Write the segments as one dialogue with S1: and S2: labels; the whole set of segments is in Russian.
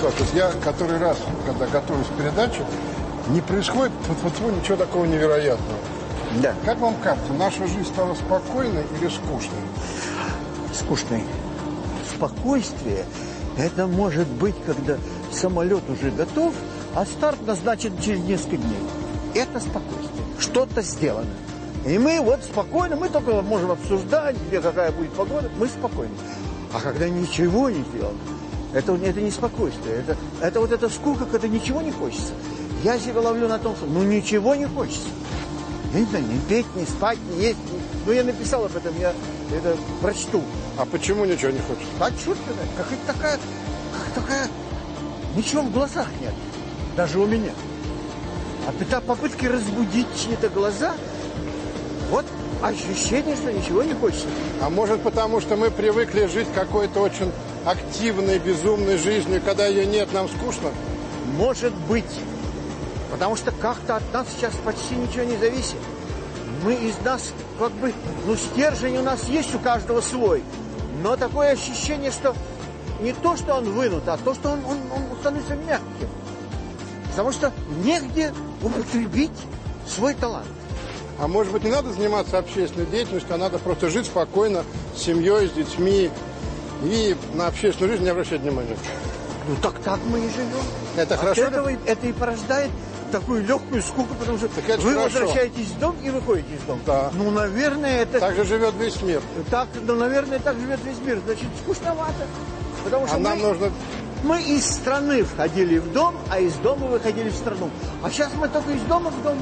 S1: Николай Николаевич, вот я который раз, когда готовлюсь к передаче, не происходит вот, вот, ничего такого невероятного.
S2: Да.
S1: Как вам кажется, наша жизнь стала спокойной или скучной?
S2: Скучной. Спокойствие – это может быть, когда самолет уже готов, а старт назначен через несколько дней. Это спокойствие. Что-то сделано. И мы вот спокойно, мы только можем обсуждать, где какая будет погода, мы спокойны. А когда ничего не сделано, это, это не спокойствие, это, это вот эта скука, когда ничего не хочется. Я себя ловлю на том, что ну ничего не хочется. Я не знаю, не петь, не спать, не есть. Не... Ну, я написал об этом, я это прочту.
S1: А почему ничего не хочется?
S2: А черт знает, какая такая, как такая, ничего в глазах нет. Даже у меня. А это попытки разбудить чьи-то глаза, вот ощущение, что ничего не хочется.
S1: А может потому, что мы привыкли жить какой-то очень активной, безумной жизнью, когда ее нет, нам скучно?
S2: Может быть. Потому что как-то от нас сейчас почти ничего не зависит. Мы из нас как бы, ну стержень у нас есть у каждого свой. Но такое ощущение, что не то, что он вынут, а то, что он, он, он становится мягким. Потому что негде употребить свой талант.
S1: А может быть, не надо заниматься общественной деятельностью, а надо просто жить спокойно с семьей, с детьми и на общественную жизнь не обращать внимания?
S2: Ну так так мы и живем.
S1: Это
S2: От
S1: хорошо?
S2: Этого, это и порождает такую легкую скуку, потому что
S1: это
S2: вы
S1: хорошо.
S2: возвращаетесь в дом и выходите из дома.
S1: Да.
S2: Ну, наверное, это...
S1: Так же живет весь мир.
S2: Так, ну, наверное, так живет весь мир. Значит, скучновато. Потому что
S1: А
S2: мы,
S1: нам нужно...
S2: мы из страны входили в дом, а из дома выходили в страну. А сейчас мы только из дома в дом.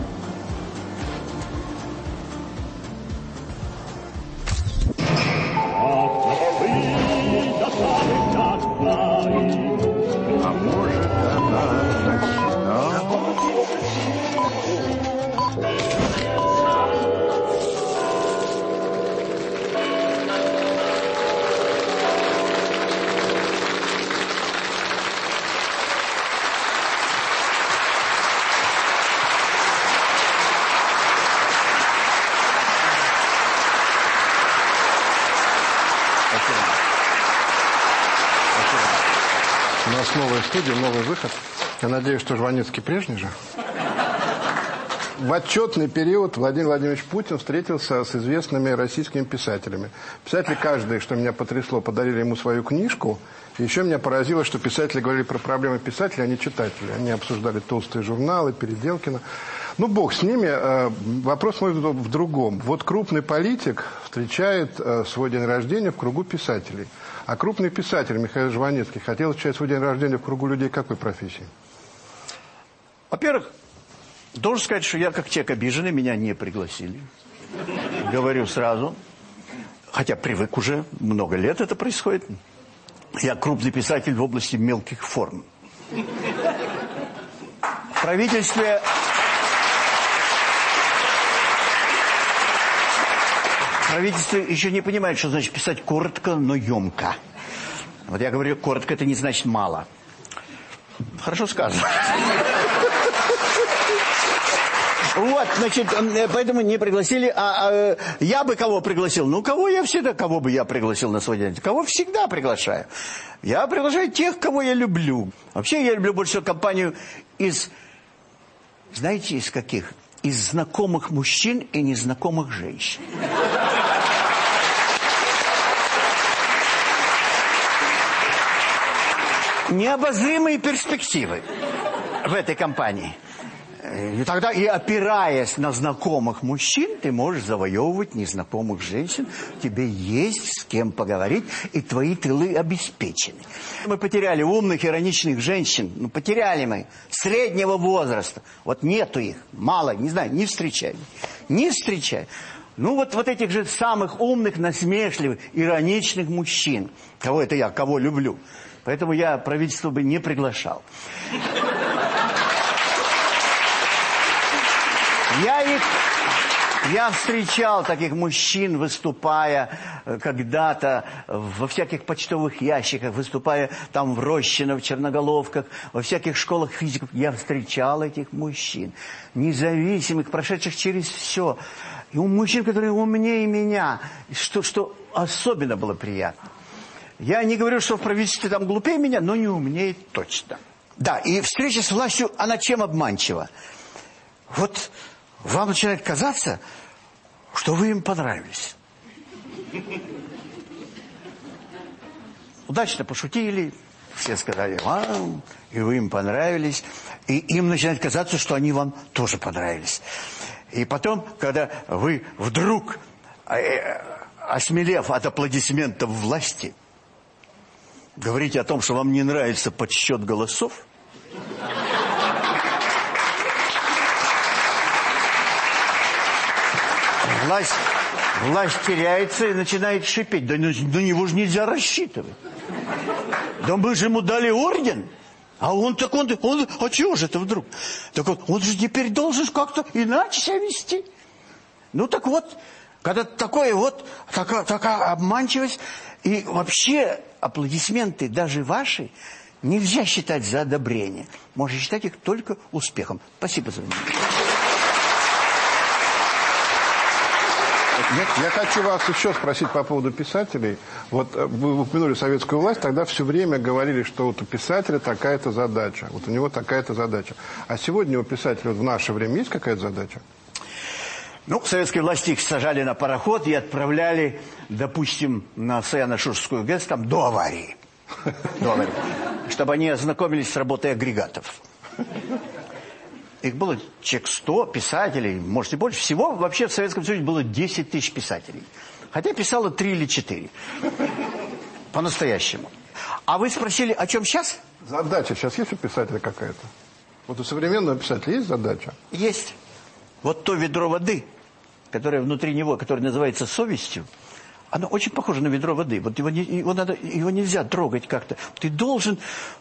S3: А может, она навсегда?
S1: Студия, новый выход. Я надеюсь, что Жванецкий прежний же. В отчетный период Владимир Владимирович Путин встретился с известными российскими писателями. Писатели каждый, что меня потрясло, подарили ему свою книжку. Еще меня поразило, что писатели говорили про проблемы писателей, а не читателей. Они обсуждали толстые журналы, Переделкина. Ну, бог с ними. Э, Вопрос мой в другом. Вот крупный политик встречает э, свой день рождения в кругу писателей. А крупный писатель Михаил Жванецкий хотел встречать свой день рождения в кругу людей какой профессии?
S4: Во-первых, должен сказать, что я как человек обиженный, меня не пригласили. Говорю сразу. Хотя привык уже, много лет это происходит. Я крупный писатель в области мелких форм. В правительстве... Правительство еще не понимает, что значит писать коротко, но емко. Вот я говорю, коротко это не значит мало. Хорошо сказано. Вот, значит, э, поэтому не пригласили. А, а, я бы кого пригласил? Ну, кого я всегда, кого бы я пригласил на свой день? Кого всегда приглашаю? Я приглашаю тех, кого я люблю. Вообще, я люблю больше компанию из... Знаете, из каких? Из знакомых мужчин и незнакомых женщин. Необозримые перспективы в этой компании. И тогда, и опираясь на знакомых мужчин, ты можешь завоевывать незнакомых женщин. Тебе есть с кем поговорить, и твои тылы обеспечены. Мы потеряли умных, ироничных женщин. Ну, потеряли мы. Среднего возраста. Вот нету их. Мало, не знаю, не встречаю. Не встречаю. Ну, вот, вот этих же самых умных, насмешливых, ироничных мужчин. Кого это я, кого люблю. Поэтому я правительство бы не приглашал. Я их... Я встречал таких мужчин, выступая э, когда-то во всяких почтовых ящиках, выступая там в Рощино, в Черноголовках, во всяких школах физиков. Я встречал этих мужчин, независимых, прошедших через все. И у мужчин, которые умнее меня, что, что особенно было приятно. Я не говорю, что в правительстве там глупее меня, но не умнее точно. Да, и встреча с властью, она чем обманчива? Вот вам начинает казаться, что вы им понравились. Удачно пошутили, все сказали «Вау», и вы им понравились. И им начинает казаться, что они вам тоже понравились. И потом, когда вы вдруг, э, осмелев от аплодисментов власти, говорите о том, что вам не нравится подсчет голосов, власть, власть теряется и начинает шипеть. Да на, на него же нельзя рассчитывать. Да мы же ему дали орден. А он так он, он а чего же это вдруг? Так вот, он же теперь должен как-то иначе себя вести. Ну так вот, когда такое вот, такая, такая обманчивость, и вообще аплодисменты даже ваши нельзя считать за одобрение. Можно считать их только успехом. Спасибо за внимание.
S1: Я, я хочу вас еще спросить по поводу писателей. Вот э, вы упомянули советскую власть, тогда все время говорили, что вот у писателя такая-то задача, вот у него такая-то задача. А сегодня у писателя вот в наше время есть какая-то задача?
S4: Ну, советские власти их сажали на пароход и отправляли, допустим, на Саяно-Шурскую ГЭС там до аварии. До аварии. Чтобы они ознакомились с работой агрегатов. Их было человек 100 писателей, может и больше. Всего вообще в Советском Союзе было 10 тысяч писателей. Хотя писало 3 или 4. По-настоящему. А вы спросили, о чем сейчас?
S1: Задача сейчас есть у писателя какая-то? Вот у современного писателя есть задача?
S4: Есть. Вот то ведро воды, которое внутри него, которое называется совестью, оно очень похоже на ведро воды. Вот его, не, его, надо, его нельзя трогать как-то. Ты должен,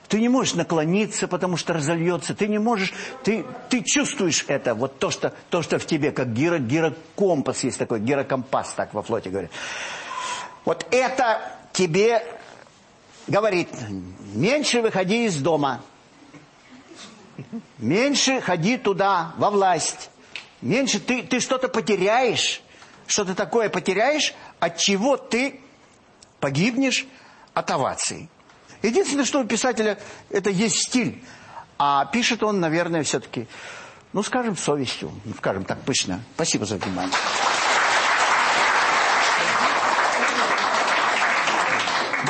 S4: ты не можешь наклониться, потому что разольется. Ты не можешь, ты, ты чувствуешь это, вот то что, то, что в тебе, как гиро, гирокомпас есть такой, гирокомпас, так во флоте говорят. Вот это тебе говорит, меньше выходи из дома, меньше ходи туда, во власть, меньше ты, ты что-то потеряешь, что-то такое потеряешь, от чего ты погибнешь от оваций. Единственное, что у писателя это есть стиль, а пишет он, наверное, все-таки, ну, скажем, совестью, скажем так, пышно. Спасибо за внимание.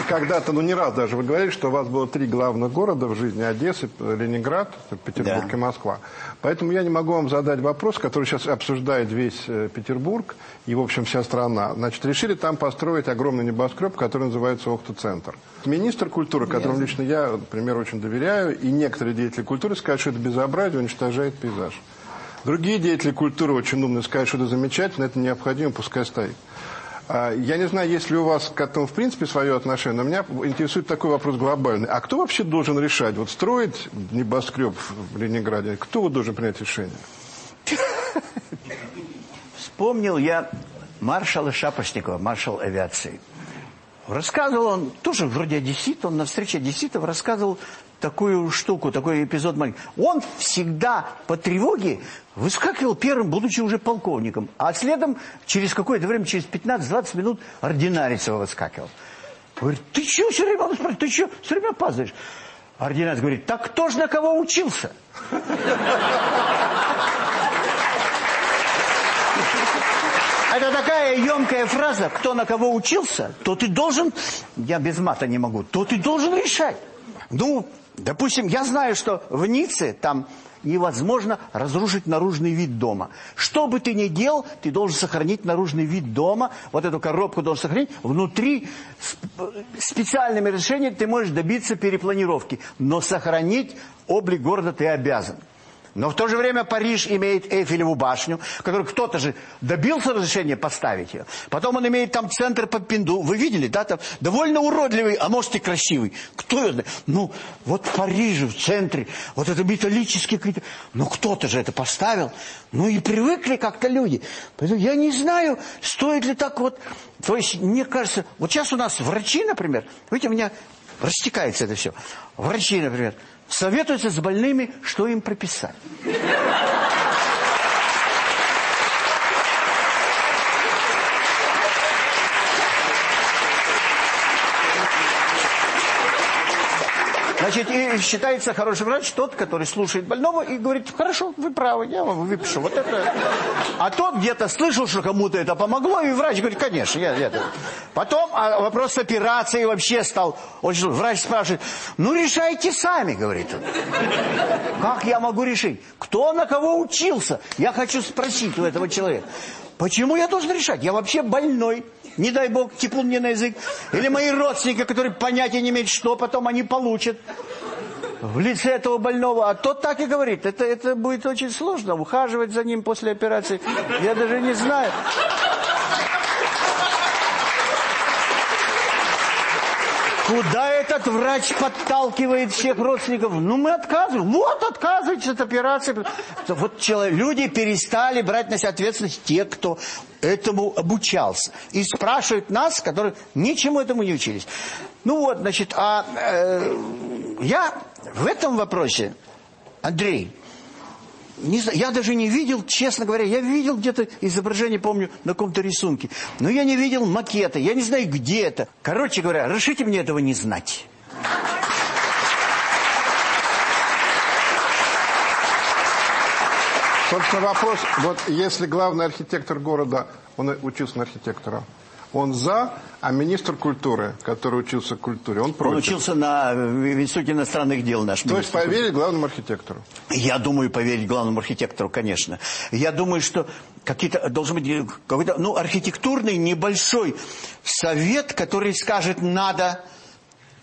S1: Когда-то, ну не раз даже, вы говорили, что у вас было три главных города в жизни. Одесса, Ленинград, Петербург
S4: Да.
S1: и Москва. Поэтому я не могу вам задать вопрос, который сейчас обсуждает весь э, Петербург и, в общем, вся страна. Значит, решили там построить огромный небоскреб, который называется Охта-центр. Министр культуры, которому лично я, например, очень доверяю, и некоторые деятели культуры скажут, что это безобразие, уничтожает пейзаж. Другие деятели культуры очень умные скажут, что это замечательно, это необходимо, пускай стоит. А, Я не знаю, есть ли у вас к этому в принципе свое отношение, но меня интересует такой вопрос глобальный. А кто вообще должен решать? Вот строить небоскреб в Ленинграде, кто вот должен принять решение?
S4: Вспомнил я маршала Шапошникова, маршал авиации. Рассказывал он, тоже вроде одессит, он на встрече одесситов рассказывал такую штуку, такой эпизод маленький. Он всегда по тревоге выскакивал первым, будучи уже полковником. А следом, через какое-то время, через 15-20 минут, Ординарицева выскакивал. Говорит, ты что все время, он спрашивает, ты что все время опаздываешь? Ординарец говорит, так кто же на кого учился? Это такая емкая фраза, кто на кого учился, то ты должен, я без мата не могу, то ты должен решать. Ну, допустим, я знаю, что в Ницце там невозможно разрушить наружный вид дома. Что бы ты ни делал, ты должен сохранить наружный вид дома, вот эту коробку должен сохранить. Внутри сп- специальными решениями ты можешь добиться перепланировки, но сохранить облик города ты обязан. Но в то же время Париж имеет Эйфелеву башню, которую кто-то же добился разрешения поставить ее. Потом он имеет там центр Поппинду. Вы видели, да? Там довольно уродливый, а может и красивый. Кто знает? Ну, вот в Париже, в центре, вот это металлический какой-то... Ну, кто-то же это поставил. Ну, и привыкли как-то люди. Поэтому я не знаю, стоит ли так вот... То есть, мне кажется, вот сейчас у нас врачи, например, видите, у меня растекается это все. Врачи, например, советуются с больными, что им прописать. Значит, и считается хороший врач тот, который слушает больного и говорит, хорошо, вы правы, я вам выпишу. Вот это. А тот где-то слышал, что кому-то это помогло, и врач говорит, конечно, я это. Потом а, вопрос операции вообще стал очень Врач спрашивает, ну решайте сами, говорит он. Как я могу решить? Кто на кого учился? Я хочу спросить у этого человека. Почему я должен решать? Я вообще больной. Не дай бог, типун мне на язык. Или мои родственники, которые понятия не имеют, что потом они получат в лице этого больного. А тот так и говорит. Это, это будет очень сложно, ухаживать за ним после операции. Я даже не знаю. Куда этот врач подталкивает всех родственников? Ну, мы отказываем. Вот, отказывайтесь от операции. Вот человек, люди перестали брать на себя ответственность те, кто этому обучался. И спрашивают нас, которые ничему этому не учились. Ну вот, значит, а э, я в этом вопросе, Андрей, не знаю, я даже не видел, честно говоря, я видел где-то изображение, помню, на каком-то рисунке. Но я не видел макета, я не знаю, где это. Короче говоря, решите мне этого не знать.
S1: Собственно, вопрос, вот если главный архитектор города, он учился на архитектора, он за, а министр культуры, который учился культуре, он против.
S4: Он учился на, в Институте иностранных дел наш
S1: То есть поверить главному архитектору?
S4: Я думаю, поверить главному архитектору, конечно. Я думаю, что какие-то должен быть какой-то, ну, архитектурный небольшой совет, который скажет «надо».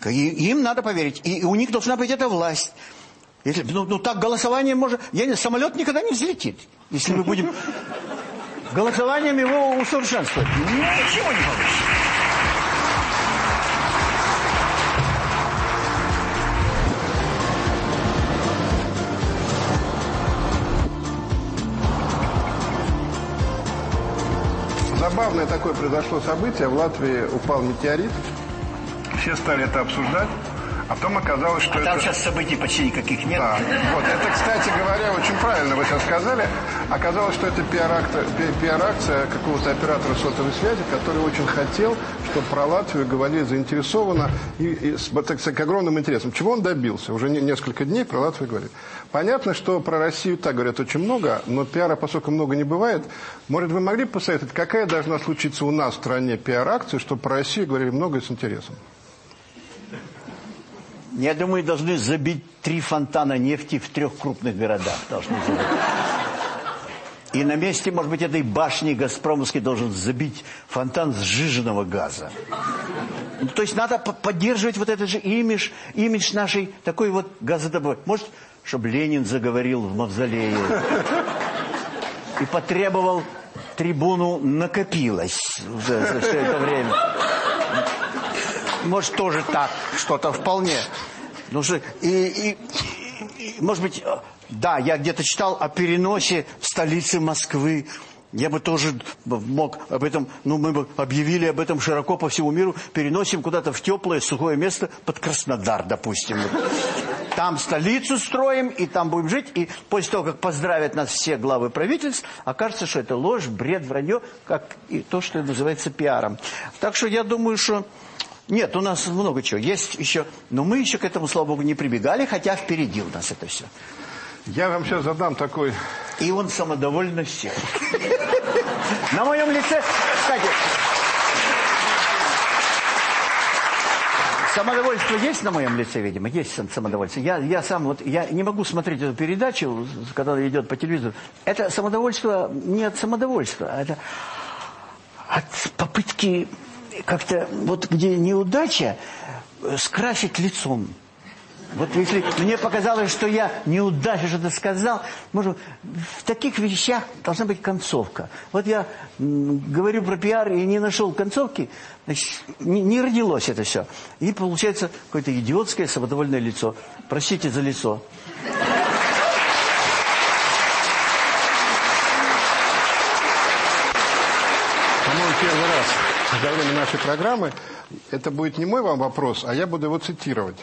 S4: И им надо поверить. И у них должна быть эта власть. Если, ну, ну так голосование может... Я не, самолет никогда не взлетит, если мы будем голосованием его усовершенствовать. Ничего не получится.
S1: Забавное такое произошло событие. В Латвии упал метеорит. Все стали это обсуждать. А потом оказалось, что
S4: а
S1: это...
S4: там сейчас событий почти никаких нет.
S1: Да, вот, это, кстати говоря, очень правильно вы сейчас сказали. Оказалось, что это пиар-акция пиар какого-то оператора сотовой связи, который очень хотел, чтобы про Латвию говорили заинтересованно и, и с, так сказать, огромным интересом. Чего он добился? Уже не, несколько дней про Латвию говорит. Понятно, что про Россию так говорят очень много, но пиара, поскольку много не бывает, может, вы могли посоветовать, какая должна случиться у нас в стране пиар-акция, чтобы про Россию говорили много и с интересом?
S4: Я думаю, должны забить три фонтана нефти в трех крупных городах. Должны забить. И на месте, может быть, этой башни Газпромовской должен забить фонтан сжиженного газа. Ну, то есть надо поддерживать вот этот же имидж, имидж нашей такой вот газодобывой. Может, чтобы Ленин заговорил в мавзолее и потребовал трибуну накопилось за, за все это время. Может, тоже так, что-то вполне. Ну что, и, и, и, может быть, да, я где-то читал о переносе столицы Москвы. Я бы тоже мог об этом, ну, мы бы объявили об этом широко по всему миру, переносим куда-то в теплое, сухое место, под Краснодар, допустим. Там столицу строим, и там будем жить, и после того, как поздравят нас все главы правительств, окажется, что это ложь, бред, вранье, как и то, что называется пиаром. Так что я думаю, что нет, у нас много чего. Есть еще, но мы еще к этому, слава богу, не прибегали, хотя впереди у нас это все.
S1: Я вам сейчас задам такой...
S4: И он самодовольно всех. На моем лице, кстати... Самодовольство есть на моем лице, видимо? Есть самодовольство. Я, я сам вот, я не могу смотреть эту передачу, которая идет по телевизору. Это самодовольство не от самодовольства, а это от попытки как-то, вот где неудача, э, скрасить лицом. Вот если мне показалось, что я неудачно что-то сказал, может, в таких вещах должна быть концовка. Вот я говорю про пиар и не нашел концовки, значит, не, не родилось это все. И получается какое-то идиотское самодовольное лицо. Простите за лицо.
S1: По-моему, первый раз за время нашей программы, это будет не мой вам вопрос, а я буду его цитировать.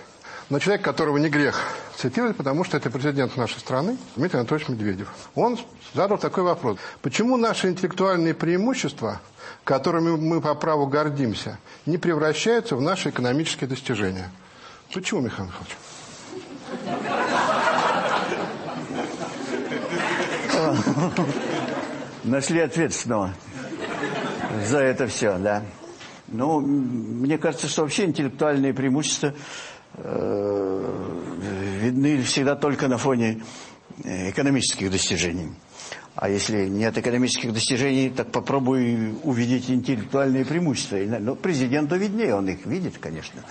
S1: Но человек, которого не грех цитировать, потому что это президент нашей страны, Дмитрий Анатольевич Медведев. Он задал такой вопрос. Почему наши интеллектуальные преимущества, которыми мы по праву гордимся, не превращаются в наши экономические достижения? Почему, Михаил Михайлович?
S4: Нашли ответственного за это все, да. Ну, мне кажется, что вообще интеллектуальные преимущества видны всегда только на фоне экономических достижений. А если нет экономических достижений, так попробуй увидеть интеллектуальные преимущества. Ну, президенту виднее, он их видит, конечно.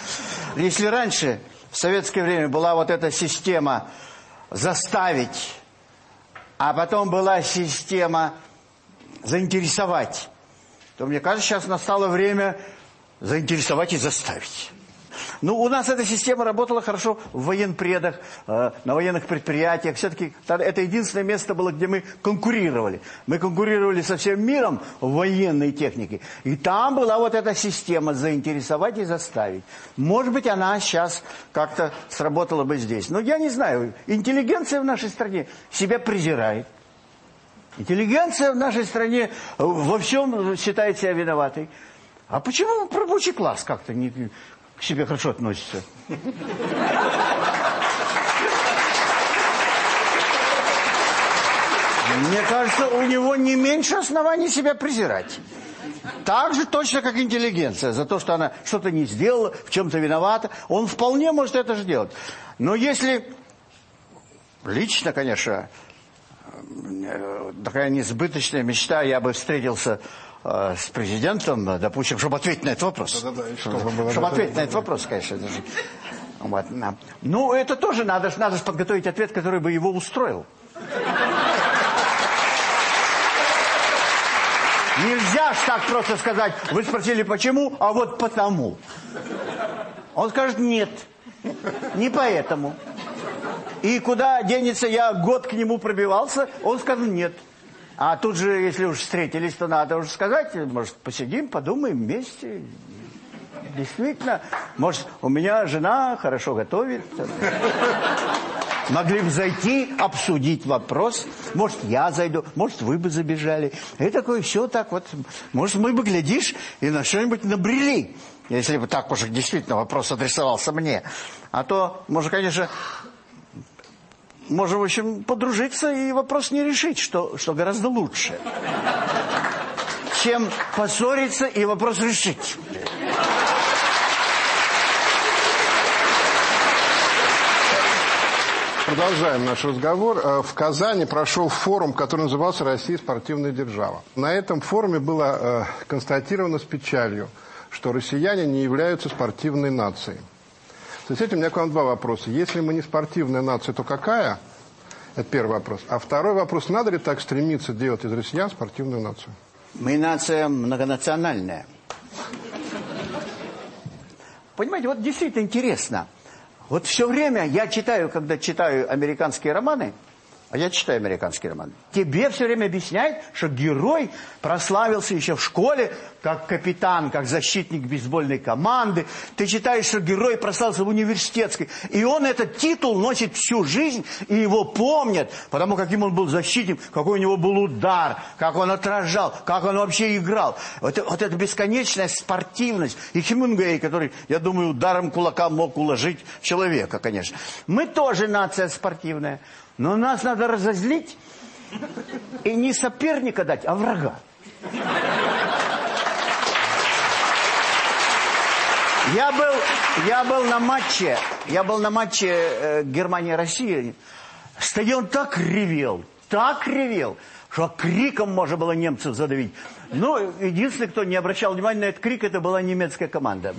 S4: Если раньше, в советское время, была вот эта система заставить, а потом была система заинтересовать, то, мне кажется, сейчас настало время заинтересовать и заставить. Ну, у нас эта система работала хорошо в военпредах, э, на военных предприятиях. Все-таки это единственное место было, где мы конкурировали. Мы конкурировали со всем миром в военной технике. И там была вот эта система заинтересовать и заставить. Может быть, она сейчас как-то сработала бы здесь. Но я не знаю. Интеллигенция в нашей стране себя презирает. Интеллигенция в нашей стране во всем считает себя виноватой. А почему рабочий класс как-то не, к себе хорошо относится? Мне кажется, у него не меньше оснований себя презирать. Так же точно, как интеллигенция. За то, что она что-то не сделала, в чем-то виновата. Он вполне может это же делать. Но если лично, конечно, Э, такая несбыточная мечта, я бы встретился э, с президентом, допустим, чтобы ответить на этот вопрос. Да, да, да. Чтобы, чтобы ответить на этот вопрос, конечно. Вот. Ну, это тоже надо, надо подготовить ответ, который бы его устроил. Нельзя ж так просто сказать, вы спросили почему, а вот потому. Он скажет нет, не поэтому. И куда денется, я год к нему пробивался, он сказал нет. А тут же, если уж встретились, то надо уже сказать, может, посидим, подумаем вместе. Действительно, может, у меня жена хорошо готовит. Могли бы зайти, обсудить вопрос. Может, я зайду, может, вы бы забежали. И такое все так вот. Может, мы бы, глядишь, и на что-нибудь набрели. Если бы так уже действительно вопрос адресовался мне. А то, может, конечно, можем, в общем, подружиться и вопрос не решить, что, что гораздо лучше. Чем поссориться и вопрос решить.
S1: Продолжаем наш разговор. Э, в Казани прошел форум, который назывался «Россия спортивная держава». На этом форуме было э, констатировано с печалью, что россияне не являются спортивной нацией. Связи с этим у меня к вам два вопроса. Если мы не спортивная нация, то какая? Это первый вопрос. А второй вопрос. Надо ли так стремиться делать из россиян спортивную нацию?
S4: Мы нация многонациональная. Понимаете, вот действительно интересно. Вот все время я читаю, когда читаю американские романы, а я читаю американские романы. Тебе все время объясняют, что герой прославился еще в школе, как капитан, как защитник бейсбольной команды. Ты читаешь, что герой прославился в университетской. И он этот титул носит всю жизнь, и его помнят, потому каким он был защитником, какой у него был удар, как он отражал, как он вообще играл. Вот, вот эта бесконечная спортивность. И Хемингуэй, который, я думаю, ударом кулака мог уложить человека, конечно. Мы тоже нация спортивная. Но нас надо разозлить и не соперника дать, а врага. Я был, я был на матче, я был на матче э, Германия-Россия. Стадион так ревел, так ревел, что криком можно было немцев задавить. Ну, единственный, кто не обращал внимания на этот крик, это была немецкая команда.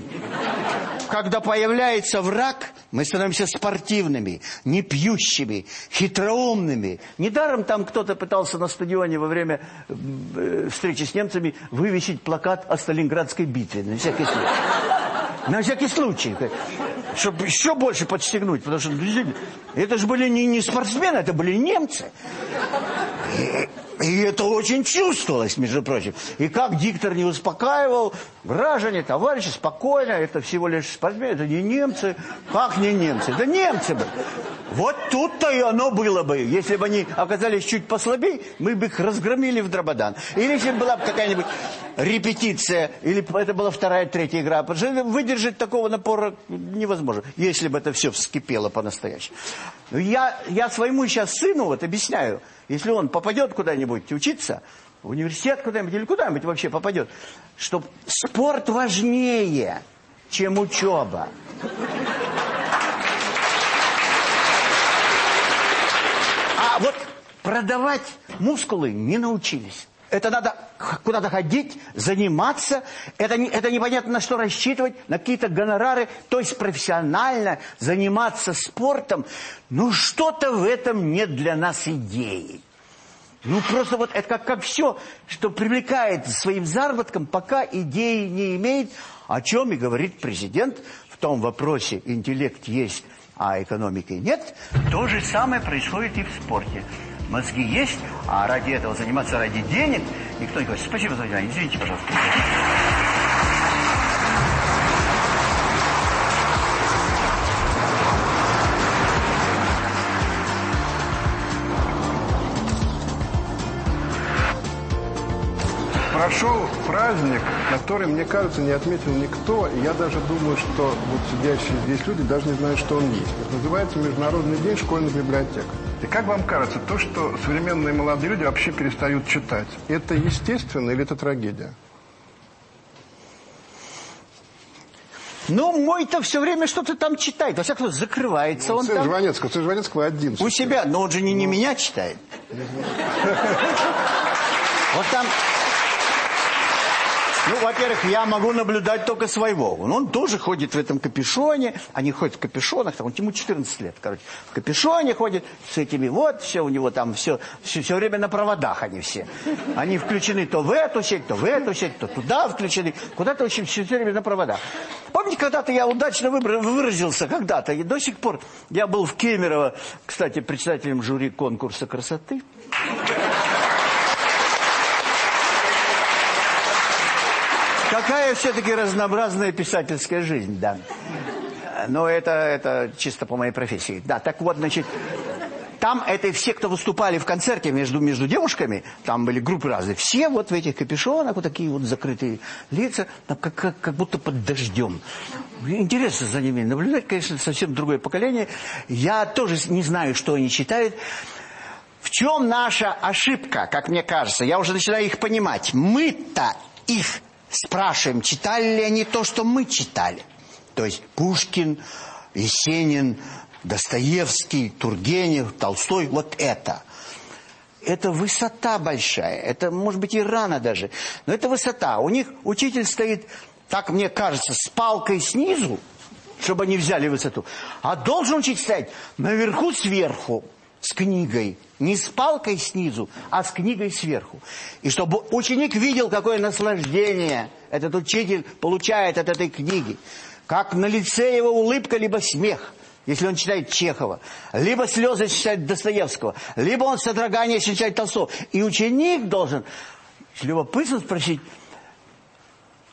S4: Когда появляется враг, мы становимся спортивными, не пьющими, хитроумными. Недаром там кто-то пытался на стадионе во время э, встречи с немцами вывесить плакат о Сталинградской битве. На всякий случай. На всякий случай. Чтобы еще больше подстегнуть. Потому что это же были не, не спортсмены, это были немцы. И это очень чувствовалось, между прочим. И как диктор не успокаивал, граждане, товарищи, спокойно, это всего лишь спортсмены, это не немцы. Как не немцы? Это немцы бы. Вот тут-то и оно было бы. Если бы они оказались чуть послабее, мы бы их разгромили в дрободан. Или если бы была бы какая-нибудь репетиция, или это была вторая, третья игра. Выдержать такого напора невозможно, если бы это все вскипело по-настоящему. Я, я своему сейчас сыну вот объясняю, если он попадет куда-нибудь учиться, в университет куда-нибудь или куда-нибудь вообще попадет, что спорт важнее, чем учеба. А вот продавать мускулы не научились. Это надо куда-то ходить, заниматься. Это, не, это непонятно на что рассчитывать, на какие-то гонорары. То есть профессионально заниматься спортом. Ну что-то в этом нет для нас идеи. Ну просто вот это как, как все, что привлекает своим заработком, пока идеи не имеет. О чем и говорит президент в том вопросе «интеллект есть, а экономики нет». То же самое происходит и в спорте мозги есть, а ради этого заниматься ради денег, никто не говорит, спасибо за внимание, извините, пожалуйста.
S1: Прошел праздник, который, мне кажется, не отметил никто. И я даже думаю, что вот сидящие здесь люди даже не знают, что он есть. Это называется Международный день школьных библиотек. И как вам кажется, то, что современные молодые люди вообще перестают читать, это естественно или это трагедия?
S4: Ну, мой-то все время что-то там читает. Во всяком случае, закрывается ну, он
S1: сын
S4: там.
S1: Жванецкого, сын Жванецкого один.
S4: У себя, но он же не, не ну. меня читает. Вот там ну, во-первых, я могу наблюдать только своего. Он тоже ходит в этом капюшоне. Они ходят в капюшонах. Он, ему 14 лет, короче. В капюшоне ходит с этими вот. Все у него там, все, все, все время на проводах они все. Они включены то в эту сеть, то в эту сеть, то туда включены. Куда-то, в общем, все время на проводах. Помните, когда-то я удачно выразился, когда-то, и до сих пор. Я был в Кемерово, кстати, председателем жюри конкурса красоты. Какая все-таки разнообразная писательская жизнь, да. Но это, это чисто по моей профессии. Да, так вот, значит, там это все, кто выступали в концерте между, между девушками, там были группы разные, все вот в этих капюшонах, вот такие вот закрытые лица, там как, как, как будто под дождем. Интересно за ними наблюдать, конечно, совсем другое поколение. Я тоже не знаю, что они читают. В чем наша ошибка, как мне кажется? Я уже начинаю их понимать. Мы-то их спрашиваем, читали ли они то, что мы читали. То есть Пушкин, Есенин, Достоевский, Тургенев, Толстой, вот это. Это высота большая, это может быть и рано даже, но это высота. У них учитель стоит, так мне кажется, с палкой снизу, чтобы они взяли высоту, а должен учитель стоять наверху сверху с книгой. Не с палкой снизу, а с книгой сверху. И чтобы ученик видел, какое наслаждение этот учитель получает от этой книги. Как на лице его улыбка, либо смех, если он читает Чехова. Либо слезы читает Достоевского. Либо он содрогание читает Толстого. И ученик должен с любопытством спросить,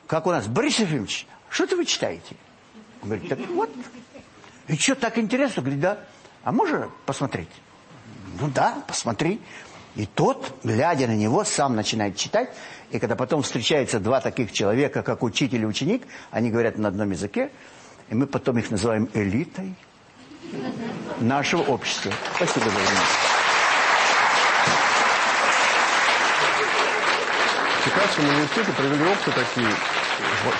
S4: как у нас, Борис Ефимович, что это вы читаете? Он говорит, так вот. И что, так интересно? Говорит, да. А можно посмотреть? Ну да, посмотри. И тот, глядя на него, сам начинает читать. И когда потом встречаются два таких человека, как учитель и ученик, они говорят на одном языке, и мы потом их называем элитой нашего общества. Спасибо за внимание.
S1: В Чикагском университете провели опыты такие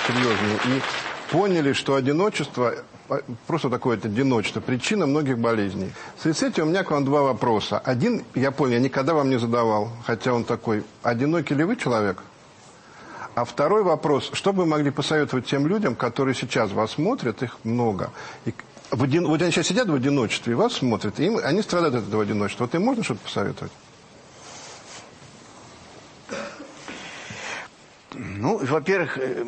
S1: серьезные и поняли, что одиночество просто такое вот одиночество, причина многих болезней. В связи с этим у меня к вам два вопроса. Один, я понял, я никогда вам не задавал, хотя он такой, одинокий ли вы человек? А второй вопрос, что бы вы могли посоветовать тем людям, которые сейчас вас смотрят, их много, и в один, вот они сейчас сидят в одиночестве и вас смотрят, и им, они страдают от этого одиночества. Вот им можно что-то посоветовать?
S4: Ну, во-первых, э,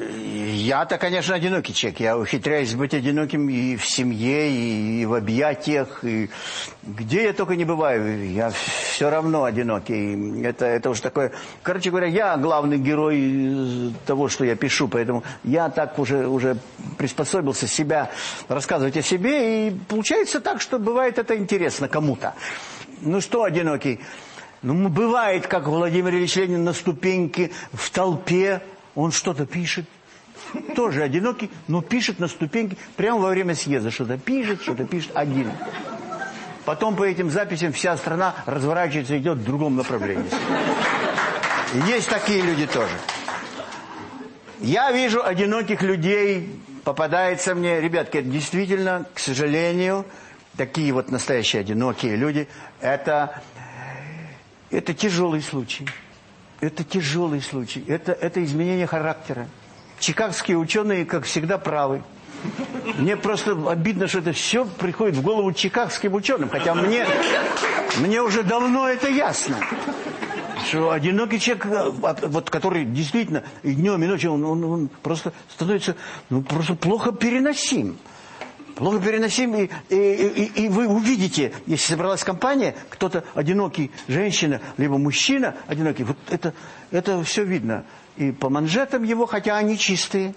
S4: я-то, конечно, одинокий человек. Я ухитряюсь быть одиноким и в семье, и в объятиях. И где я только не бываю, я все равно одинокий. Это, это уж такое... Короче говоря, я главный герой того, что я пишу. Поэтому я так уже, уже приспособился себя рассказывать о себе. И получается так, что бывает это интересно кому-то. Ну что, одинокий? Ну, бывает, как Владимир Ильич Ленин на ступеньке, в толпе, он что-то пишет. Тоже одинокий, но пишет на ступеньке, прямо во время съезда что-то пишет, что-то пишет один. Потом по этим записям вся страна разворачивается и идет в другом направлении. Есть такие люди тоже. Я вижу одиноких людей, попадается мне, ребятки, это действительно, к сожалению, такие вот настоящие одинокие люди, это, это тяжелый случай. Это тяжелый случай. Это, это изменение характера. Чикагские ученые, как всегда, правы. Мне просто обидно, что это все приходит в голову чикагским ученым. Хотя мне, мне уже давно это ясно. Что одинокий человек, э, вот, который действительно и днем, и ночью, он, он, он просто становится ну, просто плохо переносим. Плохо переносим, и, и, и, и вы увидите, если собралась компания, кто-то одинокий, женщина, либо мужчина одинокий, вот это, это все видно. И по манжетам его, хотя они чистые,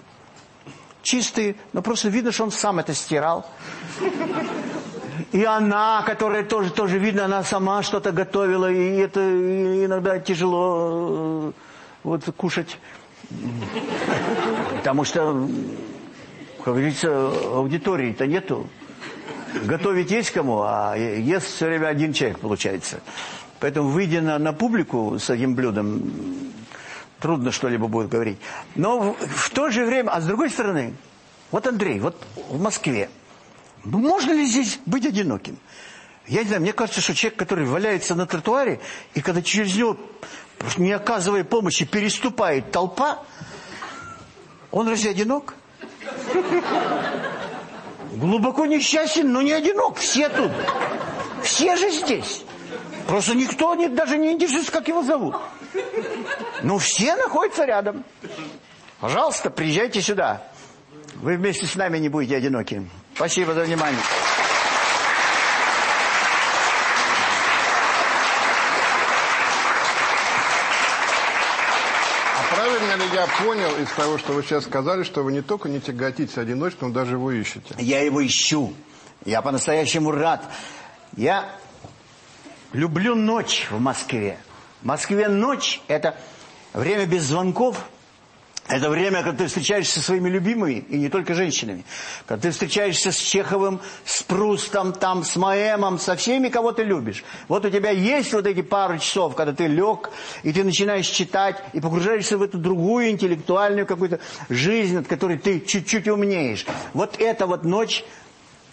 S4: чистые, но просто видно, что он сам это стирал. И она, которая тоже, тоже видно, она сама что-то готовила, и это иногда тяжело э, вот кушать. Потому что, как говорится, аудитории-то нету. Готовить есть кому, а ест все время один человек, получается. Поэтому, выйдя на, на публику с этим блюдом, трудно что-либо будет говорить. Но в, в то же время, а с другой стороны, вот Андрей, вот в Москве, ну, можно ли здесь быть одиноким? Я не знаю, мне кажется, что человек, который валяется на тротуаре, и когда через него, не оказывая помощи, переступает толпа, он разве одинок? Глубоко несчастен, но не одинок. Все тут. Все же здесь. Просто никто не, даже не интересуется, как его зовут. Но все находятся рядом. Пожалуйста, приезжайте сюда. Вы вместе с нами не будете одиноки. Спасибо за внимание.
S1: А правильно ли я понял из того, что вы сейчас сказали, что вы не только не тяготитесь одиночеством, даже его ищете?
S4: Я его ищу. Я по-настоящему рад. Я люблю ночь в Москве. В Москве ночь – это время без звонков – это время, когда ты встречаешься со своими любимыми, и не только женщинами. Когда ты встречаешься с Чеховым, с Прустом, там, с Маэмом, со всеми, кого ты любишь. Вот у тебя есть вот эти пару часов, когда ты лег, и ты начинаешь читать, и погружаешься в эту другую интеллектуальную какую-то жизнь, от которой ты чуть-чуть умнеешь. Вот эта вот ночь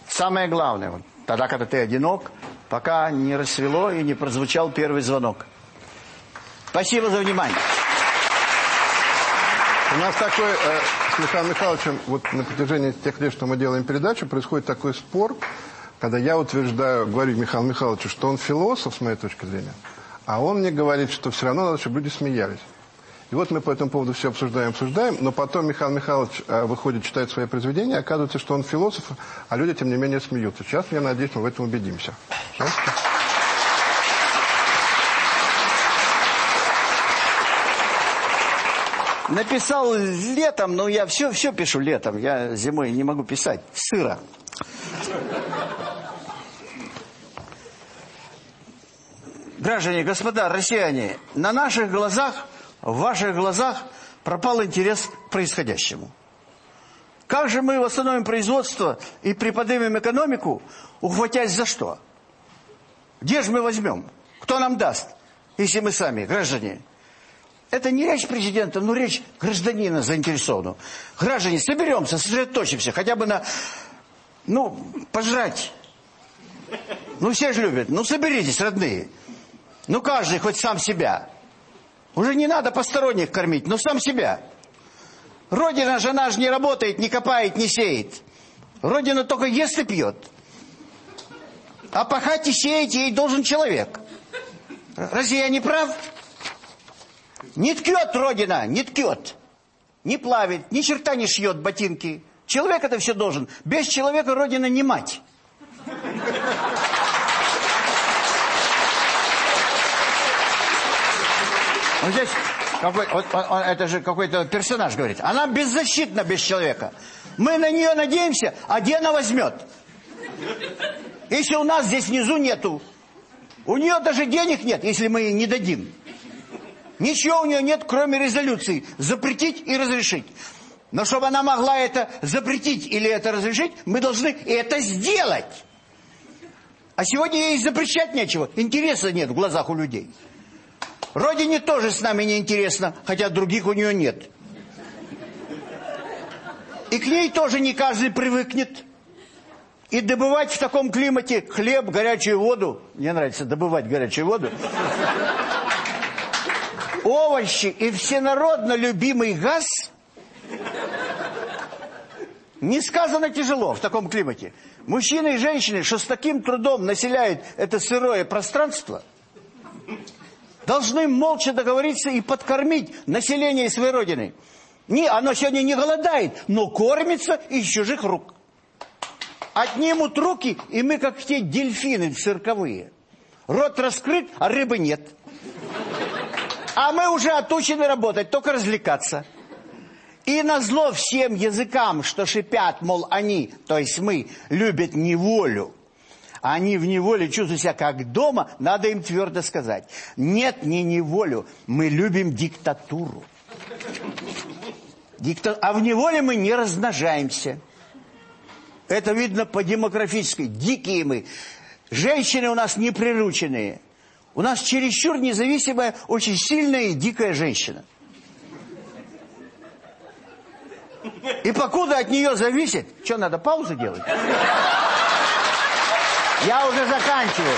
S4: самое главное. Вот, тогда, когда ты одинок, пока не рассвело и не прозвучал первый звонок. Спасибо за внимание.
S1: У нас такой, э, с Михаилом Михайловичем, вот на протяжении тех лет, что мы делаем передачу, происходит такой спор, когда я утверждаю, говорю Михаилу Михайловичу, что он философ, с моей точки зрения, а он мне говорит, что все равно надо, чтобы люди смеялись. И вот мы по этому поводу все обсуждаем, обсуждаем, но потом Михаил Михайлович э, выходит, читает свои произведения, оказывается, что он философ, а люди, тем не менее, смеются. Сейчас, я надеюсь, мы в этом убедимся. Пожалуйста.
S4: Написал летом, но я все, все пишу летом. Я зимой не могу писать. Сыро. Граждане, господа, россияне, на наших глазах, в ваших глазах пропал интерес к происходящему. Как же мы восстановим производство и приподнимем экономику, ухватясь за что? Где же мы возьмем? Кто нам даст, если мы сами, граждане? Это не речь президента, но речь гражданина заинтересованного. Граждане, соберемся, сосредоточимся, хотя бы на, ну, пожрать. Ну, все же любят. Ну, соберитесь, родные. Ну, каждый хоть сам себя. Уже не надо посторонних кормить, но сам себя. Родина, жена же не работает, не копает, не сеет. Родина только ест и пьет. А пахать и сеять ей должен человек. Разве я не прав? Не ткет Родина, не ткет. Не плавит, ни черта не шьет ботинки. Человек это все должен. Без человека Родина не мать. Вот здесь, какой, вот, он, это же какой-то персонаж говорит. Она беззащитна без человека. Мы на нее надеемся, а где она возьмет? Если у нас здесь внизу нету У нее даже денег нет, если мы ей не дадим. Ничего у нее нет, кроме резолюции. Запретить и разрешить. Но чтобы она могла это запретить или это разрешить, мы должны это сделать. А сегодня ей запрещать нечего. Интереса нет в глазах у людей. Родине тоже с нами не интересно, хотя других у нее нет. И к ней тоже не каждый привыкнет. И добывать в таком климате хлеб, горячую воду, мне нравится добывать горячую воду, овощи и всенародно любимый газ, несказанно тяжело в таком климате. Мужчины и женщины, что с таким трудом населяют это сырое пространство, должны молча договориться и подкормить население своей родины. Не, оно сегодня не голодает, но кормится из чужих рук. Отнимут руки, и мы как те дельфины цирковые. Рот раскрыт, а рыбы нет. А мы уже отучены работать, только развлекаться. И назло всем языкам, что шипят, мол, они, то есть мы, любят неволю. Они в неволе чувствуют себя как дома, надо им твердо сказать. Нет, не неволю, мы любим диктатуру. Дикта... А в неволе мы не размножаемся. Это видно по демографической. Дикие мы. Женщины у нас неприрученные. У нас чересчур независимая, очень сильная и дикая женщина. И покуда от нее зависит... Что, надо паузу делать? Я уже заканчиваю.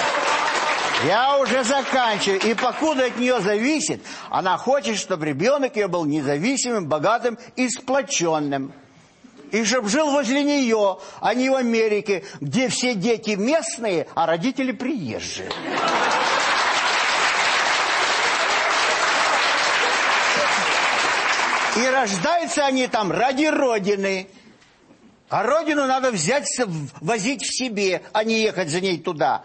S4: Я уже заканчиваю. И покуда от нее зависит, она хочет, чтобы ребенок ее был независимым, богатым и сплоченным и чтобы жил возле нее, а не в Америке, где все дети местные, а родители приезжие. И рождаются они там ради Родины. А Родину надо взять, возить в себе, а не ехать за ней туда.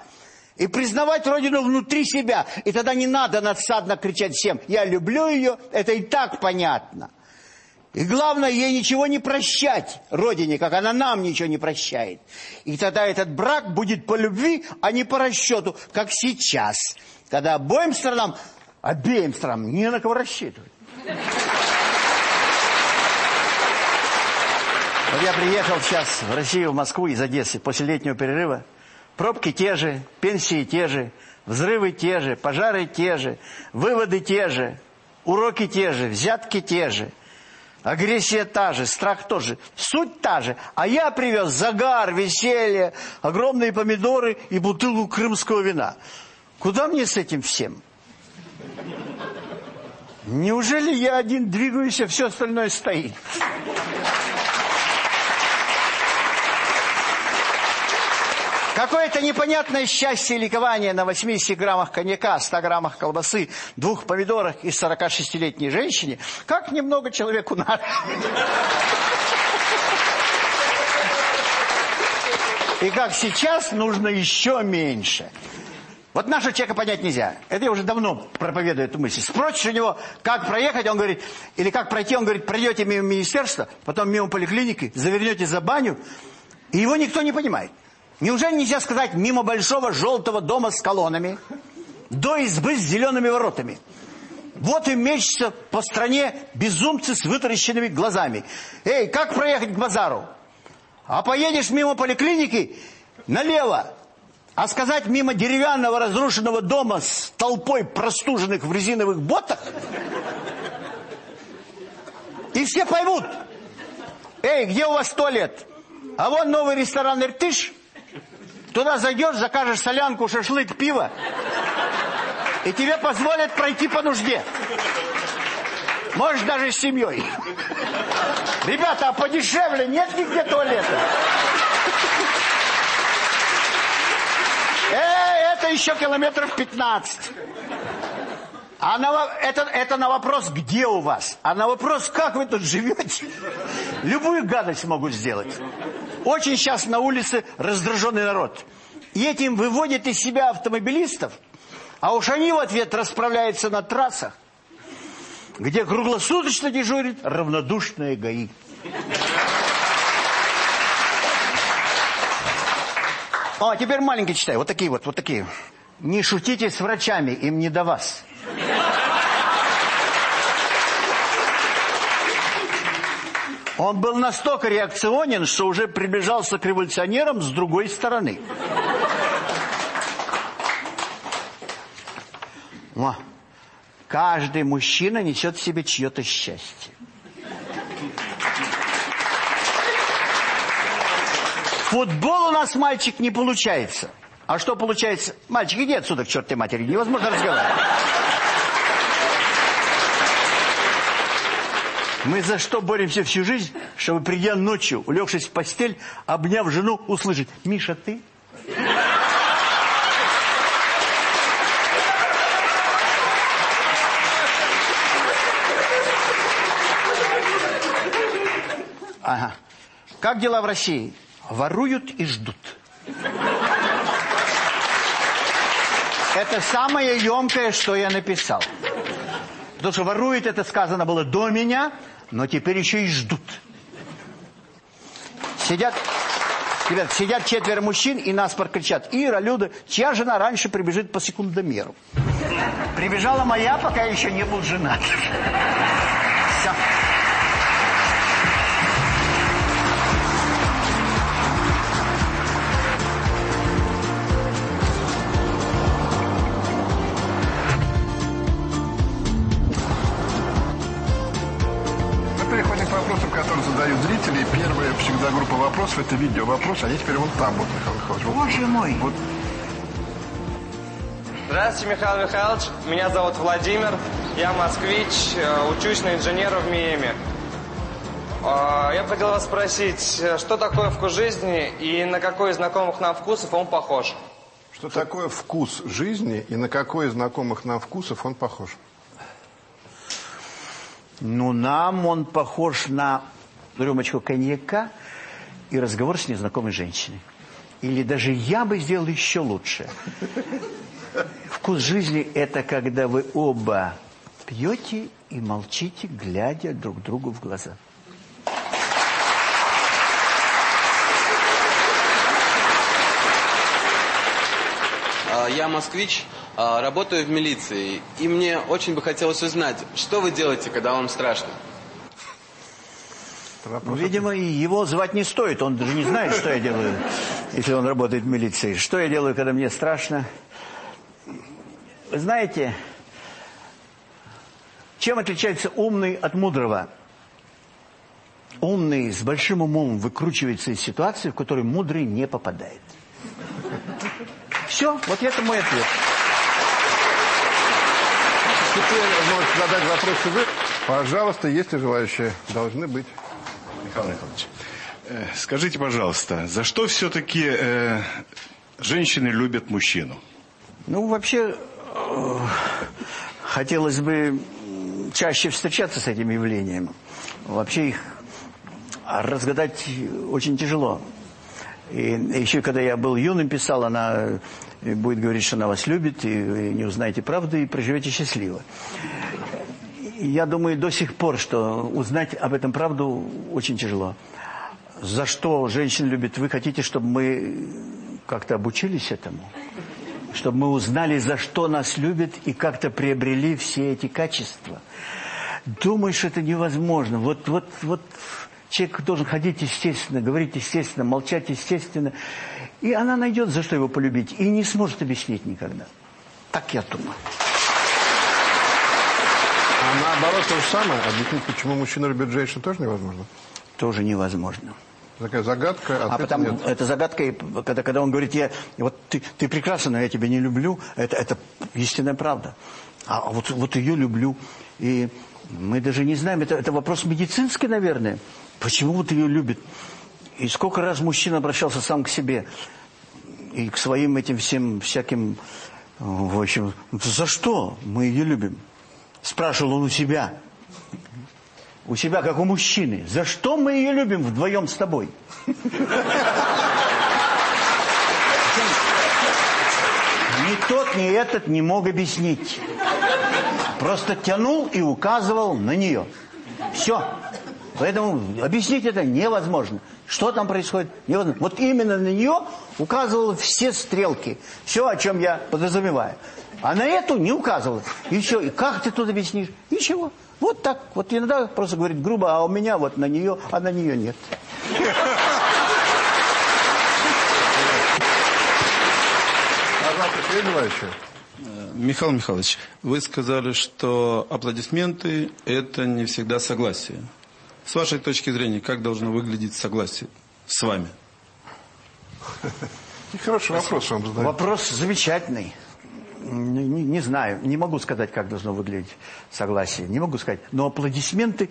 S4: И признавать Родину внутри себя. И тогда не надо надсадно кричать всем, я люблю ее, это и так понятно. И главное, ей ничего не прощать, Родине, как она нам ничего не прощает. И тогда этот брак будет по любви, а не по расчету, как сейчас. Когда обоим сторонам, обеим сторонам не на кого рассчитывать. Вот я приехал сейчас в Россию, в Москву из Одессы после летнего перерыва. Пробки те же, пенсии те же, взрывы те же, пожары те же, выводы те же, уроки те же, взятки те же. Агрессия та же, страх тоже, суть та же. А я привез загар, веселье, огромные помидоры и бутылку крымского вина. Куда мне с этим всем? Неужели я один двигаюсь, а все остальное стоит? Какое-то непонятное счастье и ликование на 80 граммах коньяка, 100 граммах колбасы, двух помидорах и 46-летней женщине. Как немного человеку надо. И как сейчас нужно еще меньше. Вот нашего человека понять нельзя. Это я уже давно проповедую эту мысль. Спросишь у него, как проехать, он говорит, или как пройти, он говорит, пройдете мимо министерства, потом мимо поликлиники, завернете за баню, и его никто не понимает. Неужели нельзя сказать мимо большого желтого дома с колоннами, до избы с зелеными воротами? Вот и мечется по стране безумцы с вытаращенными глазами. Эй, как проехать к базару? А поедешь мимо поликлиники налево. А сказать мимо деревянного разрушенного дома с толпой простуженных в резиновых ботах? И все поймут. Эй, где у вас туалет? А вон новый ресторан «Иртыш». Туда зайдешь, закажешь солянку, шашлык, пиво. И тебе позволят пройти по нужде. Можешь даже с семьей. Ребята, а подешевле нет нигде туалета? Э, это еще километров 15. А на, это, это на вопрос, где у вас? А на вопрос, как вы тут живете? Любую гадость могут сделать. Очень сейчас на улице раздраженный народ. И этим выводят из себя автомобилистов, а уж они в ответ расправляются на трассах, где круглосуточно дежурит равнодушные ГАИ. А теперь маленький читай, вот такие вот, вот такие. Не шутите с врачами, им не до вас. Он был настолько реакционен, что уже приближался к революционерам с другой стороны. О, каждый мужчина несет в себе чье-то счастье. Футбол у нас, мальчик, не получается. А что получается? Мальчик, иди отсюда, к чертой матери, невозможно разговаривать. Мы за что боремся всю жизнь, чтобы, придя ночью, улегшись в постель, обняв жену, услышать, «Миша, ты?» Ага. Как дела в России? Воруют и ждут. Это самое емкое, что я написал. Потому что ворует, это сказано было до меня, но теперь еще и ждут. Сидят, ребят, сидят четверо мужчин и наспор кричат. Ира, Люда, чья жена раньше прибежит по секундомеру? Прибежала моя, пока еще не был женат. Все.
S1: Вопросов – это видео вопросы. Они теперь вон там, вот, Михаил Михайлович. Вот.
S4: Боже мой.
S1: Вот
S5: Здравствуйте, Михаил Михайлович. Меня зовут Владимир. Я москвич, э, учусь на инженера в МИЭМе. Э, Я хотел вас спросить, э, что такое вкус жизни и на какой из знакомых нам вкусов он похож?
S1: Что такое вкус жизни и на какой из знакомых нам вкусов он похож?
S4: Ну, нам он похож на рюмочку коньяка и разговор с незнакомой женщиной. Или даже я бы сделал еще лучше. Вкус жизни – это когда вы оба пьете и молчите, глядя друг другу в глаза.
S6: А, Я москвич, а, работаю в милиции, и мне очень бы хотелось узнать, что вы делаете, когда вам страшно?
S1: Вопрос
S4: Видимо, и его звать не стоит. Он даже не знает, что я делаю, если он работает в милиции. Что я делаю, когда мне страшно? Вы знаете, чем отличается умный от мудрого? Умный с большим умом выкручивается из ситуации, в которой мудрый не попадает. Все, вот это мой ответ.
S1: Теперь можете задать вопросы вы. Пожалуйста, если желающие должны быть.
S7: Михаил Михайлович, э, скажите, пожалуйста, за что все-таки э, женщины любят мужчину?
S4: Ну, вообще, э, хотелось бы чаще встречаться с этим явлением. Вообще их разгадать очень тяжело. И еще когда я был юным, писал, она э, будет говорить, что она вас любит, и вы не узнаете правды, и проживете счастливо. Я думаю до сих пор, что узнать об этом правду очень тяжело. За что женщин любит? Вы хотите, чтобы мы как-то обучились этому? Чтобы мы узнали, за что нас любят, и как-то приобрели все эти качества? Думаю, что это невозможно. Вот, вот, вот человек должен ходить естественно, говорить естественно, молчать естественно. И она найдет, за что его полюбить, и не сможет объяснить никогда. Так я думаю.
S1: А наоборот, то же самое. Объяснить, почему мужчина любит женщин, тоже невозможно.
S4: Тоже невозможно.
S1: Такая загадка,
S4: А потому,
S1: нет.
S4: это загадка, и когда, когда он говорит, я, вот ты, ты прекрасна, но я тебя не люблю, это, это истинная правда. А вот, вот ее люблю. И мы даже не знаем, это, это вопрос медицинский, наверное. Почему вот ее любит? И сколько раз мужчина обращался сам к себе и к своим этим всем всяким, в общем, за что мы ее любим? Спрашивал он у себя. У себя, как у мужчины. За что мы ее любим вдвоем с тобой? Ни тот, ни этот не мог объяснить. Просто тянул и указывал на нее. Все.
S8: Поэтому объяснить это невозможно. Что там происходит? Невозможно. Вот именно на нее указывал все стрелки. Все, о чем я подразумеваю. А на эту не указывал. И все. И как ты тут объяснишь? Ничего. Вот так. Вот иногда просто говорит грубо, а у меня вот на нее, а на нее нет.
S1: Желающий.
S9: Михаил Михайлович, вы сказали, что аплодисменты – это не всегда согласие. С вашей точки зрения, как должно выглядеть согласие с вами?
S1: Хороший вопрос вам задаю.
S8: Вопрос замечательный. Не, не- знаю, не могу сказать, как должно выглядеть согласие. Не могу сказать. Но аплодисменты,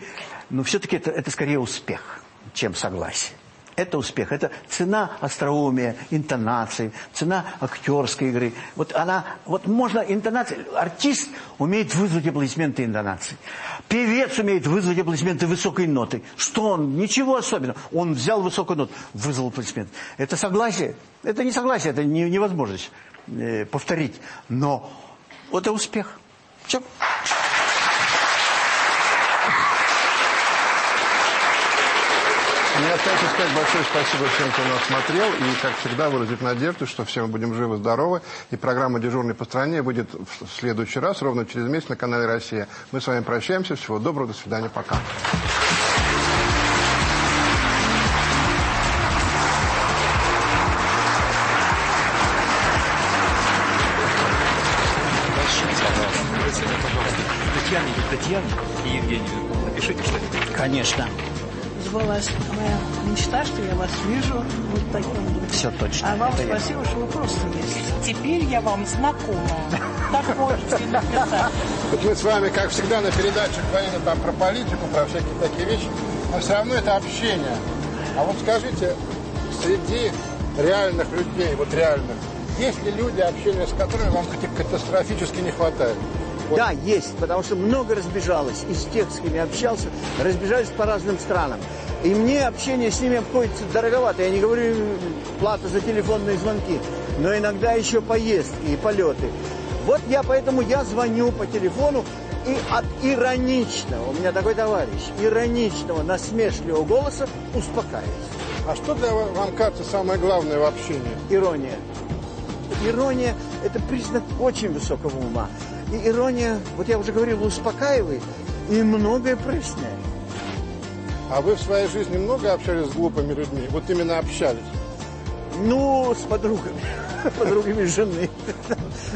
S8: ну, все-таки это, это скорее успех, чем согласие. Это успех, это цена остроумия, интонации, цена актерской игры. Вот она, вот можно интонация, артист умеет вызвать аплодисменты интонации. Певец умеет вызвать аплодисменты высокой ноты. Что он? Ничего особенного. Он взял высокую ноту, вызвал аплодисмент. Это согласие. Это не согласие, это не- невозможность э, повторить. Но вот это успех. Все.
S1: Остается сказать большое спасибо всем, кто нас смотрел. И, как всегда, выразить надежду, что все мы будем живы-здоровы. И программа «Дежурный по стране» будет в следующий раз, ровно через месяц на канале «Россия». Мы с вами прощаемся. Всего доброго. До свидания. Пока.
S8: Татьяна, Татьяна.
S10: И Евгению напишите что-нибудь.
S8: Конечно.
S11: Сбылась моя мечта, что я вас вижу вот таким.
S8: Все точно.
S11: А вам
S8: Это я.
S11: спасибо, что вы просто есть. Теперь я вам знакома. Так можете написать.
S1: Вот мы с вами, как всегда, на передачах говорили там про политику, про всякие такие вещи, но все равно это общение. А вот скажите, среди реальных людей, вот реальных, есть ли люди, общения с которыми вам кати- катастрофически не хватает? Вот.
S4: Да, есть, потому что много разбежалось. Из тех, с кем я общался, разбежались по разным странам. И мне общение с ними обходится дороговато. Я не говорю плата за телефонные звонки, но иногда еще поездки и полеты. Вот я поэтому я звоню по телефону и от ироничного, у меня такой товарищ, ироничного, насмешливого голоса успокаиваюсь.
S1: А что для ва- вам кажется самое главное в общении?
S4: Ирония. Ирония – это признак очень высокого ума. И ирония, вот я уже говорил, успокаивает и многое проясняет.
S1: А вы в своей жизни много общались с глупыми людьми? Вот именно общались?
S4: Ну, с подругами. Подругами жены.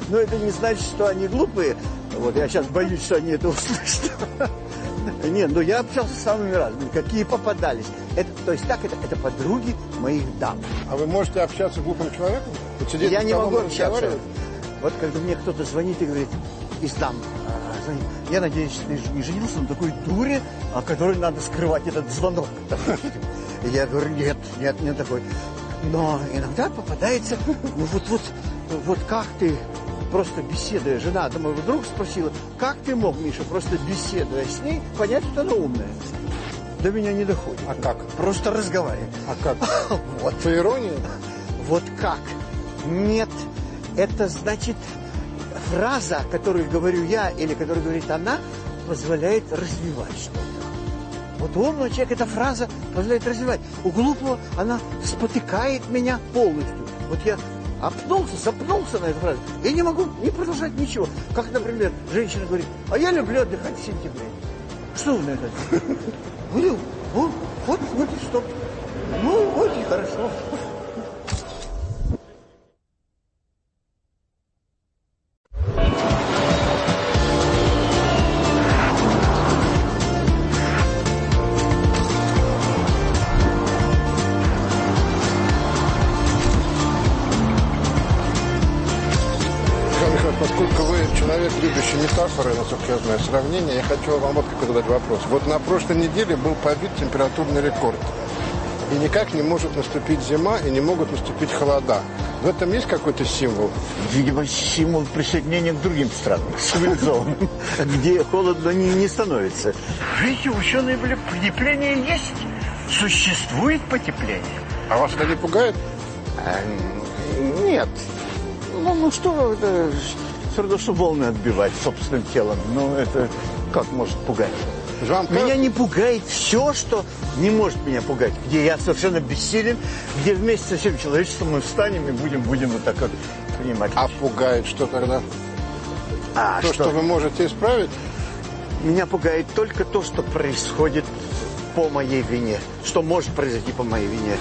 S4: Но это не значит, что они глупые. Вот я сейчас боюсь, что они это услышат. Нет, ну я общался с самыми разными, какие попадались. Это, то есть так, это, это подруги моих дам.
S1: А вы можете общаться с глупым человеком? Вот
S4: я не могу общаться. Вот когда мне кто-то звонит и говорит, из дам, я надеюсь, ты же не женился на такой дуре, о которой надо скрывать этот звонок. Я говорю, нет, нет, не такой. Но иногда попадается, ну вот, вот, вот как ты, просто беседуя, жена домой вдруг спросила, как ты мог, Миша, просто беседуя с ней, понять, что она умная? До меня не доходит.
S1: А как?
S4: Просто разговаривать.
S1: А как?
S4: Вот.
S1: По иронии?
S4: Вот как? Нет, это значит фраза, которую говорю я или которую говорит она, позволяет развивать что-то. Вот у умного человека эта фраза позволяет развивать. У глупого она спотыкает меня полностью. Вот я опнулся, запнулся на эту фразу. Я не могу не продолжать ничего. Как, например, женщина говорит, а я люблю отдыхать в сентябре. Что вы на это? Ну, вот, вот, вот и что. Ну, и хорошо.
S1: Хочу вам вот какой задать вопрос. Вот на прошлой неделе был побит температурный рекорд. И никак не может наступить зима, и не могут наступить холода. В этом есть какой-то символ?
S4: Видимо, символ присоединения к другим странам, цивилизованным, где холодно не, не становится. Видите, ученые были, потепление есть. Существует потепление.
S1: А вас это не пугает?
S4: А, нет. Ну, ну что, это все равно, что волны отбивать собственным телом. Ну, это как может пугать?
S1: Вам
S2: Меня не пугает все, что не может меня пугать. Где я совершенно бессилен, где вместе со всем человечеством мы встанем и будем, будем вот так вот принимать.
S1: А пугает что тогда?
S2: А,
S1: То, что вы можете исправить?
S2: Меня пугает только то, что происходит по моей вине. Что может произойти по моей вине.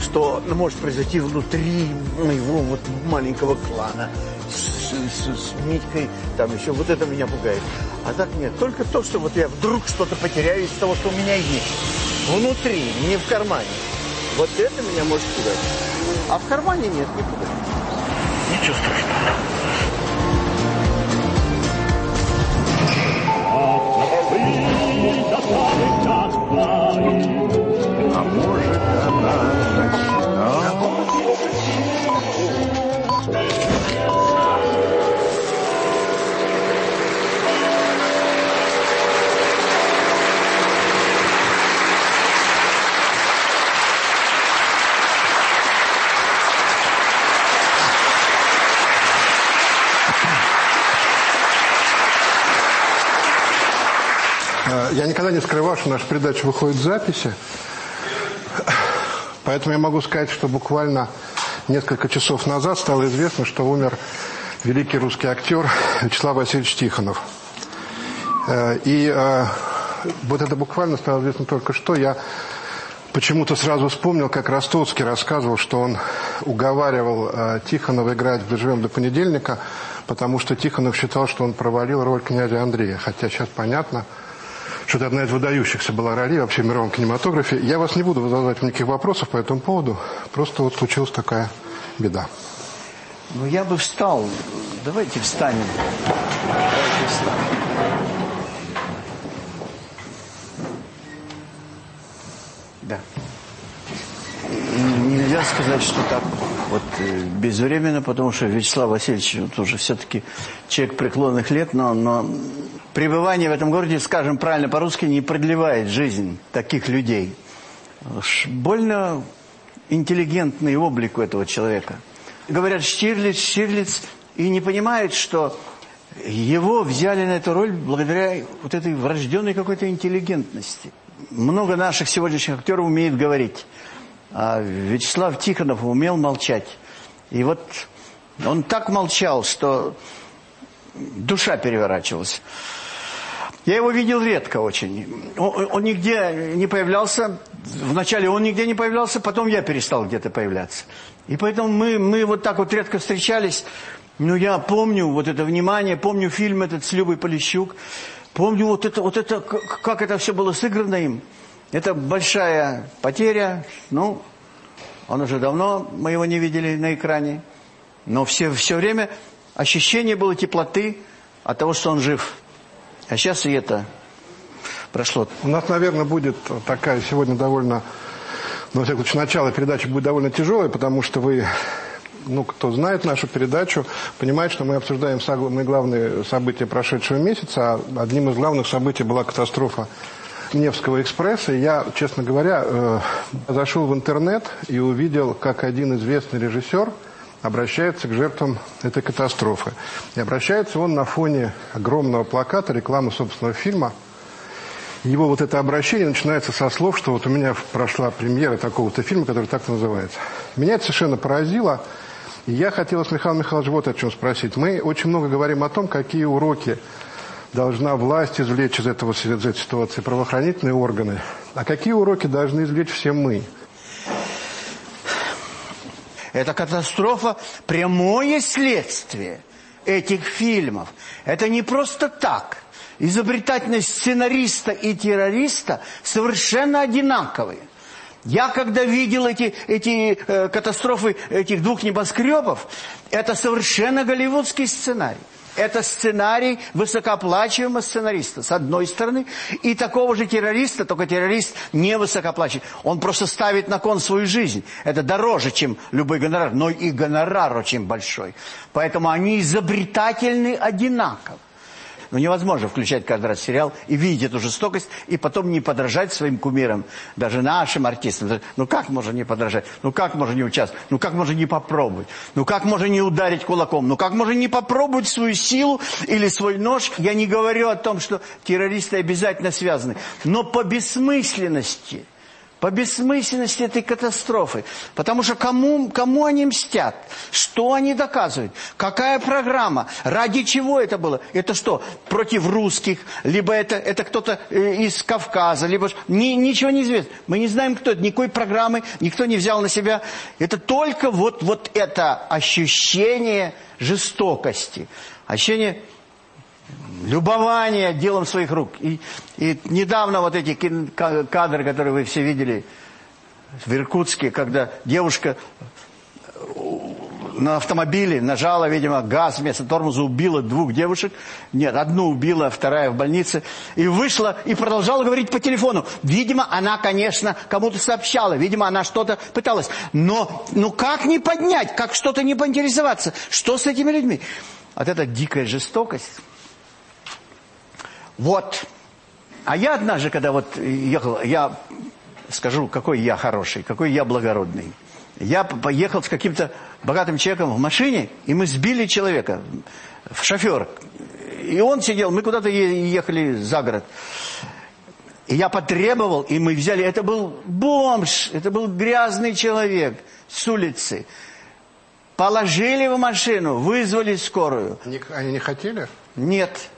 S2: Что ну, может произойти внутри моего вот маленького клана. С, с- с Митькой, там еще. Вот это меня пугает. А так нет. Только то, что вот я вдруг что-то потеряю из того, что у меня есть. Внутри, не в кармане. Вот это меня может пугать. А в кармане нет, не пугает. Ничего страшного.
S3: А
S1: Я никогда не скрывал, что наша передача выходит в записи. Поэтому я могу сказать, что буквально несколько часов назад стало известно, что умер великий русский актер Вячеслав Васильевич Тихонов. Э, И э, вот это буквально стало известно только что. Я почему-то сразу вспомнил, как Ростовский рассказывал, что он уговаривал э, Тихонова играть «Доживем до понедельника», потому что Тихонов считал, что он провалил роль князя Андрея. Хотя сейчас понятно, что это одна из выдающихся была ролей вообще в мировом кинематографе. Я вас не буду задавать никаких вопросов по этому поводу. Просто вот случилась такая беда.
S4: Ну, я бы встал. Давайте встанем. Давайте встанем. Да. Нельзя сказать, что так вот э, безвременно, потому что Вячеслав Васильевич вот уже все-таки человек преклонных лет, но, но пребывание в этом городе, скажем правильно по-русски, не продлевает жизнь таких людей. Больно интеллигентный облик у этого человека. Говорят, Штирлиц, Штирлиц, и не понимает, что его взяли на эту роль благодаря вот этой врожденной какой-то интеллигентности. Много наших сегодняшних актеров умеет говорить. А Вячеслав Тихонов умел молчать. И вот он так молчал, что душа переворачивалась. Я его видел редко очень. Он, он нигде не появлялся. Вначале он нигде не появлялся, потом я перестал где-то появляться. И поэтому мы, мы вот так вот редко встречались. Но я помню вот это внимание, помню фильм этот с Любой Полищук. Помню вот это, вот это, как это все было сыграно им. Это большая потеря. Ну, он уже давно, мы его не видели на экране. Но все, все время ощущение было теплоты от того, что он жив. А сейчас и это прошло.
S1: У нас, наверное, будет такая сегодня довольно, ну, во всяком случае, начало передачи будет довольно тяжелое, потому что вы, ну, кто знает нашу передачу, понимает, что мы обсуждаем самые главные события прошедшего месяца, а одним из главных событий была катастрофа Невского экспресса. И я, честно говоря, э, зашел в интернет и увидел, как один известный режиссер обращается к жертвам этой катастрофы. И обращается он на фоне огромного плаката рекламы собственного фильма – его вот это обращение начинается со слов, что вот у меня прошла премьера такого-то фильма, который так называется. Меня это совершенно поразило. И я хотел с Михаилом Михайловичем вот о чем спросить. Мы очень много говорим о том, какие уроки должна власть извлечь из, этого, из этой ситуации, правоохранительные органы. А какие уроки должны извлечь все мы?
S4: Это катастрофа – прямое следствие этих фильмов. Это не просто так. Изобретательность сценариста и террориста совершенно одинаковые. Я когда видел эти, эти э, катастрофы этих двух небоскребов, это совершенно голливудский сценарий. Это сценарий высокооплачиваемого сценариста, с одной стороны, и такого же террориста, только террорист не высокооплачиваемый. Он просто ставит на кон свою жизнь. Это дороже, чем любой гонорар, но и гонорар очень большой. Поэтому они изобретательны одинаково. Ну невозможно включать каждый раз сериал и видеть эту жестокость, и потом не подражать своим кумирам, даже нашим артистам. Ну как можно не подражать? Ну как можно не участвовать? Ну как можно не попробовать? Ну как можно не ударить кулаком? Ну как можно не попробовать свою силу или свой нож? Я не говорю о том, что террористы обязательно связаны, но по бессмысленности – по бессмысленности этой катастрофы. Потому что кому, кому они мстят? Что они доказывают? Какая программа? Ради чего это было? Это что, против русских? Либо это, это кто-то э, из Кавказа? Либо... Ни, ничего не известно. Мы не знаем, кто это. Никакой программы никто не взял на себя. Это только вот, вот это ощущение жестокости. Ощущение любование делом своих рук. И, и недавно вот эти кадры, которые вы все видели в Иркутске, когда девушка на автомобиле нажала, видимо, газ вместо тормоза, убила двух девушек. Нет, одну убила, вторая в больнице. И вышла и продолжала говорить по телефону. Видимо, она, конечно, кому-то сообщала. Видимо, она что-то пыталась. Но ну как не поднять, как что-то не поинтересоваться? Что с этими людьми? Вот эта дикая жестокость... Вот. А я однажды, когда вот ехал, я скажу, какой я хороший, какой я благородный. Я поехал с каким-то богатым человеком в машине, и мы сбили человека, в шофер. И он сидел, мы куда-то ехали за город. И я потребовал, и мы взяли, это был бомж, это был грязный человек с улицы. Положили в машину, вызвали скорую.
S1: Они не хотели?
S4: Нет.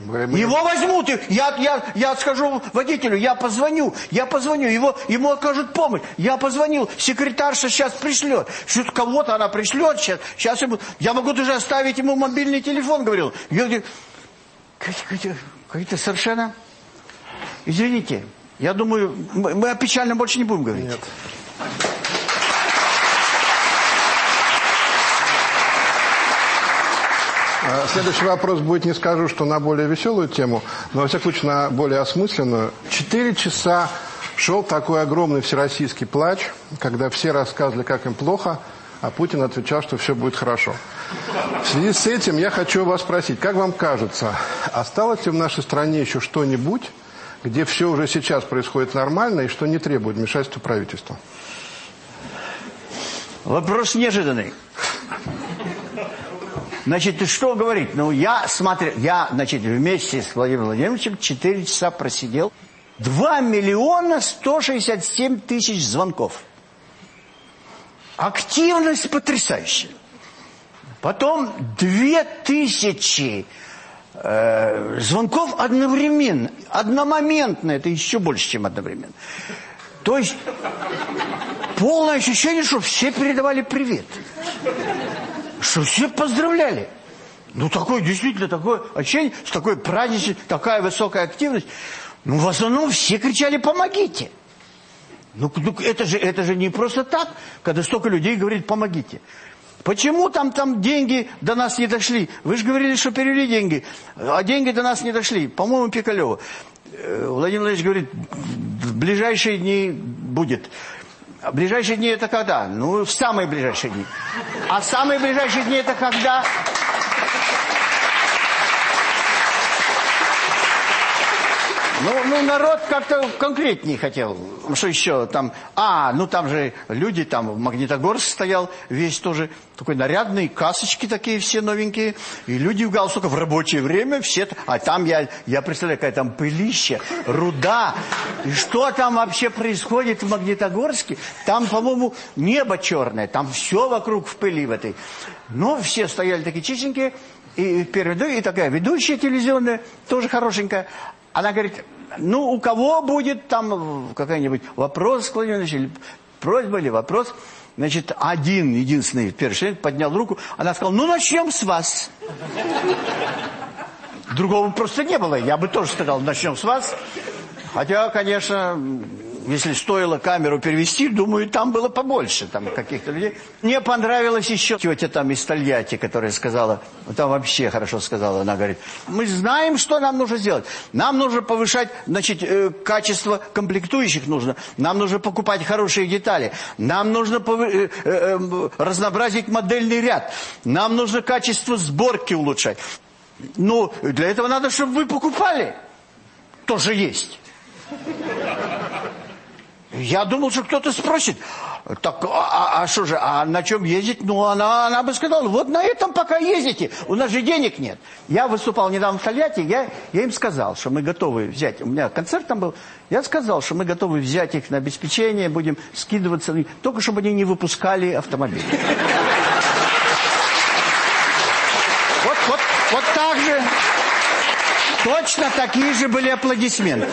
S4: Его возьмут, я, я, я скажу водителю, я позвоню, я позвоню, его, ему окажут помощь. Я позвонил, секретарша сейчас пришлет. Что-то кого-то она пришлет сейчас. сейчас ему, я могу даже оставить ему мобильный телефон, говорил. Говорю, какие-то совершенно... Извините, я думаю, мы, мы о печальном больше не будем говорить. Нет.
S1: Следующий вопрос будет, не скажу, что на более веселую тему, но, во всяком случае, на более осмысленную. Четыре часа шел такой огромный всероссийский плач, когда все рассказывали, как им плохо, а Путин отвечал, что все будет хорошо. В связи с этим я хочу вас спросить, как вам кажется, осталось ли в нашей стране еще что-нибудь, где все уже сейчас происходит нормально и что не требует вмешательства правительства?
S4: Вопрос неожиданный. Значит, что говорить? Ну, я смотрел, я, значит, вместе с Владимиром Владимировичем 4 часа просидел. 2 миллиона 167 тысяч звонков. Активность потрясающая. Потом 2 тысячи э, звонков одновременно. Одномоментно, это еще больше, чем одновременно. То есть полное ощущение, что все передавали привет что все поздравляли. Ну, такое, действительно, такое ощущение, с такой праздничной, такая высокая активность. Ну, в основном все кричали «помогите». Ну, ну это, же, это же не просто так, когда столько людей говорит «помогите». Почему там, там деньги до нас не дошли? Вы же говорили, что перевели деньги, а деньги до нас не дошли. По-моему, Пикалева. Э, Владимир Владимирович говорит, в ближайшие дни будет. А ближайшие дни это когда? Ну, в самые ближайшие дни. А самые ближайшие дни это когда? Ну, ну народ как-то конкретнее хотел. Что еще там? А, ну там же люди, там Магнитогорск стоял, весь тоже такой нарядный, касочки такие все новенькие. И люди в галстуках в рабочее время все... А там я, я представляю, какая там пылища, руда. И что там вообще происходит в Магнитогорске? Там, по-моему, небо черное, там все вокруг в пыли в этой. Но все стояли такие чистенькие. И и такая ведущая телевизионная, тоже хорошенькая. Она говорит, ну, у кого будет там какой-нибудь вопрос, Владимир или просьба, или вопрос. Значит, один, единственный первый человек поднял руку. Она сказала, ну, начнем с вас. Другого просто не было. Я бы тоже сказал, начнем с вас. Хотя, конечно, если стоило камеру перевести, думаю, там было побольше там каких-то людей. Мне понравилась еще тетя там из Тольятти, которая сказала, там вообще хорошо сказала, она говорит, мы знаем, что нам нужно сделать. Нам нужно повышать, значит, э, качество комплектующих нужно. Нам нужно покупать хорошие детали. Нам нужно повы... э, э, разнообразить модельный ряд. Нам нужно качество сборки улучшать. Ну, для этого надо, чтобы вы покупали. Тоже есть. Я думал, что кто-то спросит, так, а, а что же, а на чем ездить? Ну, она, она бы сказала, вот на этом пока ездите, у нас же денег нет. Я выступал недавно в Тольятти, я, я им сказал, что мы готовы взять, у меня концерт там был, я сказал, что мы готовы взять их на обеспечение, будем скидываться, только чтобы они не выпускали автомобили. Вот, вот, вот так же, точно такие же были аплодисменты.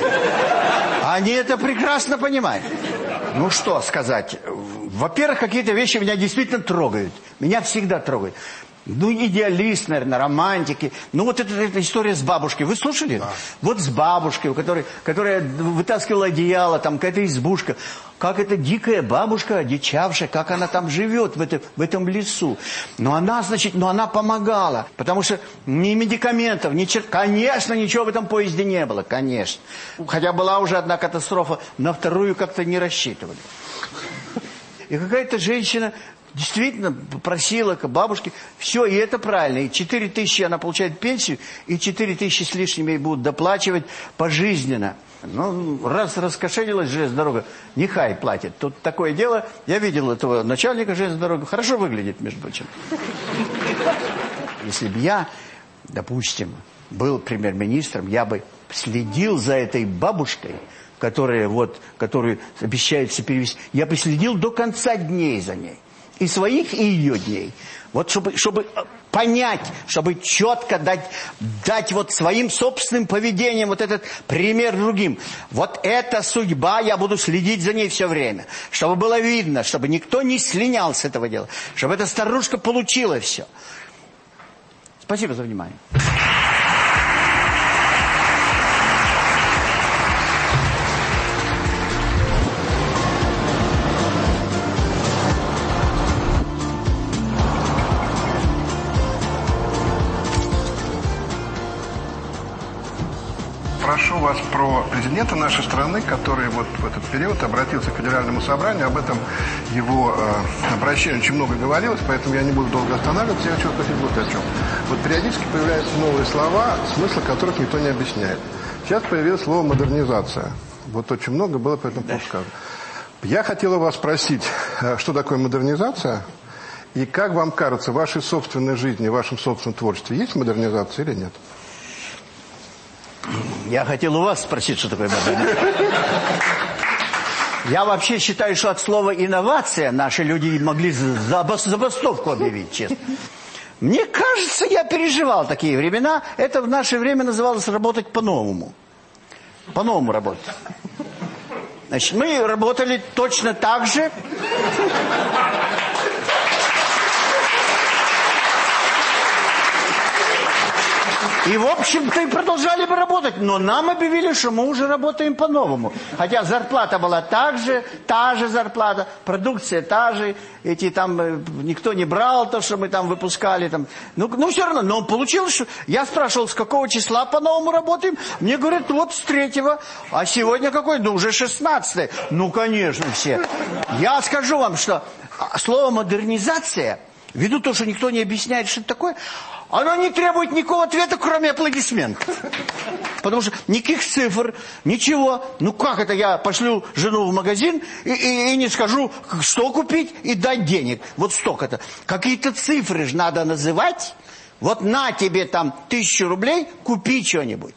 S4: Они это прекрасно понимают. Ну что сказать. Во-первых, какие-то вещи меня действительно трогают. Меня всегда трогают. Ну, идеалист, наверное, романтики. Ну, вот эта, эта история с бабушкой. Вы слушали? Да. Вот с бабушкой, у которой, которая вытаскивала одеяло, там какая-то избушка. Как эта дикая бабушка, одичавшая, как она там живет в, это, в этом лесу. Но она, значит, но она помогала. Потому что ни медикаментов, ни чер... Конечно, ничего в этом поезде не было, конечно. Хотя была уже одна катастрофа, на вторую как-то не рассчитывали. И какая-то женщина действительно просила к бабушке. Все, и это правильно. И 4 тысячи она получает пенсию, и 4 тысячи с лишним ей будут доплачивать пожизненно. Ну, раз раскошелилась железная дорога, нехай платит. Тут такое дело. Я видел этого начальника железной дороги. Хорошо выглядит, между прочим. Если бы я, допустим, был премьер-министром, я бы следил за этой бабушкой, которая вот, которую обещается перевести. Я бы следил до конца дней за ней и своих, и ее дней. Вот чтобы, чтобы э, понять, чтобы четко дать, дать вот своим собственным поведением вот этот пример другим. Вот эта судьба, я буду следить за ней все время. Чтобы было видно, чтобы никто не слинял с этого дела. Чтобы эта старушка получила все. Спасибо за внимание.
S1: Президента нашей страны, который вот в этот период обратился к Федеральному собранию. Об этом его э, обращении очень много говорилось, поэтому я не буду долго останавливаться. Я хочу спросить вот о чем. Вот периодически появляются новые слова, смысла которых никто не объясняет. Сейчас появилось слово «модернизация». Вот очень много было по этому поводу сказано. Я хотел у вас спросить, э, что такое модернизация? И как вам кажется, в вашей собственной жизни, в вашем собственном творчестве есть модернизация или нет?
S4: Я хотел у вас спросить, что такое модернизация. Я вообще считаю, что от слова «инновация» наши люди могли забастовку объявить, честно. Мне кажется, я переживал такие времена. Это в наше время называлось «работать по-новому». По-новому работать. Значит, мы работали точно так же. И, в общем-то, и продолжали бы работать. Но нам объявили, что мы уже работаем по-новому. Хотя зарплата была так же, та же зарплата, продукция та же. Эти там, э, никто не брал то, что мы там выпускали. Там. Ну, ну, все равно. Но получилось, что... Я спрашивал, с какого числа по-новому работаем? Мне говорят, вот с третьего. А сегодня какой? Ну, уже 16 Ну, конечно, все. Я скажу вам, что слово «модернизация», ввиду того, что никто не объясняет, что это такое... Оно не требует никакого ответа, кроме аплодисментов. Потому что никаких цифр, ничего. Ну как это я пошлю жену в магазин и, и, и не скажу, что купить и дать денег. Вот столько-то. Какие-то цифры же надо называть. Вот на тебе там тысячу рублей, купи что-нибудь.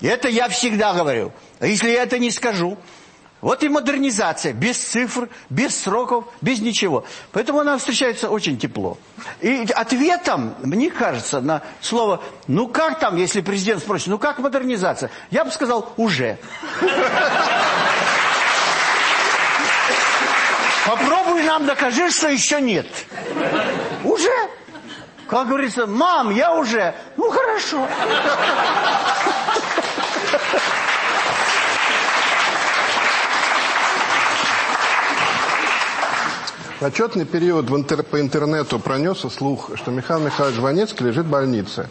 S4: Это я всегда говорю. А если я это не скажу, вот и модернизация, без цифр, без сроков, без ничего. Поэтому она встречается очень тепло. И ответом, мне кажется, на слово «ну как там», если президент спросит, «ну как модернизация?» Я бы сказал «уже». Попробуй нам докажи, что еще нет. Уже. Как говорится, мам, я уже. Ну, хорошо.
S1: В отчетный период в интер, по интернету пронесся слух, что Михаил Михайлович Жванецкий лежит в больнице.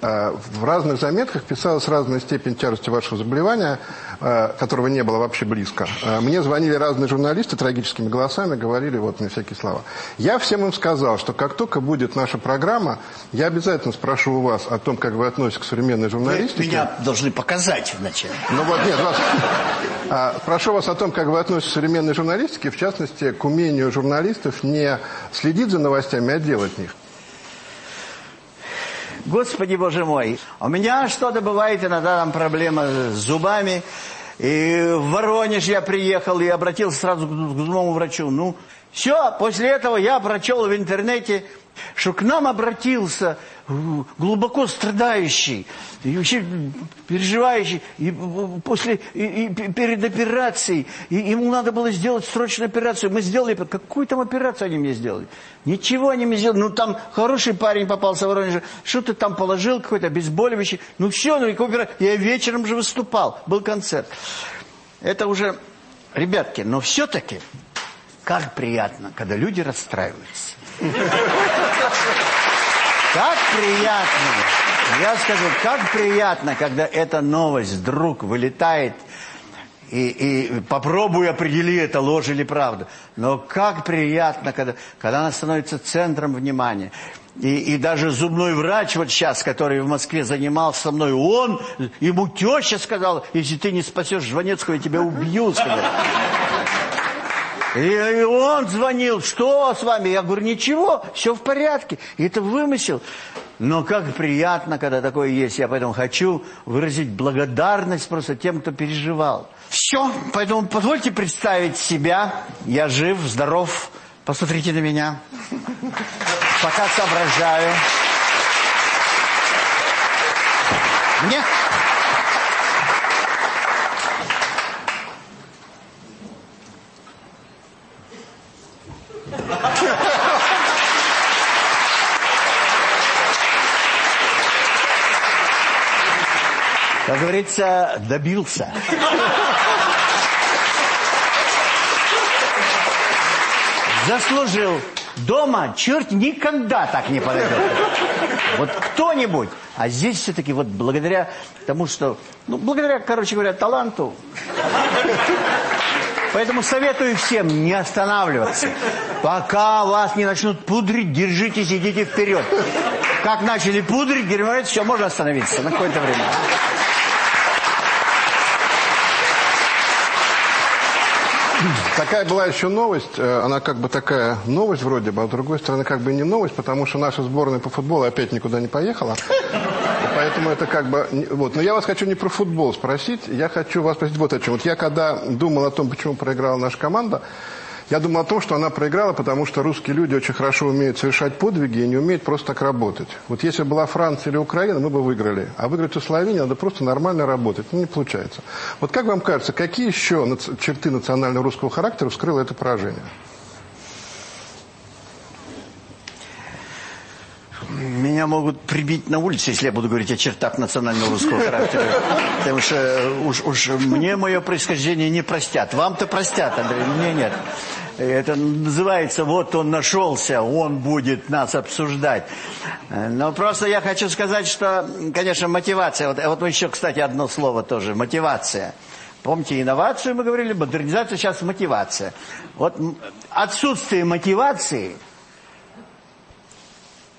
S1: Э, в разных заметках писалась разная степень тяжести вашего заболевания, э, которого не было вообще близко. Э, мне звонили разные журналисты трагическими голосами, говорили вот на всякие слова. Я всем им сказал, что как только будет наша программа, я обязательно спрошу у вас о том, как вы относитесь к современной журналистике.
S4: Меня должны показать вначале.
S1: Ну вот, нет, вас... А, прошу вас о том, как вы относитесь к современной журналистике, в частности, к умению журналистов не следить за новостями, а делать них.
S4: Господи, Боже мой, у меня что-то бывает иногда там проблема с зубами. И в Воронеж я приехал и обратился сразу к зубному врачу. Ну, все, после этого я прочел в интернете что к нам обратился глубоко страдающий, и вообще переживающий, и после, и, и перед операцией, и ему надо было сделать срочную операцию. Мы сделали, какую там операцию они мне сделали? Ничего они мне сделали. Ну, там хороший парень попался в Воронеже, что-то там положил, какой-то обезболивающий. Ну, все, ну, я вечером же выступал, был концерт. Это уже, ребятки, но все-таки, как приятно, когда люди расстраиваются. Как приятно, я скажу, как приятно, когда эта новость вдруг вылетает, и, и попробуй определи, это ложь или правда. Но как приятно, когда, когда она становится центром внимания. И, и даже зубной врач вот сейчас, который в Москве занимался со мной, он, ему теща сказала, если ты не спасешь Жванецкого, я тебя убью. Сказал. И он звонил, что с вами? Я говорю, ничего, все в порядке. И это вымысел. Но как приятно, когда такое есть. Я поэтому хочу выразить благодарность просто тем, кто переживал. Все, поэтому позвольте представить себя. Я жив, здоров. Посмотрите на меня. Пока соображаю. Мне Как говорится, добился. Заслужил. Дома черт никогда так не подойдет. Вот кто-нибудь. А здесь все-таки вот благодаря тому, что... Ну, благодаря, короче говоря, таланту. Поэтому советую всем не останавливаться. Пока вас не начнут пудрить, держитесь, идите вперед. Как начали пудрить, говорят, все, можно остановиться на какое-то время.
S1: Такая была еще новость, э, она как бы такая новость вроде бы, а с другой стороны как бы не новость, потому что наша сборная по футболу опять никуда не поехала. Поэтому это как бы... Вот. Но я вас хочу не про футбол спросить, я хочу вас спросить вот о чем. Вот я когда думал о том, почему проиграла наша команда, я думал о том, что она проиграла, потому что русские люди очень хорошо умеют совершать подвиги и не умеют просто так работать. Вот если была Франция или Украина, мы бы выиграли. А выиграть у Словении надо просто нормально работать. Ну, не получается. Вот как вам кажется, какие еще черты национального русского характера вскрыло это поражение?
S4: Меня могут прибить на улице, если я буду говорить о чертах национального русского характера. Потому что уж, уж мне мое происхождение не простят. Вам-то простят, Андрей, мне нет. Это называется «вот он нашелся, он будет нас обсуждать». Но просто я хочу сказать, что, конечно, мотивация. Вот, вот еще, кстати, одно слово тоже – мотивация. Помните, инновацию мы говорили, модернизация, сейчас мотивация. Вот отсутствие мотивации –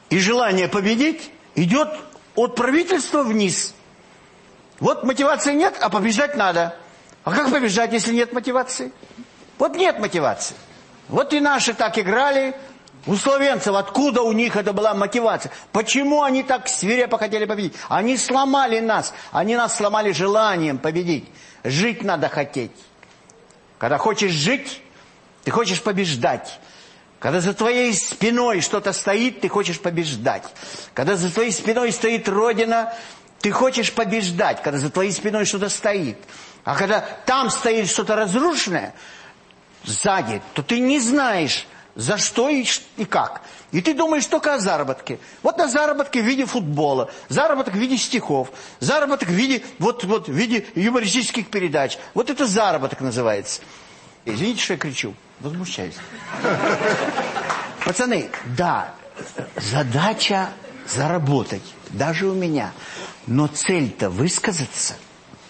S4: и желание победить идет от правительства вниз. Вот мотивации нет, а побеждать надо. А как побеждать, если нет мотивации? Вот нет мотивации. Вот и наши так играли. У словенцев откуда у них это была мотивация? Почему они так свирепо хотели победить? Они сломали нас. Они нас сломали желанием победить. Жить надо хотеть. Когда хочешь жить, ты хочешь побеждать. Когда за твоей спиной что-то стоит, ты хочешь побеждать. Когда за твоей спиной стоит Родина, ты хочешь побеждать. Когда за твоей спиной что-то стоит. А когда там стоит что-то разрушенное, сзади, то ты не знаешь, за что и, и как. И ты думаешь только о заработке. Вот на заработке в виде футбола, заработок в виде стихов, заработок в виде, вот, вот, в виде юмористических передач. Вот это заработок называется. Извините, что я кричу. Возмущаюсь. Пацаны, да, задача заработать, даже у меня. Но цель-то высказаться.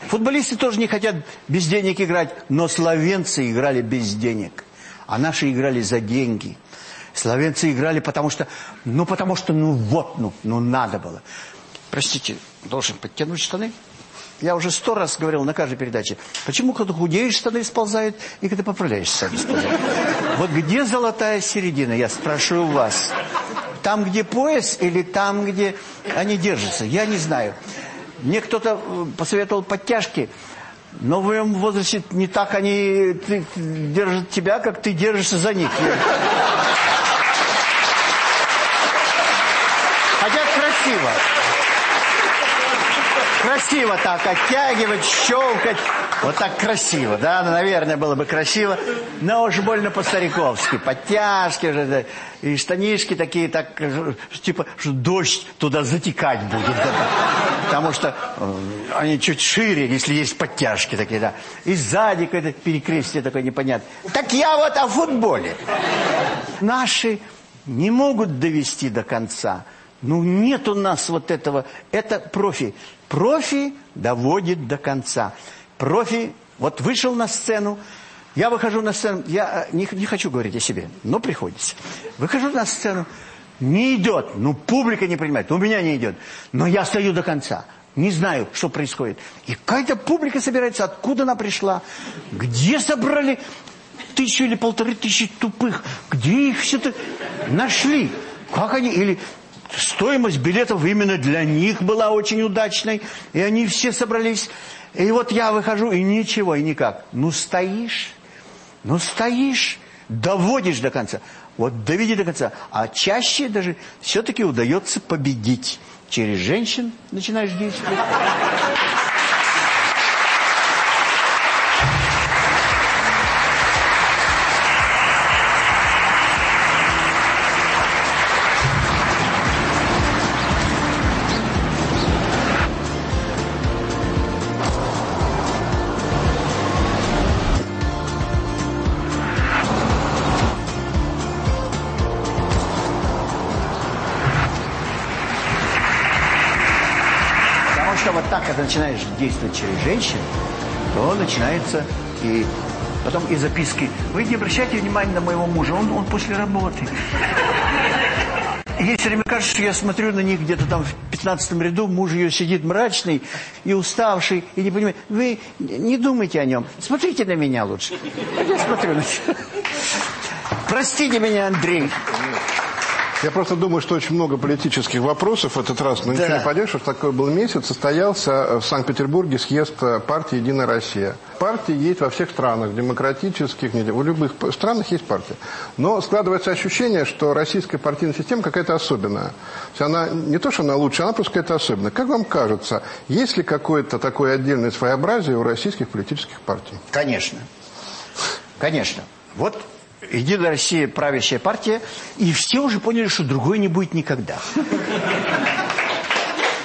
S4: Футболисты тоже не хотят без денег играть, но словенцы играли без денег, а наши играли за деньги. Словенцы играли потому что, ну потому что, ну вот, ну, ну надо было. Простите, должен подтянуть штаны? Я уже сто раз говорил на каждой передаче. Почему, когда худеешь, штаны сползают, и когда поправляешься, штаны сползают? Вот где золотая середина, я спрашиваю вас. Там, где пояс, или там, где они держатся? Я не знаю. Мне кто-то э, посоветовал подтяжки, но в моем возрасте не так они держат тебя, как ты держишься за них. Хотя красиво. Красиво так оттягивать, щелкать. Вот так красиво, да? Ну, наверное, было бы красиво. Но уж больно по-стариковски. Подтяжки уже, и штанишки такие, так, типа, что дождь туда затекать будет. Да? Потому что э, они чуть шире, если есть подтяжки такие, да. И сзади какое-то перекрестие такое непонятное. Так я вот о футболе. Наши не могут довести до конца. Ну, нет у нас вот этого. Это профи. Профи доводит до конца. Профи, вот вышел на сцену, я выхожу на сцену, я э, не, не хочу говорить о себе, но приходится. Выхожу на сцену, не идет, ну публика не принимает, у меня не идет, но я стою до конца. Не знаю, что происходит. И какая-то публика собирается, откуда она пришла, где собрали тысячу или полторы тысячи тупых, где их все-то нашли, как они, или стоимость билетов именно для них была очень удачной, и они все собрались. И вот я выхожу, и ничего, и никак. Ну, стоишь, ну, стоишь, доводишь до конца. Вот доведи до конца. А чаще даже все-таки удается победить. Через женщин начинаешь действовать. Действовать через женщин, то начинается и потом и записки. Вы не обращайте внимания на моего мужа, он, он после работы. Ей все время кажется, что я смотрю на них где-то там в 15 ряду, муж ее сидит мрачный и уставший, и не понимает. Вы не думайте о нем, смотрите на меня лучше. Я смотрю на тебя. Простите меня, Андрей.
S1: Я просто думаю, что очень много политических вопросов в этот раз, но да. ничего не поделаешь, что такой был месяц, состоялся в Санкт-Петербурге съезд партии «Единая Россия». Партии есть во всех странах, демократических, в любых странах есть партия. Но складывается ощущение, что российская партийная система какая-то особенная. Она не то, что она лучше, она просто какая-то особенная. Как вам кажется, есть ли какое-то такое отдельное своеобразие у российских политических партий?
S4: Конечно. Конечно. Вот Единая Россия правящая партия, и все уже поняли, что другой не будет никогда.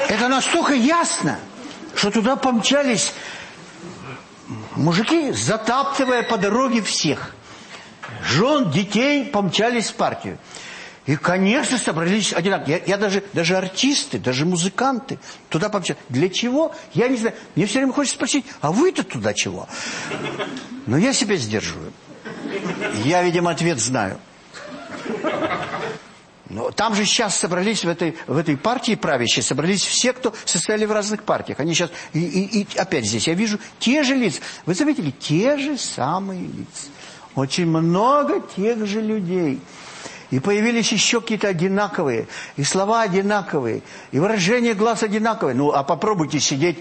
S4: Это настолько ясно, что туда помчались мужики, затаптывая по дороге всех. Жен, детей помчались в партию. И, конечно, собрались одинаково. Я, я даже, даже артисты, даже музыканты туда помчались. Для чего? Я не знаю. Мне все время хочется спросить, а вы-то туда чего? Но я себя сдерживаю. Я, видимо, ответ знаю. Но там же сейчас собрались в этой, в этой партии правящей, собрались все, кто состояли в разных партиях. Они сейчас, и, и, и опять здесь я вижу те же лица. Вы заметили, те же самые лица. Очень много тех же людей. И появились еще какие-то одинаковые, и слова одинаковые, и выражение глаз одинаковые. Ну, а попробуйте сидеть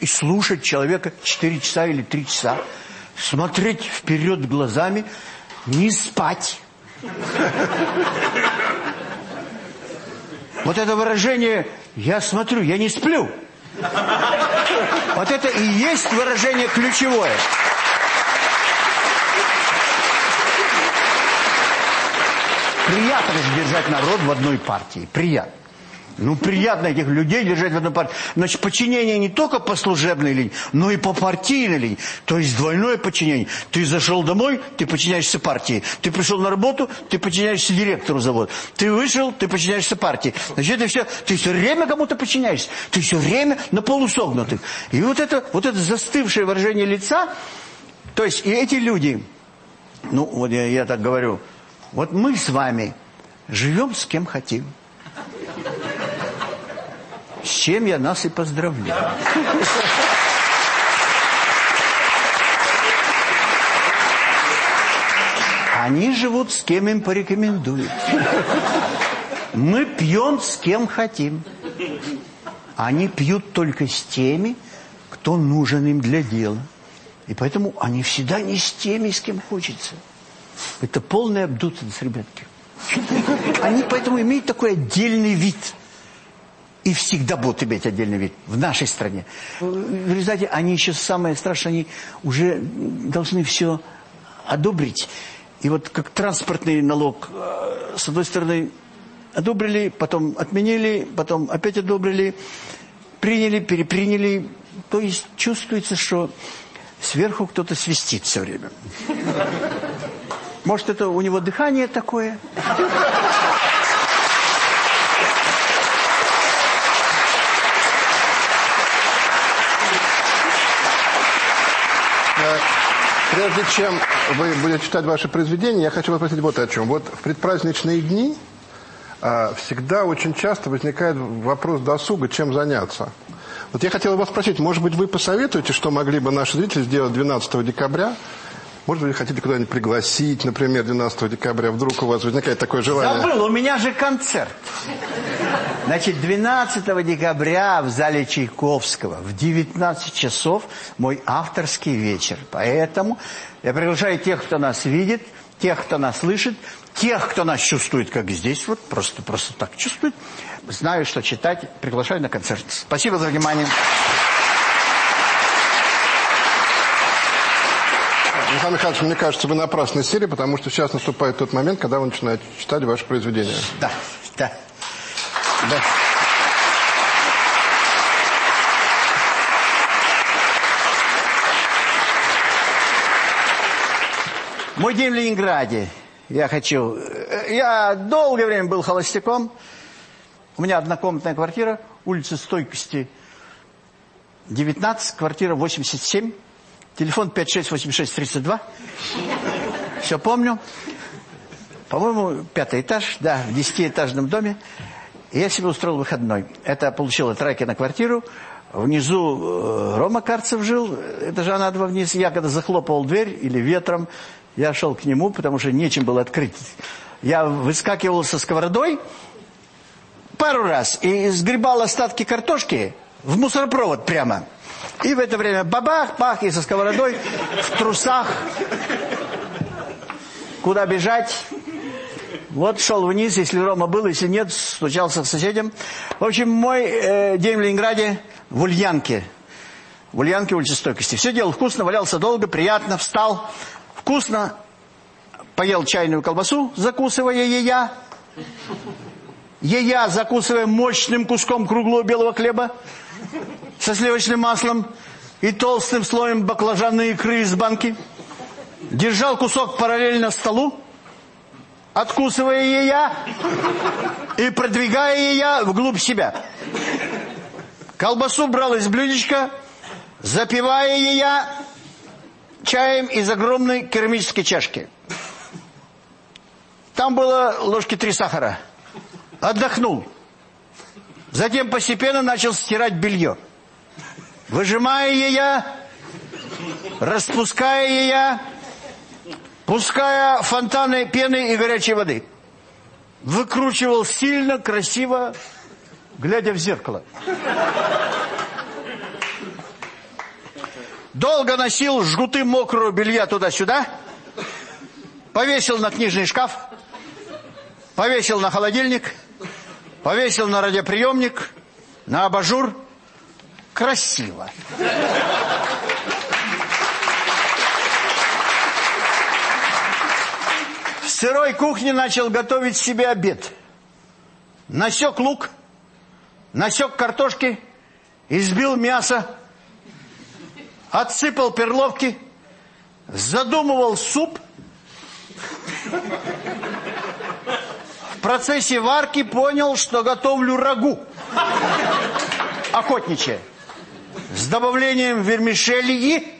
S4: и слушать человека 4 часа или 3 часа смотреть вперед глазами, не спать. Вот это выражение «я смотрю, я не сплю». Вот это и есть выражение ключевое. Приятно же народ в одной партии. Приятно. Ну, приятно этих людей держать в одной партии. Значит, подчинение не только по служебной линии, но и по партийной линии. То есть двойное подчинение. Ты зашел домой, ты подчиняешься партии. Ты пришел на работу, ты подчиняешься директору завода. Ты вышел, ты подчиняешься партии. Значит, это все, ты все время кому-то подчиняешься. Ты все время на полусогнутых. И вот это, вот это застывшее выражение лица, то есть и эти люди, ну, вот я, я так говорю, вот мы с вами живем с кем хотим. С чем я нас и поздравляю. Они живут с кем им порекомендуют. Мы пьем с кем хотим. Они пьют только с теми, кто нужен им для дела. И поэтому они всегда не с теми, с кем хочется. Это полная обдутость, ребятки. Они поэтому имеют такой отдельный вид – и всегда будут иметь отдельный вид в нашей стране. В результате они еще самое страшное, они уже должны все одобрить. И вот как транспортный налог, э, с одной стороны, одобрили, потом отменили, потом опять одобрили, приняли, переприняли. То есть чувствуется, что сверху кто-то свистит все время. Может, это у него дыхание такое?
S1: Прежде чем вы будете читать ваши произведения, я хочу вас спросить вот о чем. Вот в предпраздничные дни а, всегда очень часто возникает вопрос досуга, чем заняться. Вот я хотел вас спросить, может быть, вы посоветуете, что могли бы наши зрители сделать 12 декабря? Может быть, вы хотите куда-нибудь пригласить, например, 12 декабря, вдруг у вас возникает такое желание?
S4: Забыл, у меня же концерт. Значит, 12 декабря в зале Чайковского в 19 часов мой авторский вечер. Поэтому я приглашаю тех, кто нас видит, тех, кто нас слышит, тех, кто нас чувствует, как здесь, вот просто, просто так чувствует. Знаю, что читать, приглашаю на концерт. Спасибо за внимание.
S1: Михаил Михайлович, мне кажется, вы напрасно сели, потому что сейчас наступает тот момент, когда вы начинаете читать ваше произведение.
S4: Да, да, да. Мой день в Ленинграде. Я хочу... Я долгое время был холостяком. У меня однокомнатная квартира, улица Стойкости, 19, квартира 87. Телефон 568632. Все помню. По-моему, пятый этаж, да, в десятиэтажном доме. Я себе устроил выходной. Это получила траки на квартиру. Внизу э, Рома Карцев жил, этажа на два вниз. Я когда захлопывал дверь или ветром, я шел к нему, потому что нечем было открыть. Я выскакивал со сковородой пару раз и сгребал остатки картошки в мусоропровод прямо. И в это время бабах, бах, и со сковородой в трусах. Куда бежать? Вот шел вниз, если Рома был, если нет, стучался к соседям. В общем, мой э, день в Ленинграде в Ульянке. В Ульянке улица стойкости. Все делал вкусно, валялся долго, приятно, встал. Вкусно. Поел чайную колбасу, закусывая ея. Ея, закусывая мощным куском круглого белого хлеба со сливочным маслом и толстым слоем баклажанной икры из банки. Держал кусок параллельно столу, откусывая ее и продвигая ее вглубь себя. Колбасу брал из блюдечка, запивая ее чаем из огромной керамической чашки. Там было ложки три сахара. Отдохнул. Затем постепенно начал стирать белье выжимая ее, распуская ее, пуская фонтаны пены и горячей воды. Выкручивал сильно, красиво, глядя в зеркало. Долго носил жгуты мокрого белья туда-сюда, повесил на книжный шкаф, повесил на холодильник, повесил на радиоприемник, на абажур – красиво. В сырой кухне начал готовить себе обед. Насек лук, насек картошки, избил мясо, отсыпал перловки, задумывал суп. Процессе варки понял, что готовлю рагу. Охотничье. С добавлением вермишели и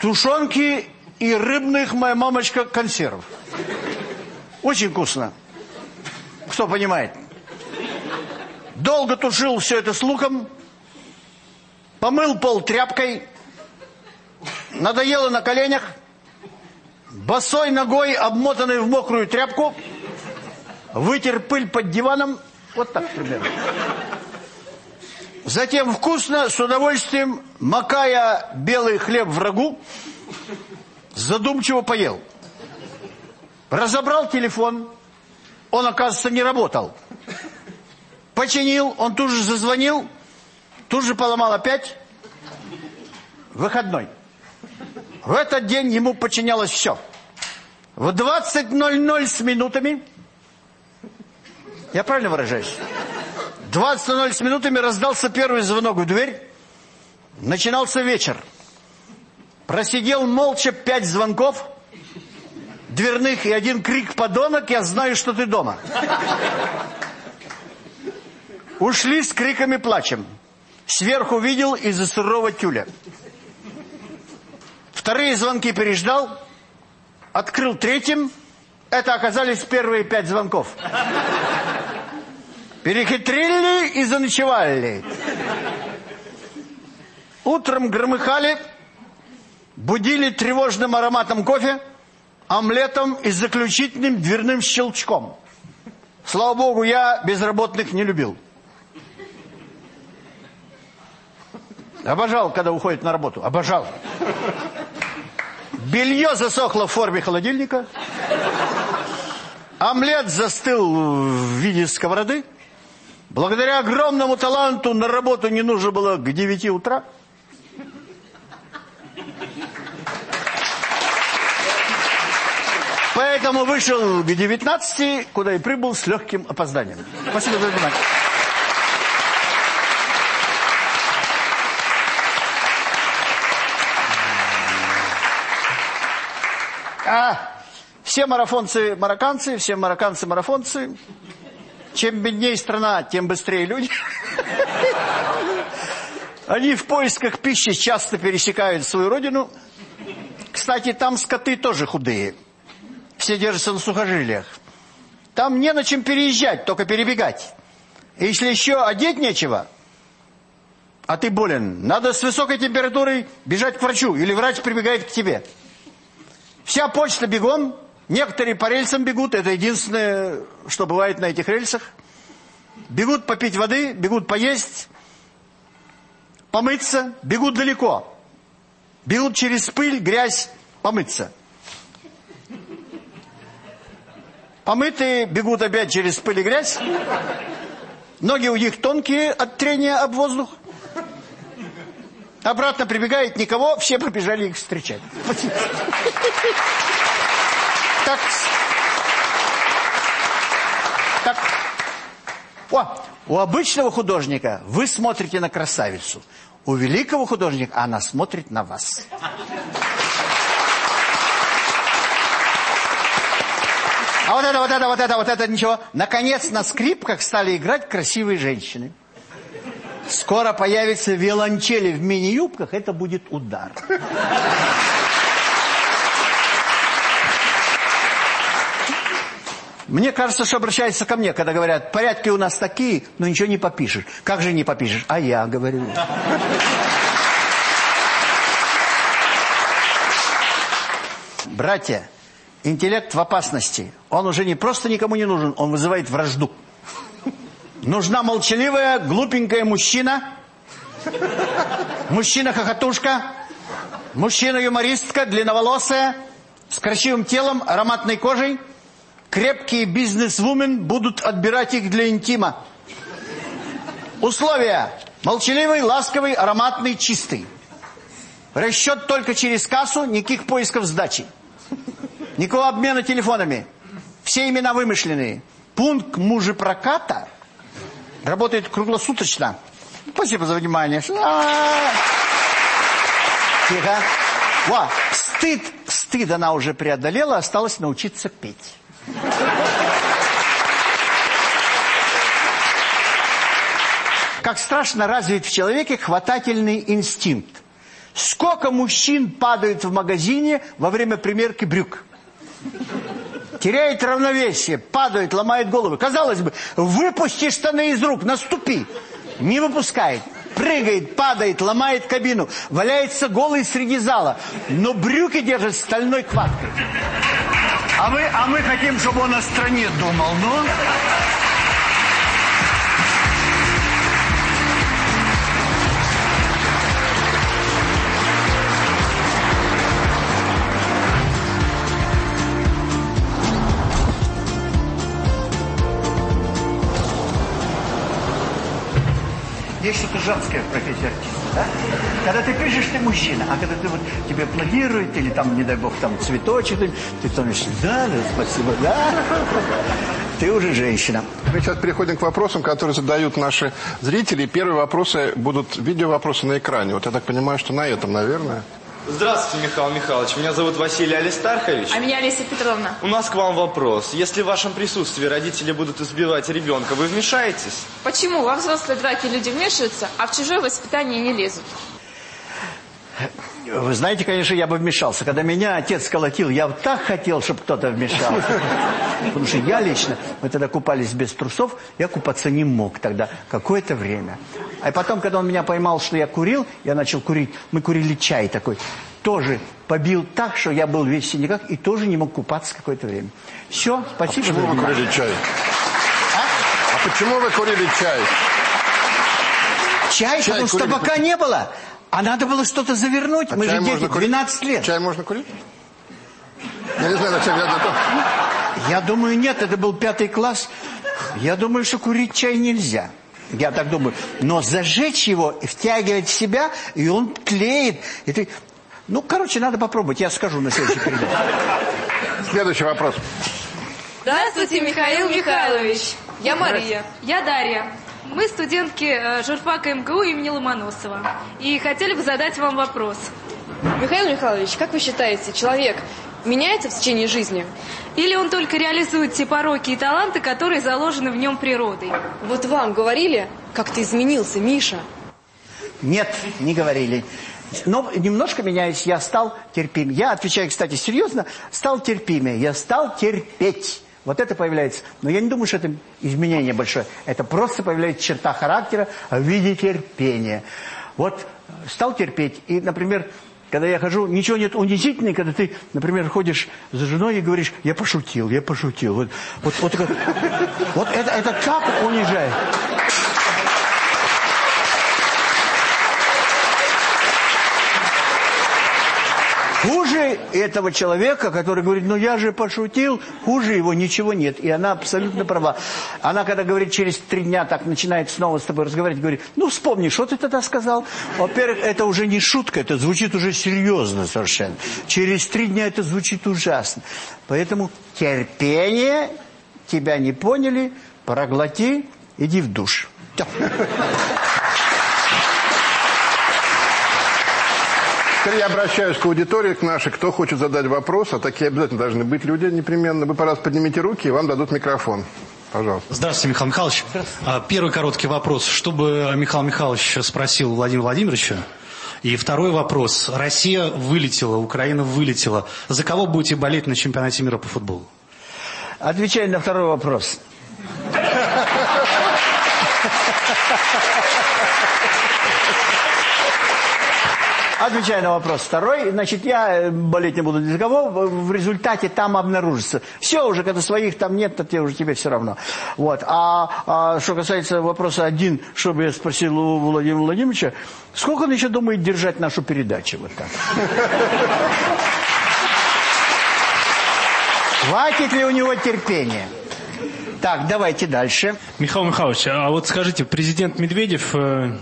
S4: тушенки и рыбных, моя мамочка, консервов. Очень вкусно. Кто понимает. Долго тушил все это с луком. Помыл пол тряпкой. Надоело на коленях. Босой ногой, обмотанной в мокрую тряпку. Вытер пыль под диваном. Вот так примерно. Затем вкусно, с удовольствием, макая белый хлеб в рагу, задумчиво поел. Разобрал телефон. Он, оказывается, не работал. Починил, он тут же зазвонил, тут же поломал опять. Выходной. В этот день ему подчинялось все. В 20.00 с минутами, я правильно выражаюсь? 20.00 с минутами раздался первый звонок в дверь. Начинался вечер. Просидел молча пять звонков дверных и один крик «Подонок, я знаю, что ты дома». Ушли с криками плачем. Сверху видел из-за сырого тюля. Вторые звонки переждал, открыл третьим. Это оказались первые пять звонков. Перехитрили и заночевали. Утром громыхали, будили тревожным ароматом кофе, омлетом и заключительным дверным щелчком. Слава богу, я безработных не любил. Обожал, когда уходит на работу. Обожал. Белье засохло в форме холодильника. Омлет застыл в виде сковороды. Благодаря огромному таланту на работу не нужно было к 9 утра. Поэтому вышел к 19, куда и прибыл с легким опозданием. Спасибо за внимание. А, все марафонцы марокканцы, все марокканцы марафонцы. Чем беднее страна, тем быстрее люди. Они в поисках пищи часто пересекают свою родину. Кстати, там скоты тоже худые. Все держатся на сухожилиях. Там не на чем переезжать, только перебегать. Если еще одеть нечего, а ты болен, надо с высокой температурой бежать к врачу, или врач прибегает к тебе. Вся почта бегом, некоторые по рельсам бегут, это единственное, что бывает на этих рельсах. Бегут попить воды, бегут поесть, помыться, бегут далеко. Бегут через пыль, грязь, помыться. Помытые бегут опять через пыль и грязь. Ноги у них тонкие от трения об воздух. Обратно прибегает никого, все побежали их встречать. Так. Так. О, у обычного художника вы смотрите на красавицу. У великого художника она смотрит на вас. А вот это, вот это, вот это, вот это ничего. Наконец на скрипках стали играть красивые женщины. Скоро появятся виолончели в мини-юбках, это будет удар. Мне кажется, что обращаются ко мне, когда говорят, порядки у нас такие, но ничего не попишешь. Как же не попишешь? А я говорю. Братья, интеллект в опасности. Он уже не просто никому не нужен, он вызывает вражду. Нужна молчаливая, глупенькая мужчина. Мужчина-хохотушка. Мужчина-юмористка, длинноволосая, с красивым телом, ароматной кожей. Крепкие бизнес-вумен будут отбирать их для интима. Условия. Молчаливый, ласковый, ароматный, чистый. Расчет только через кассу, никаких поисков сдачи. Никакого обмена телефонами. Все имена вымышленные. Пункт мужепроката Работает круглосуточно. Спасибо за внимание. Тихо. Во, стыд, стыд она уже преодолела, осталось научиться петь. Как страшно развит в человеке хватательный инстинкт. Сколько мужчин падают в магазине во время примерки брюк? Теряет равновесие, падает, ломает головы. Казалось бы, выпусти штаны из рук, наступи. Не выпускает. Прыгает, падает, ломает кабину. Валяется голый среди зала. Но брюки держит стальной хваткой. А мы, а мы хотим, чтобы он о стране думал. Ну... Есть в профессии артиста, да? Когда ты пишешь, ты мужчина, а когда ты вот тебе аплодируют, или там, не дай бог, там цветочек, ты становишься, да, да, спасибо, да, ты уже женщина.
S1: Мы сейчас переходим к вопросам, которые задают наши зрители. Первые вопросы будут видео-вопросы на экране. Вот я так понимаю, что на этом, наверное.
S12: Здравствуйте, Михаил Михайлович. Меня зовут Василий Алистархович.
S13: А меня Олеся Петровна.
S12: У нас к вам вопрос. Если в вашем присутствии родители будут избивать ребенка, вы вмешаетесь?
S13: Почему во взрослые драки люди вмешиваются, а в чужое воспитание не лезут?
S4: Вы знаете, конечно, я бы вмешался. Когда меня отец колотил, я так хотел, чтобы кто-то вмешался. Потому что я лично, мы тогда купались без трусов, я купаться не мог тогда какое-то время. А потом, когда он меня поймал, что я курил, я начал курить. Мы курили чай такой. Тоже побил так, что я был весь в синяках и тоже не мог купаться какое-то время. Все, спасибо.
S1: А почему вы курили чай? А? а почему вы курили чай?
S4: Чай, чай потому что табака не было. А надо было что-то завернуть. А Мы же дети, 12 лет.
S1: Чай можно курить? Я не знаю, зачем я готов.
S4: Я думаю, нет, это был пятый класс. Я думаю, что курить чай нельзя. Я так думаю. Но зажечь его, втягивать в себя, и он тлеет. И ты... Ну, короче, надо попробовать. Я скажу на следующей передаче.
S1: Следующий вопрос.
S14: Здравствуйте, Михаил Михайлович. Я Мария. Я Дарья. Мы студентки э, журфака МГУ имени Ломоносова. И хотели бы задать вам вопрос.
S15: Михаил Михайлович, как вы считаете, человек меняется в течение жизни?
S14: Или он только реализует те пороки и таланты, которые заложены в нем природой?
S15: Вот вам говорили, как ты изменился, Миша.
S4: Нет, не говорили. Но немножко меняюсь, я стал терпимее. Я отвечаю, кстати, серьезно, стал терпимее. Я стал терпеть. Вот это появляется. Но я не думаю, что это изменение большое. Это просто появляется черта характера в виде терпения. Вот стал терпеть. И, например, когда я хожу, ничего нет унизительного, когда ты, например, ходишь за женой и говоришь, я пошутил, я пошутил. Вот, вот, вот, вот это, это как унижает. Хуже этого человека, который говорит, ну я же пошутил, хуже его ничего нет. И она абсолютно права. Она, когда говорит, через три дня так начинает снова с тобой разговаривать, говорит, ну вспомни, что ты тогда сказал? Во-первых, это уже не шутка, это звучит уже серьезно совершенно. Через три дня это звучит ужасно. Поэтому терпение, тебя не поняли, проглоти, иди в душ.
S1: Теперь я обращаюсь к аудитории, к нашей. Кто хочет задать вопрос, а такие обязательно должны быть люди непременно. Вы, пожалуйста, поднимите руки, и вам дадут микрофон. Пожалуйста.
S16: Здравствуйте, Михаил Михайлович. А, первый короткий вопрос. Что бы Михаил Михайлович спросил Владимира Владимировича? И второй вопрос. Россия вылетела, Украина вылетела. За кого будете болеть на чемпионате мира по футболу?
S4: Отвечаю на второй вопрос. Отвечая на вопрос второй, значит, я э, болеть не буду ни за кого, в результате там обнаружится. Все уже, когда своих там нет, то тебе уже тебе все равно. Вот. А, а что касается вопроса один, что бы я спросил у Владимира Владимировича, сколько он еще думает держать нашу передачу вот так? Хватит ли у него терпения? Так, давайте дальше.
S17: Михаил Михайлович, а вот скажите, президент Медведев э,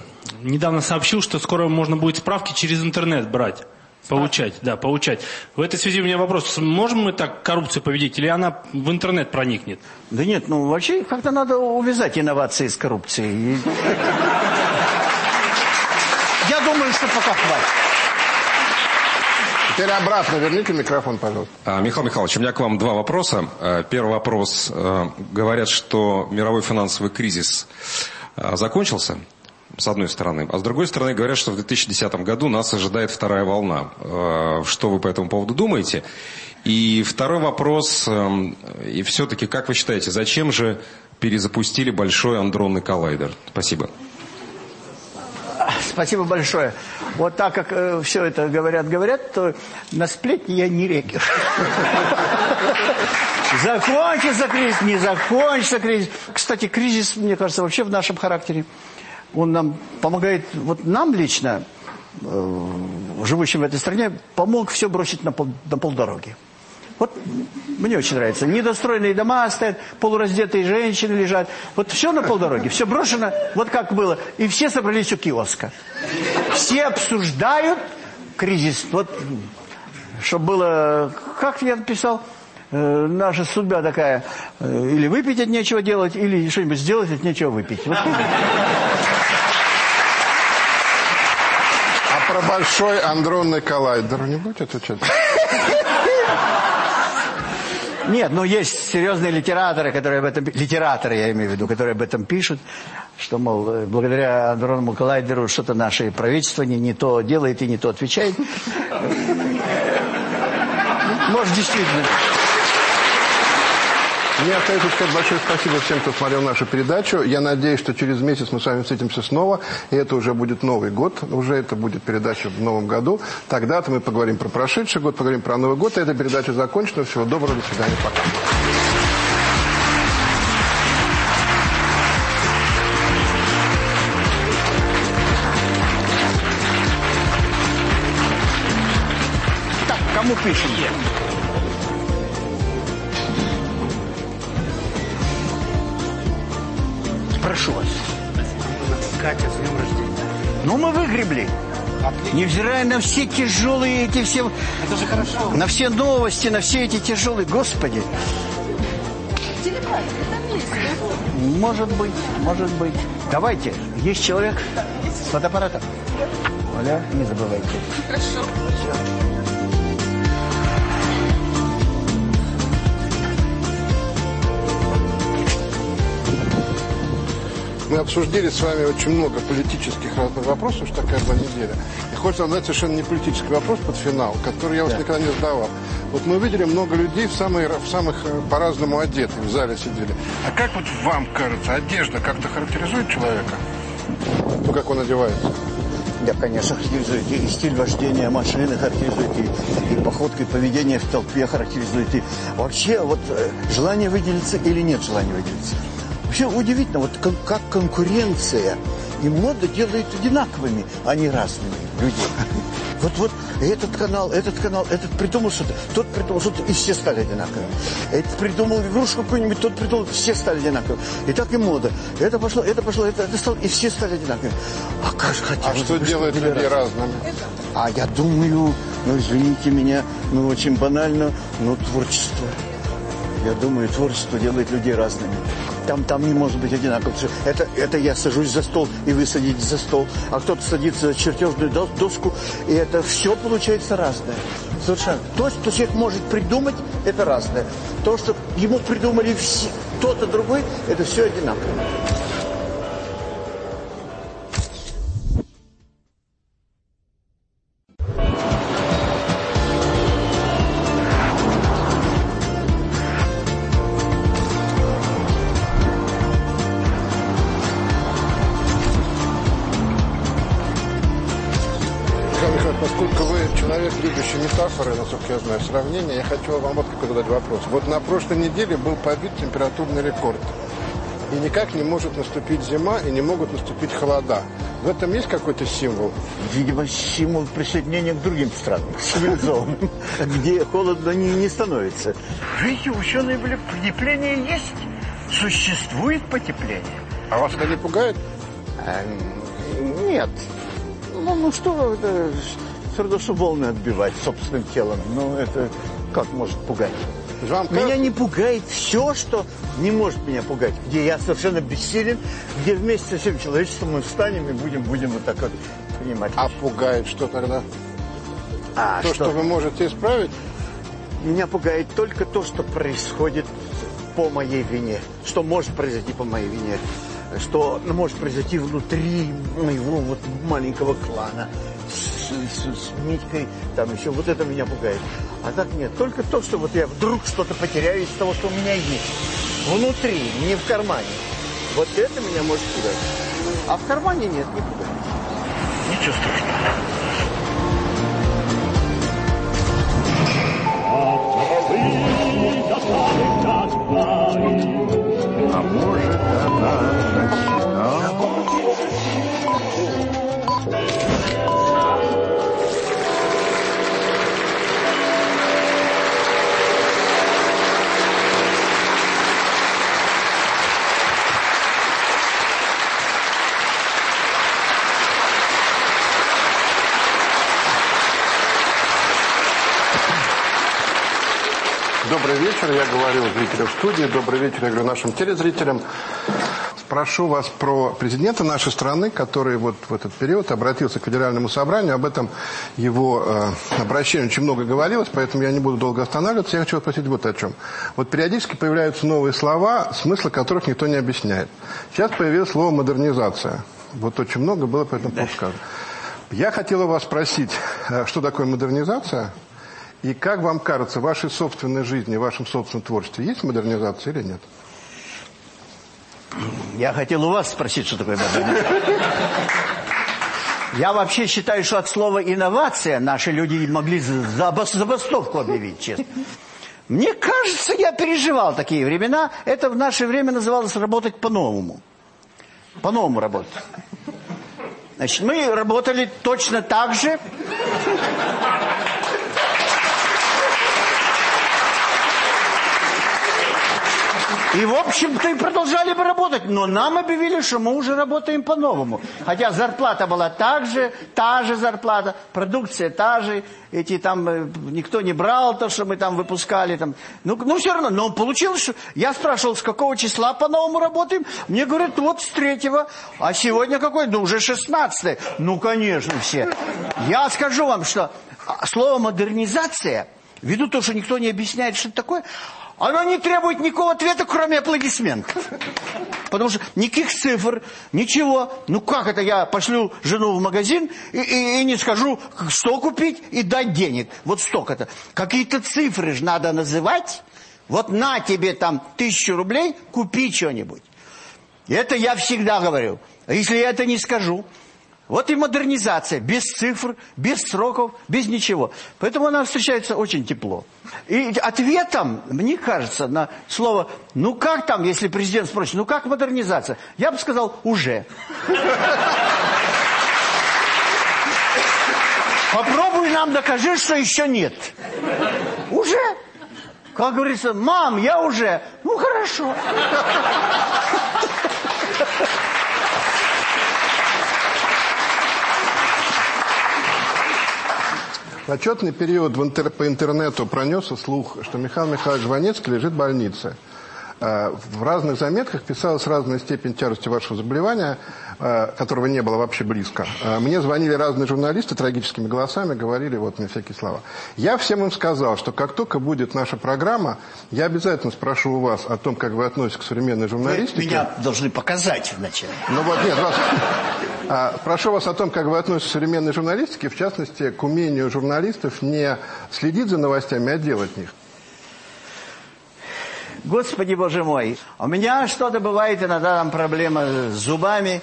S17: недавно сообщил, что скоро можно будет справки через интернет брать. Поучать, да, поучать. В этой связи у меня вопрос. Можем мы так коррупцию победить, или она в интернет проникнет?
S4: Да нет, ну вообще как-то надо увязать инновации с коррупцией. Я думаю, что пока хватит.
S1: Теперь обратно верните микрофон, пожалуйста.
S18: А, Михаил Михайлович, у меня к вам два вопроса. Э, Первый вопрос. Э, Говорят, что мировой финансовый кризис э, закончился, с одной стороны. А с другой стороны, говорят, что в 2010 году нас ожидает вторая волна. Э, Что вы по этому поводу думаете? И второй вопрос. э, И все-таки, как вы считаете, зачем же перезапустили большой андронный коллайдер? Спасибо.
S4: Спасибо большое. Вот так как все это говорят, говорят, то на сплетни я не рекер. Закончится кризис, не закончится кризис. Кстати, кризис, мне кажется, вообще в нашем характере. Он нам помогает, вот нам лично, э, живущим в этой стране, помог все бросить на, пол, на полдороги. Вот мне очень нравится. Недостроенные дома стоят, полураздетые женщины лежат. Вот все на полдороге, все брошено, вот как было. И все собрались у киоска. Все обсуждают кризис. Вот, чтобы было, как я написал, э, наша судьба такая, э, или выпить от нечего делать, или что-нибудь сделать от нечего выпить. Вот.
S1: А про большой андронный коллайдер не будете отвечать?
S4: Нет, но есть серьезные литераторы, которые об этом... Литераторы, я имею в виду, которые об этом пишут, что, мол, э, благодаря андронному коллайдеру что-то наше правительство не, не то делает и не то отвечает. Может, действительно.
S1: Мне остается сказать большое спасибо всем, кто смотрел нашу передачу. Я надеюсь, что через месяц мы с вами встретимся снова. И это уже будет Новый год. Уже это будет передача в Новом году. Тогда-то мы поговорим про прошедший год, поговорим про Новый год. И эта передача закончена. Всего доброго. До свидания. Пока.
S4: Кому пишем? Мы выгребли. Невзирая на все тяжелые эти все...
S16: Это же хорошо.
S4: На все новости, на все эти тяжелые... Господи. Может быть, может быть. Давайте. Есть человек с фотоаппаратом. Оля, не забывайте.
S13: Хорошо.
S1: Мы обсудили с вами очень много политических разных вопросов, что такая была неделя. И хочется задать совершенно не политический вопрос под финал, который я вас никогда не задавал. Вот мы видели много людей в, самые, в самых э, по-разному одетых в зале сидели. А как вот вам кажется, одежда как-то характеризует человека? Ну, как он одевается?
S2: Да, конечно, характеризует и стиль вождения машины характеризует, и, и походка, и поведение в толпе характеризует, и вообще вот э, желание выделиться или нет желания выделиться. Вообще удивительно, вот кон- как конкуренция и мода делают одинаковыми, а не разными людей. Вот, вот этот канал, этот канал, этот придумал что-то, тот придумал что-то, и все стали одинаковыми. Этот придумал игрушку какую-нибудь, тот придумал, все стали одинаковыми. И так и мода. Это пошло, это пошло, это, это стало, и все стали одинаковыми. А как же хотелось
S1: А что
S2: бы,
S1: делает людей
S2: разные.
S1: разными?
S2: А я думаю, ну извините меня, ну очень банально, но творчество. Я думаю, творчество делает людей разными. Там, там не может быть одинаково. Это, это я сажусь за стол, и вы садитесь за стол, а кто-то садится за чертежную дос- доску, и это все получается разное. Совершенно. То, что человек может придумать, это разное. То, что ему придумали кто-то другой, это все одинаково.
S1: Прошлой неделе был побит температурный рекорд. И никак не может наступить зима, и не могут наступить холода. В этом есть какой-то символ?
S2: Видимо, символ присоединения к другим странам, цивилизованным, где холодно не, не становится. Видите, ученые были, потепление есть, существует потепление.
S1: А вас это не пугает?
S2: А, нет. Ну, ну что, это, все равно, что волны отбивать собственным телом. Ну, это как может пугать?
S1: Вам
S2: меня не пугает все, что не может меня пугать. Где я совершенно бессилен, где вместе со всем человечеством мы встанем и будем, будем вот так вот принимать.
S1: А пугает что тогда?
S2: А,
S1: то,
S2: что?
S1: что вы можете исправить?
S2: Меня пугает только то, что происходит по моей вине. Что может произойти по моей вине. Что может произойти внутри моего вот маленького клана. С, с, с Митькой, там еще. Вот это меня пугает. А так нет. Только то, что вот я вдруг что-то потеряю из того, что у меня есть. Внутри, не в кармане. Вот это меня может пугать. А в кармане нет, не пугает. Ничего страшного.
S3: А может она навсегда?
S1: Вечер, я говорю зрителям в студии, добрый вечер, я говорю нашим телезрителям. Спрошу вас про президента нашей страны, который вот в этот период обратился к Федеральному собранию. Об этом его э, обращении очень много говорилось, поэтому я не буду долго останавливаться. Я хочу спросить вот о чем. Вот периодически появляются новые слова, смысла которых никто не объясняет. Сейчас появилось слово «модернизация». Вот очень много было по этому поводу сказано. Я хотела вас спросить, э, что такое модернизация? И как вам кажется, в вашей собственной жизни, в вашем собственном творчестве есть модернизация или нет?
S4: Я хотел у вас спросить, что такое модернизация. Я вообще считаю, что от слова «инновация» наши люди могли забастовку объявить, честно. Мне кажется, я переживал такие времена. Это в наше время называлось работать по-новому. По-новому работать. Значит, мы работали точно так же... И, в общем-то, и продолжали бы работать. Но нам объявили, что мы уже работаем по-новому. Хотя зарплата была так же, та же зарплата, продукция та же. Эти там, э, никто не брал то, что мы там выпускали. Там. Ну, ну, все равно. Но получилось, что я спрашивал, с какого числа по-новому работаем. Мне говорят, вот с третьего. А сегодня какой? Ну, уже шестнадцатое. Ну, конечно, все. Я скажу вам, что слово «модернизация», ввиду того, что никто не объясняет, что это такое... Оно не требует никакого ответа, кроме аплодисментов. Потому что никаких цифр, ничего. Ну как это я пошлю жену в магазин и, и, и не скажу, что купить и дать денег. Вот столько-то. Какие-то цифры же надо называть. Вот на тебе там тысячу рублей, купи что-нибудь. Это я всегда говорю. А если я это не скажу, вот и модернизация, без цифр, без сроков, без ничего. Поэтому она встречается очень тепло. И ответом, мне кажется, на слово «ну как там», если президент спросит, «ну как модернизация?» Я бы сказал «уже». Попробуй нам докажи, что еще нет. Уже. Как говорится, мам, я уже. Ну, хорошо.
S1: В отчетный период в интер, по интернету пронесся слух, что Михаил Михайлович Жванецкий лежит в больнице. Э, в разных заметках писалась разная степень тяжести вашего заболевания, э, которого не было вообще близко. Э, мне звонили разные журналисты трагическими голосами, говорили вот мне всякие слова. Я всем им сказал, что как только будет наша программа, я обязательно спрошу у вас о том, как вы относитесь к современной журналистике.
S4: Вы меня должны показать вначале.
S1: Ну вот, нет, вас... А, прошу вас о том, как вы относитесь к современной журналистике, в частности, к умению журналистов не следить за новостями, а делать них.
S4: Господи, Боже мой, у меня что-то бывает иногда там проблема с зубами.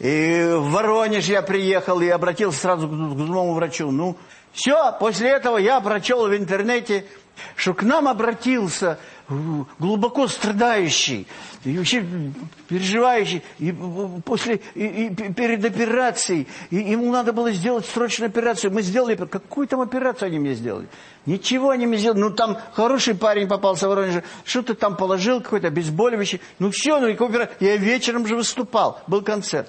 S4: И в Воронеж я приехал и обратился сразу к зубному врачу. Ну, все, после этого я прочел в интернете, что к нам обратился глубоко страдающий, и вообще переживающий, и после, и, и перед операцией, и ему надо было сделать срочную операцию. Мы сделали, какую там операцию они мне сделали? Ничего они мне сделали. Ну, там хороший парень попался в Воронеже, что-то там положил, какой-то обезболивающий. Ну, все, ну, я вечером же выступал, был концерт.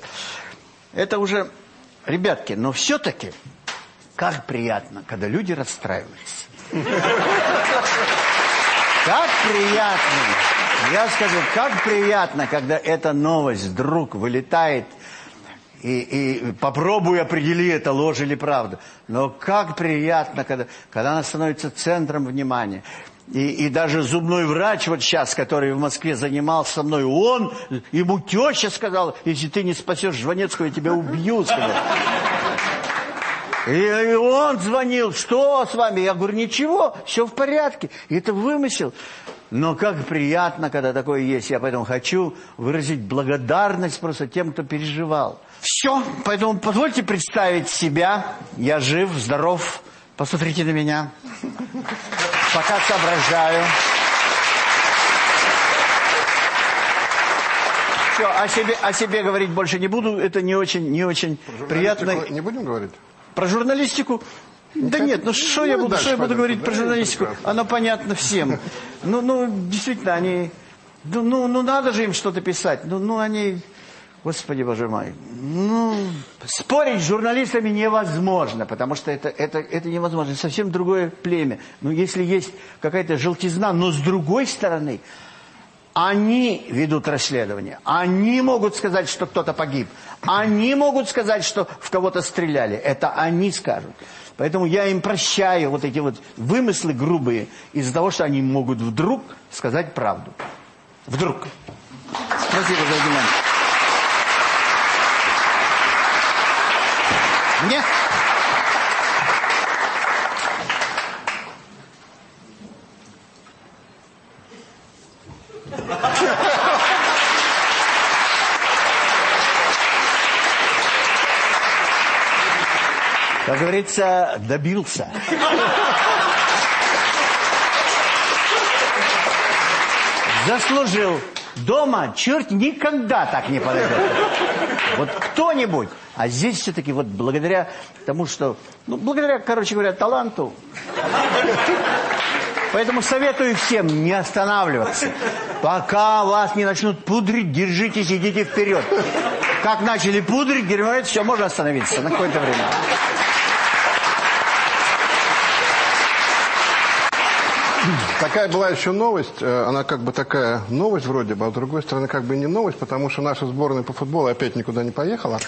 S4: Это уже, ребятки, но все-таки как приятно, когда люди расстраиваются. Как приятно, я скажу, как приятно, когда эта новость вдруг вылетает, и, и попробуй определи, это ложь или правда. Но как приятно, когда, когда она становится центром внимания. И, и даже зубной врач вот сейчас, который в Москве занимался со мной, он, ему теща сказала, если ты не спасешь Жванецкого, я тебя убью, сказал. И, он звонил, что с вами? Я говорю, ничего, все в порядке. И это вымысел. Но как приятно, когда такое есть. Я поэтому хочу выразить благодарность просто тем, кто переживал. Все, поэтому позвольте представить себя. Я жив, здоров. Посмотрите на меня. Пока соображаю. Все, о себе, о себе говорить больше не буду. Это не очень, не очень приятно.
S1: Не будем говорить?
S4: Про журналистику? Да нет, ну что я буду, что я буду говорить про журналистику? Оно понятно всем. Ну, ну, действительно, они... Ну, ну, ну надо же им что-то писать. Ну, ну, они... Господи, боже мой. Ну, спорить с журналистами невозможно, потому что это, это, это невозможно. Совсем другое племя. Ну, если есть какая-то желтизна, но с другой стороны, они ведут расследование. Они могут сказать, что кто-то погиб. Они могут сказать, что в кого-то стреляли. Это они скажут. Поэтому я им прощаю вот эти вот вымыслы грубые из-за того, что они могут вдруг сказать правду. Вдруг. Спасибо за внимание. Нет. Как говорится, добился. Заслужил. Дома черт никогда так не подойдет. Вот кто-нибудь. А здесь все-таки вот благодаря тому, что... Ну, благодаря, короче говоря, таланту. Поэтому советую всем не останавливаться. Пока вас не начнут пудрить, держитесь, идите вперед. Как начали пудрить, говорят, все, можно остановиться на какое-то время.
S1: Такая была еще новость, э, она как бы такая новость вроде бы, а с другой стороны как бы не новость, потому что наша сборная по футболу опять никуда не поехала.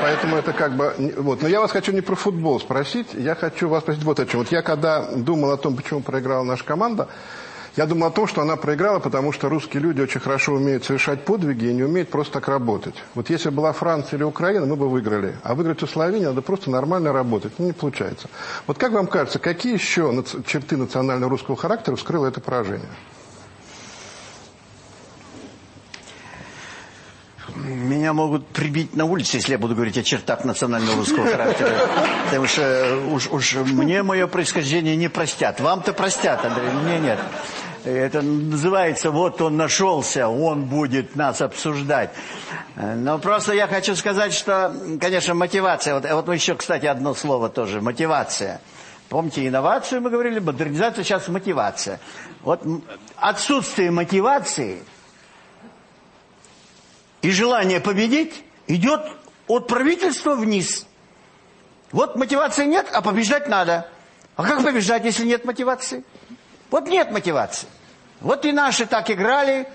S1: Поэтому это как бы... Вот. Но я вас хочу не про футбол спросить, я хочу вас спросить вот о чем. Вот я когда думал о том, почему проиграла наша команда, я думал о том, что она проиграла, потому что русские люди очень хорошо умеют совершать подвиги и не умеют просто так работать. Вот если была Франция или Украина, мы бы выиграли. А выиграть у Словении надо просто нормально работать. Ну, не получается. Вот как вам кажется, какие еще черты национального русского характера вскрыло это поражение?
S4: Меня могут прибить на улице, если я буду говорить о чертах национального русского характера. Потому что уж, уж мне мое происхождение не простят. Вам-то простят, Андрей, мне нет. Это называется, вот он нашелся, он будет нас обсуждать. Но просто я хочу сказать, что, конечно, мотивация. Вот, вот еще, кстати, одно слово тоже, мотивация. Помните, инновацию мы говорили, модернизация, сейчас мотивация. Вот отсутствие мотивации и желание победить идет от правительства вниз. Вот мотивации нет, а побеждать надо. А как побеждать, если нет мотивации? Вот нет мотивации. Вот и наши так играли.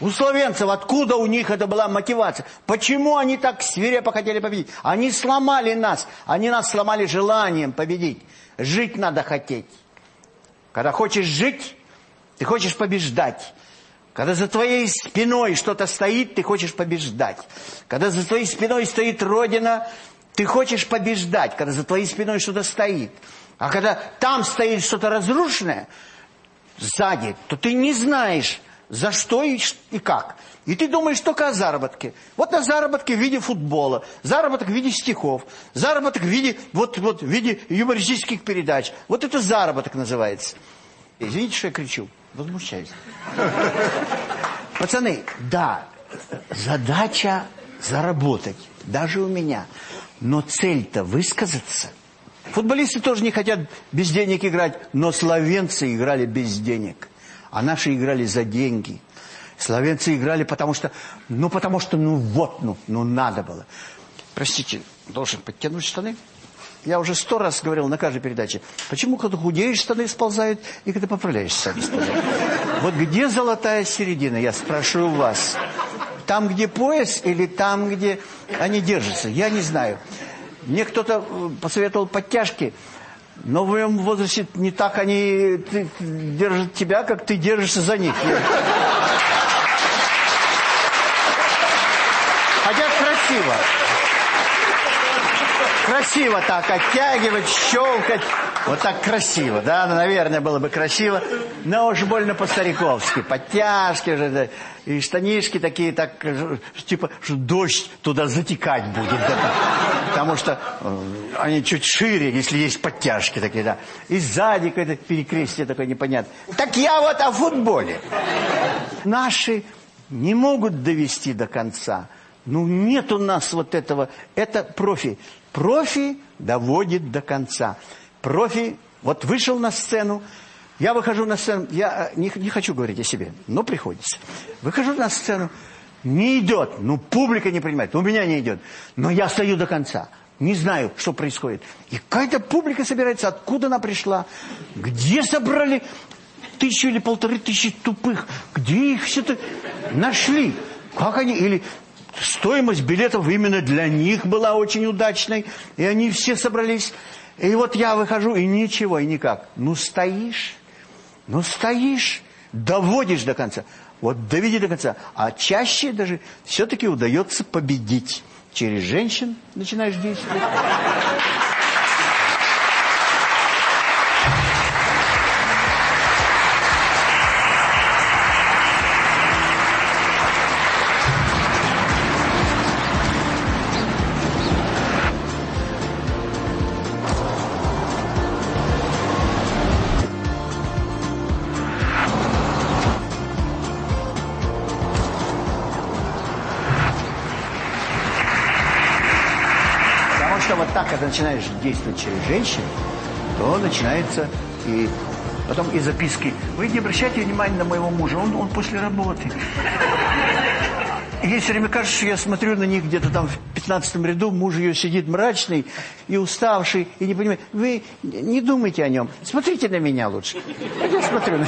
S4: У словенцев откуда у них это была мотивация? Почему они так свирепо хотели победить? Они сломали нас. Они нас сломали желанием победить. Жить надо хотеть. Когда хочешь жить, ты хочешь побеждать. Когда за твоей спиной что-то стоит, ты хочешь побеждать. Когда за твоей спиной стоит Родина, ты хочешь побеждать. Когда за твоей спиной что-то стоит. А когда там стоит что-то разрушенное, сзади, то ты не знаешь, за что и, и как. И ты думаешь только о заработке. Вот на заработке в виде футбола, заработок в виде стихов, заработок в виде, вот, вот, в виде юмористических передач. Вот это заработок называется. Извините, что я кричу. Возмущаюсь. Пацаны, да, задача заработать. Даже у меня. Но цель-то высказаться – Футболисты тоже не хотят без денег играть, но словенцы играли без денег, а наши играли за деньги. Словенцы играли потому что, ну потому что, ну вот, ну, ну надо было. Простите, должен подтянуть штаны? я уже сто раз говорил на каждой передаче, почему, когда худеешь, штаны сползают, и когда поправляешься, штаны сползают. Вот где золотая середина, я спрошу вас. Там, где пояс, или там, где они держатся? Я не знаю. Мне кто-то э, посоветовал подтяжки, но в моем возрасте не так они держат тебя, как ты держишься за них. Хотя красиво. Красиво так оттягивать, щелкать. Вот так красиво, да? Ну, наверное, было бы красиво. Но уж больно по-стариковски. Подтяжки уже, да. И штанишки такие, так, типа, что дождь туда затекать будет. Да, потому что э, они чуть шире, если есть подтяжки такие, да. И сзади какое-то перекрестие такое непонятное. Так я вот о футболе. Наши не могут довести до конца. Ну, нет у нас вот этого. Это профи. Профи доводит до конца. Профи вот вышел на сцену. Я выхожу на сцену. Я э, не, не хочу говорить о себе, но приходится. Выхожу на сцену. Не идет. Ну, публика не принимает. У меня не идет. Но я стою до конца. Не знаю, что происходит. И какая-то публика собирается. Откуда она пришла? Где собрали тысячу или полторы тысячи тупых? Где их все-то нашли? Как они? Или стоимость билетов именно для них была очень удачной, и они все собрались. И вот я выхожу, и ничего, и никак. Ну, стоишь, ну, стоишь, доводишь до конца. Вот доведи до конца. А чаще даже все-таки удается победить. Через женщин начинаешь действовать. Начинаешь действовать через женщин, то начинается и потом и записки. Вы не обращайте внимания на моего мужа, он, он после работы. И ей все время кажется, что я смотрю на них где-то там в пятнадцатом ряду, муж ее сидит мрачный и уставший, и не понимает. Вы не думайте о нем, смотрите на меня лучше. Я смотрю на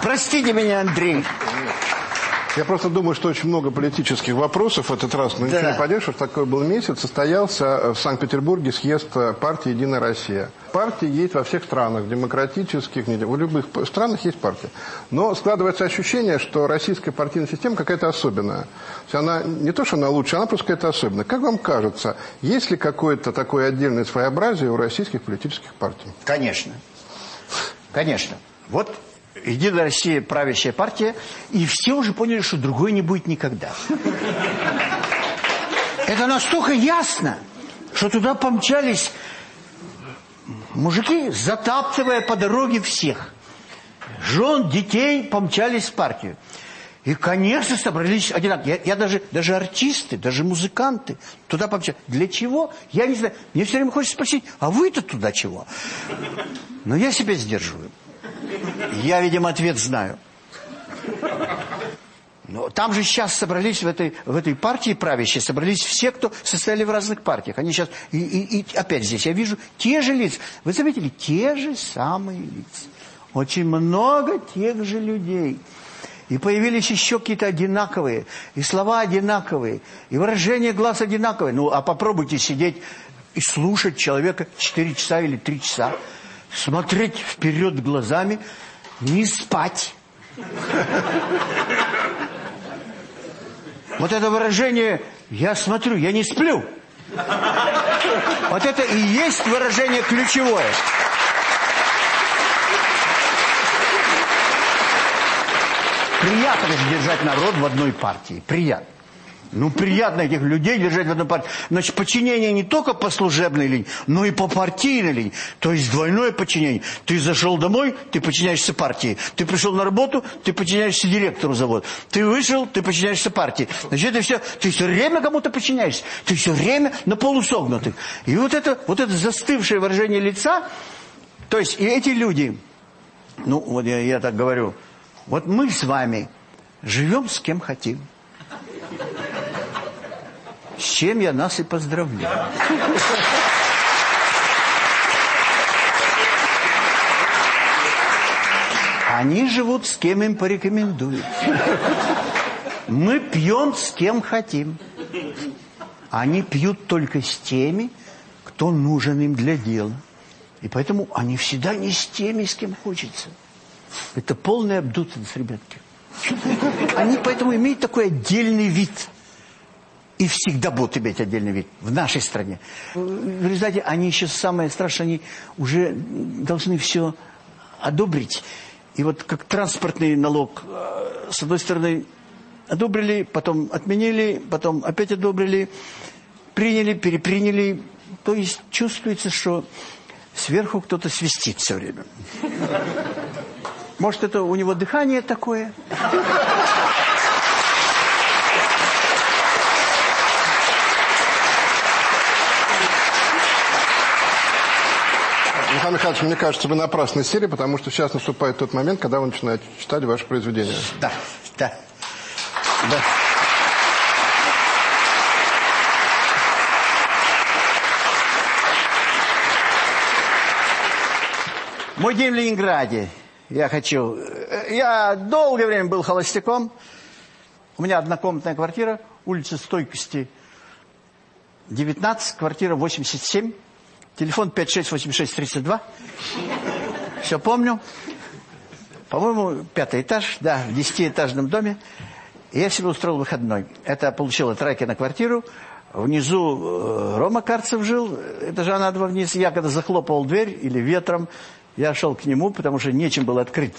S4: Простите меня, Андрей.
S1: Я просто думаю, что очень много политических вопросов в этот раз. Но да. ничего не поделаешь, такой был месяц. Состоялся в Санкт-Петербурге съезд партии «Единая Россия». Партии есть во всех странах, демократических, в любых странах есть партия. Но складывается ощущение, что российская партийная система какая-то особенная. То есть она не то, что она лучше, она просто какая-то особенная. Как вам кажется, есть ли какое-то такое отдельное своеобразие у российских политических партий?
S4: Конечно. Конечно. Вот Единая Россия правящая партия, и все уже поняли, что другой не будет никогда. Это настолько ясно, что туда помчались мужики, затаптывая по дороге всех. Жен, детей помчались в партию. И, конечно, собрались одинаково. Я, я даже, даже артисты, даже музыканты туда помчались. Для чего? Я не знаю. Мне все время хочется спросить, а вы-то туда чего? Но я себя сдерживаю. Я, видимо, ответ знаю. Но там же сейчас собрались в этой, в этой партии правящей, собрались все, кто состояли в разных партиях. Они сейчас, и, и, и опять здесь я вижу те же лица. Вы заметили, те же самые лица. Очень много тех же людей. И появились еще какие-то одинаковые, и слова одинаковые, и выражение глаз одинаковые. Ну, а попробуйте сидеть и слушать человека 4 часа или 3 часа смотреть вперед глазами, не спать. Вот это выражение «я смотрю, я не сплю». Вот это и есть выражение ключевое. Приятно держать народ в одной партии. Приятно. Ну, приятно этих людей держать в одной партии. Значит, подчинение не только по служебной линии, но и по партийной линии. То есть двойное подчинение. Ты зашел домой, ты подчиняешься партии. Ты пришел на работу, ты подчиняешься директору завода. Ты вышел, ты подчиняешься партии. Значит, это все, ты все время кому-то подчиняешься. Ты все время на полусогнутых. И вот это, вот это застывшее выражение лица, то есть и эти люди, ну, вот я, я так говорю, вот мы с вами живем с кем хотим. С чем я нас и поздравляю. Они живут с кем им порекомендуют. Мы пьем с кем хотим. Они пьют только с теми, кто нужен им для дела. И поэтому они всегда не с теми, с кем хочется. Это полная обдутость, ребятки. Они поэтому имеют такой отдельный вид. И всегда будут иметь отдельный вид в нашей стране. В результате они еще самое страшное, они уже должны все одобрить. И вот как транспортный налог, э, с одной стороны, одобрили, потом отменили, потом опять одобрили, приняли, переприняли. То есть чувствуется, что сверху кто-то свистит все время. Может, это у него дыхание такое?
S1: Михаил Михайлович, мне кажется, вы напрасно сели, потому что сейчас наступает тот момент, когда вы начинаете читать ваше произведение.
S4: Да, да, да. Мой день в Ленинграде. Я хочу... Я долгое время был холостяком. У меня однокомнатная квартира, улица Стойкости, 19, квартира 87, телефон 568632. Все помню. По-моему, пятый этаж, да, в десятиэтажном доме. Я себе устроил выходной. Это получила траки на квартиру. Внизу э, Рома Карцев жил, этажа на два вниз. Я когда захлопывал дверь или ветром, я шел к нему, потому что нечем было открыть.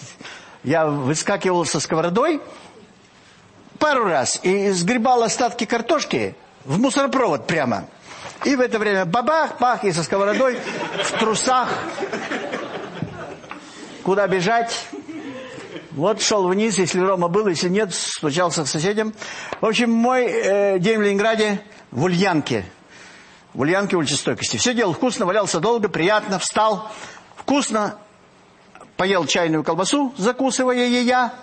S4: Я выскакивал со сковородой пару раз и сгребал остатки картошки в мусоропровод прямо. И в это время бабах, бах, и со сковородой в трусах. Куда бежать? Вот шел вниз, если Рома был, если нет, стучался к соседям. В общем, мой э, день в Ленинграде в Ульянке. В Ульянке улица стойкости. Все делал вкусно, валялся долго, приятно, встал. Вкусно. Поел чайную колбасу, закусывая ея.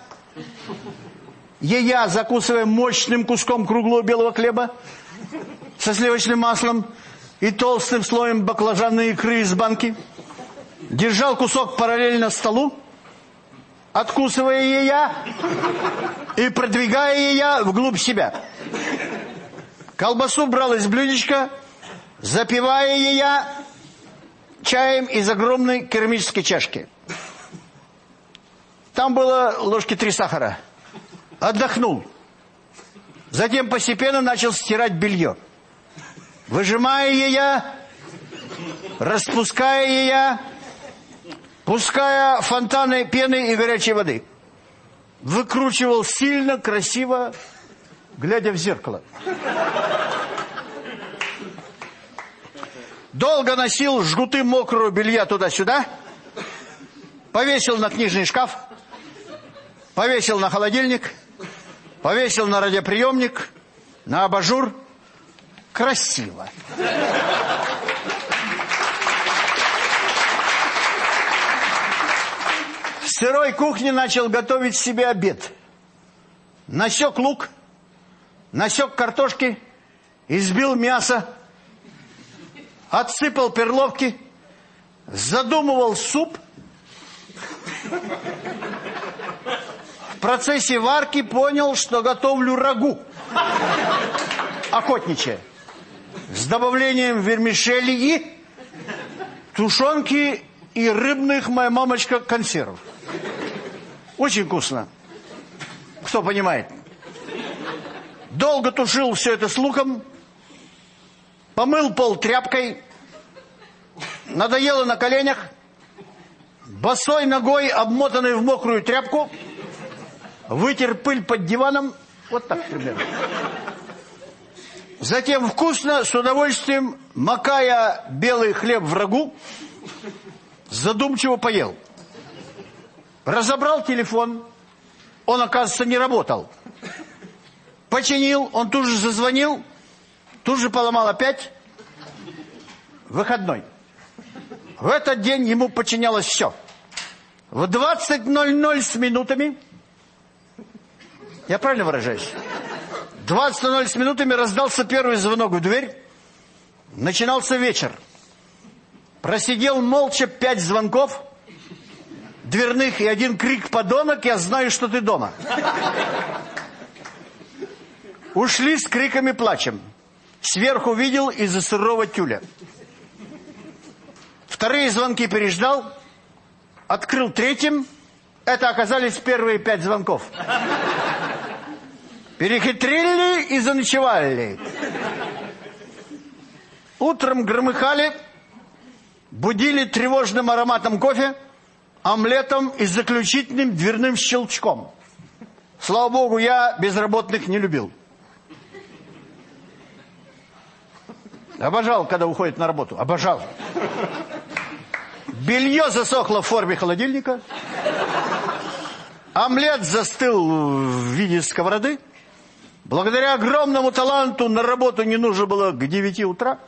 S4: Ея, закусывая мощным куском круглого белого хлеба со сливочным маслом и толстым слоем баклажанной икры из банки. Держал кусок параллельно столу, откусывая ея и продвигая ея вглубь себя. Колбасу брал из блюдечка, запивая ея чаем из огромной керамической чашки. Там было ложки три сахара. Отдохнул. Затем постепенно начал стирать белье. Выжимая ее, распуская ее, пуская фонтаны пены и горячей воды. Выкручивал сильно, красиво, глядя в зеркало. Долго носил жгуты мокрого белья туда-сюда, повесил на книжный шкаф, повесил на холодильник, повесил на радиоприемник, на абажур. Красиво. В сырой кухне начал готовить себе обед. Насек лук, насек картошки, избил мясо, отсыпал перловки, задумывал суп. В процессе варки понял, что готовлю рагу. Охотничье. С добавлением вермишели и тушенки и рыбных, моя мамочка, консервов. Очень вкусно. Кто понимает. Долго тушил все это с луком, помыл пол тряпкой, надоело на коленях, босой ногой, обмотанной в мокрую тряпку, вытер пыль под диваном, вот так примерно. Затем вкусно, с удовольствием, макая белый хлеб в рагу, задумчиво поел. Разобрал телефон, он, оказывается, не работал. Починил, он тут же зазвонил, тут же поломал опять. Выходной. В этот день ему подчинялось все. В 20.00 с минутами, я правильно выражаюсь? 20.00 с минутами раздался первый звонок в дверь. Начинался вечер. Просидел молча пять звонков дверных и один крик «Подонок, я знаю, что ты дома». Ушли с криками плачем. Сверху видел из-за сырого тюля. Вторые звонки переждал, открыл третьим. Это оказались первые пять звонков. Перехитрили и заночевали. Утром громыхали, будили тревожным ароматом кофе, омлетом и заключительным дверным щелчком. Слава богу, я безработных не любил. Обожал, когда уходит на работу. Обожал. Белье засохло в форме холодильника. Омлет застыл в виде сковороды. Благодаря огромному таланту на работу не нужно было к 9 утра.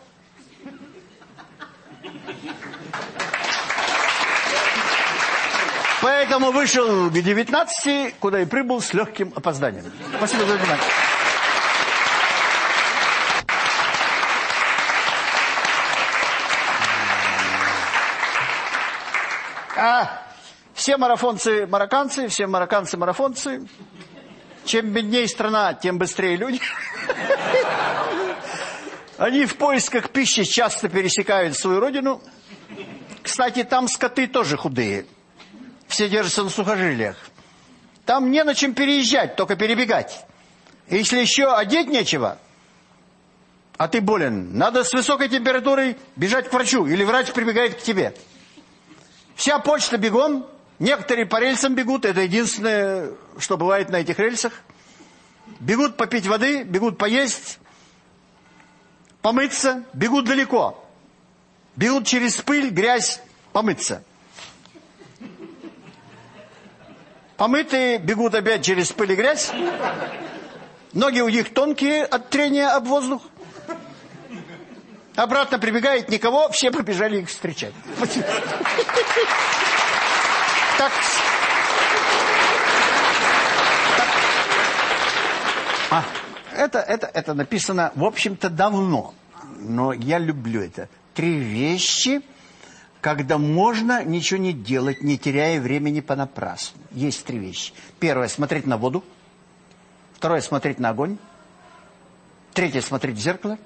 S4: Поэтому вышел к 19, куда и прибыл с легким опозданием. Спасибо за внимание. А все марафонцы марокканцы, все марокканцы марафонцы. Чем беднее страна, тем быстрее люди. Они в поисках пищи часто пересекают свою родину. Кстати, там скоты тоже худые. Все держатся на сухожилиях. Там не на чем переезжать, только перебегать. Если еще одеть нечего, а ты болен, надо с высокой температурой бежать к врачу, или врач прибегает к тебе. Вся почта бегом, некоторые по рельсам бегут, это единственное, что бывает на этих рельсах. Бегут попить воды, бегут поесть, помыться, бегут далеко. Бегут через пыль, грязь, помыться. Помытые бегут опять через пыль и грязь. Ноги у них тонкие от трения об воздух. Обратно прибегает никого, все побежали их встречать. Так. А, это, это, это написано, в общем-то, давно. Но я люблю это. Три вещи, когда можно ничего не делать, не теряя времени понапрасну. Есть три вещи. Первое, смотреть на воду. Второе, смотреть на огонь. Третье, смотреть в зеркало.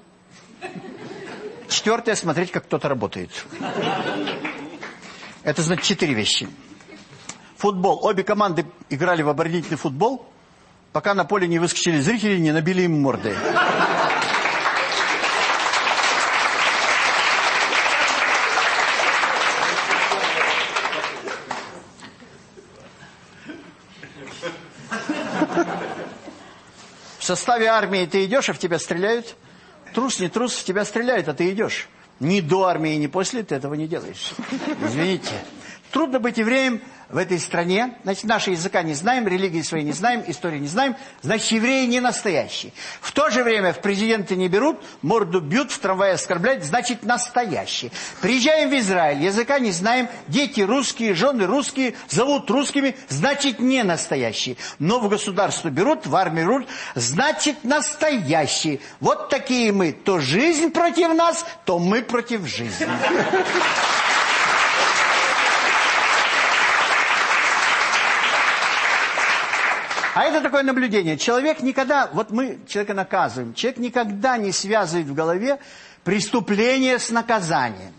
S4: Четвертое, смотреть, как кто-то работает. Это, значит, четыре вещи. Футбол. Обе команды играли в оборонительный футбол, пока на поле не выскочили зрители, не набили им морды. В составе армии ты идешь, а в тебя стреляют. Трус, не трус, в тебя стреляют, а ты идешь. Ни до армии, ни после ты этого не делаешь. Извините. Трудно быть евреем в этой стране. Значит, наши языка не знаем, религии своей не знаем, истории не знаем. Значит, евреи не настоящие. В то же время в президенты не берут, морду бьют, в трамвае оскорбляют, значит, настоящие. Приезжаем в Израиль, языка не знаем, дети русские, жены русские, зовут русскими, значит, не настоящие. Но в государство берут, в армию берут, значит, настоящие. Вот такие мы. То жизнь против нас, то мы против жизни. А это такое наблюдение. Человек никогда, вот мы человека наказываем, человек никогда не связывает в голове преступление с наказанием.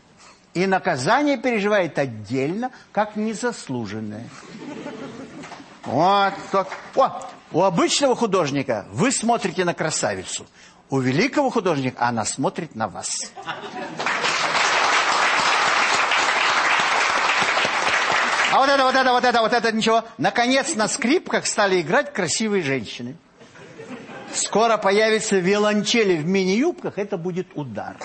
S4: И наказание переживает отдельно, как незаслуженное. Вот так. О, у обычного художника вы смотрите на красавицу. У великого художника она смотрит на вас. А вот это, вот это, вот это, вот это, ничего. Наконец на скрипках стали играть красивые женщины. Скоро появятся виолончели в мини-юбках, это будет удар.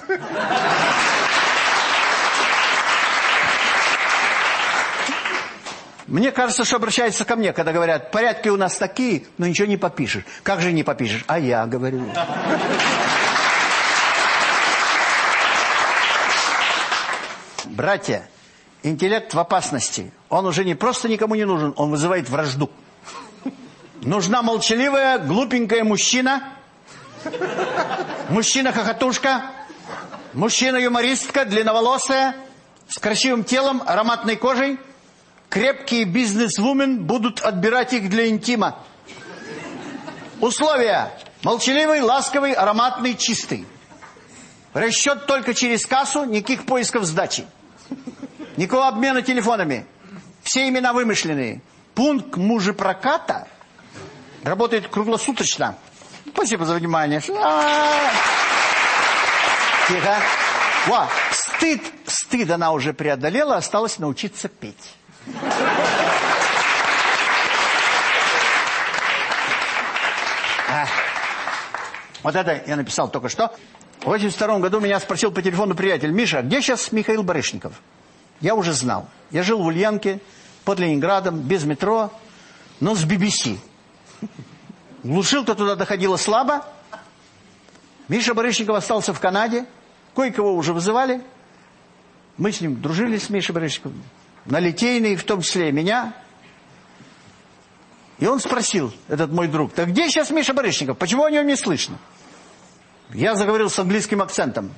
S4: Мне кажется, что обращаются ко мне, когда говорят, порядки у нас такие, но ничего не попишешь. Как же не попишешь? А я говорю. Братья, интеллект в опасности. Он уже не просто никому не нужен, он вызывает вражду. Нужна молчаливая, глупенькая мужчина, Мужчина-хохотушка, мужчина-юмористка, длинноволосая, с красивым телом, ароматной кожей. Крепкие бизнес-вумен будут отбирать их для интима. Условия. Молчаливый, ласковый, ароматный, чистый. Расчет только через кассу, никаких поисков сдачи. Никакого обмена телефонами. Все имена вымышленные. Пункт мужепроката работает круглосуточно. Спасибо за внимание. А. Тихо. Во, стыд, стыд она уже преодолела, осталось научиться петь. Вот это я написал только что. В 82 году меня спросил по телефону приятель, Миша, где сейчас Михаил Барышников? Я уже знал. Я жил в Ульянке, под Ленинградом, без метро, но с BBC. Глушилка туда доходила слабо. Миша Барышников остался в Канаде. Кое-кого уже вызывали. Мы с ним дружили, с Мишей Барышниковым. На Литейной, в том числе меня. И он спросил, этот мой друг, так где сейчас Миша Барышников? Почему о нем не слышно? Я заговорил с английским акцентом.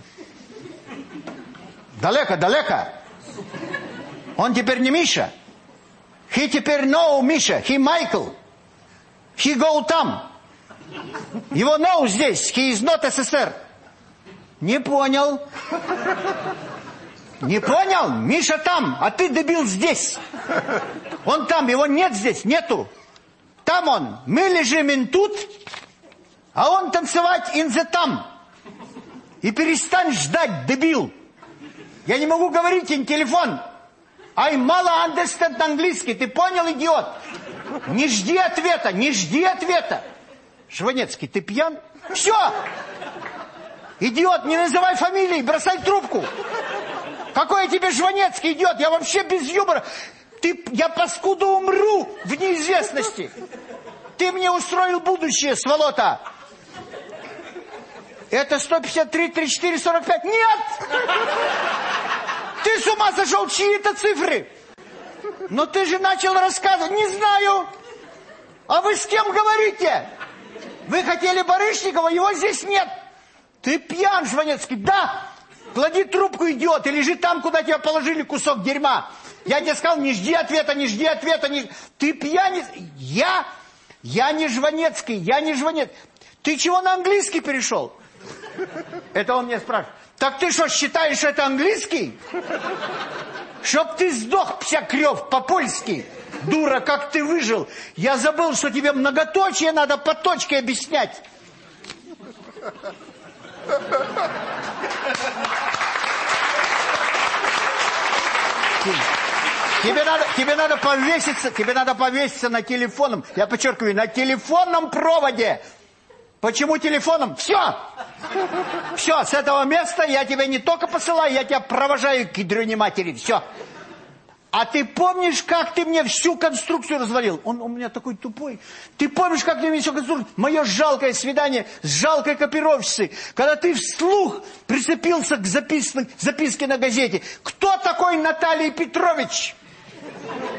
S4: Далеко, далеко. Он теперь не Миша. He теперь no Миша. He Майкл. He go там. Его no здесь. He is not СССР. Не понял. Не понял? Миша там, а ты дебил здесь. Он там, его нет здесь, нету. Там он. Мы лежим ин тут, а он танцевать in the там. И перестань ждать, дебил. Я не могу говорить ин телефон. Ай, мало understand английский. Ты понял, идиот? Не жди ответа, не жди ответа. Шванецкий, ты пьян? Все! Идиот, не называй фамилии, бросай трубку. Какой я тебе Жванецкий, идиот? Я вообще без юмора. Ты, я паскуда умру в неизвестности. Ты мне устроил будущее, сволота. Это 153, 34, 45. Нет! Ты с ума сошел, чьи это цифры? Но ты же начал рассказывать. Не знаю. А вы с кем говорите? Вы хотели Барышникова, его здесь нет. Ты пьян, Жванецкий. Да. Клади трубку, идиот, и лежи там, куда тебя положили кусок дерьма. Я тебе сказал, не жди ответа, не жди ответа. Не... Ты пьяниц. Я? Я не Жванецкий, я не Жванец. Ты чего на английский перешел? Это он мне спрашивает. Так ты что, считаешь это английский? Чтоб ты сдох, псякрев, по-польски. Дура, как ты выжил. Я забыл, что тебе многоточие надо по точке объяснять. Тебе надо, тебе надо повеситься, тебе надо повеситься на телефоном, я подчеркиваю, на телефонном проводе. Почему телефоном? Все! Все, с этого места я тебя не только посылаю, я тебя провожаю к ядрёне матери. Все. А ты помнишь, как ты мне всю конструкцию развалил? Он у меня такой тупой. Ты помнишь, как ты мне всю конструкцию... Мое жалкое свидание с жалкой копировщицей, когда ты вслух прицепился к записке, записке на газете. Кто такой Наталья Петрович?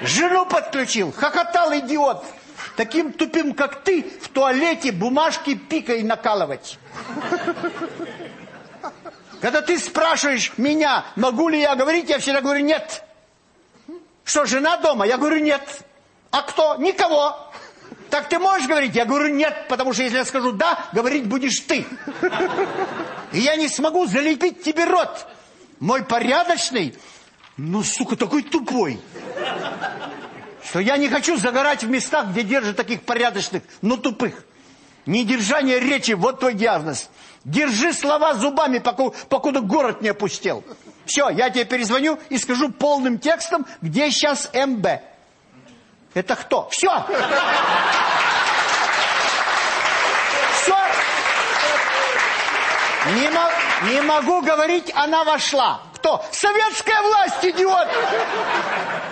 S4: Жену подключил. Хохотал идиот. Таким тупым, как ты, в туалете бумажки пикой накалывать. Когда ты спрашиваешь меня, могу ли я говорить, я всегда говорю нет. Что, жена дома? Я говорю, нет. А кто? Никого. Так ты можешь говорить? Я говорю, нет, потому что если я скажу да, говорить будешь ты. И я не смогу залепить тебе рот. Мой порядочный, ну, сука, такой тупой. Что я не хочу загорать в местах, где держат таких порядочных, но тупых. Недержание речи, вот твой диагноз. Держи слова зубами, пока, покуда город не опустел. Все, я тебе перезвоню и скажу полным текстом, где сейчас МБ. Это кто? Все! Все! Не, не могу говорить, она вошла. Кто? Советская власть, идиот!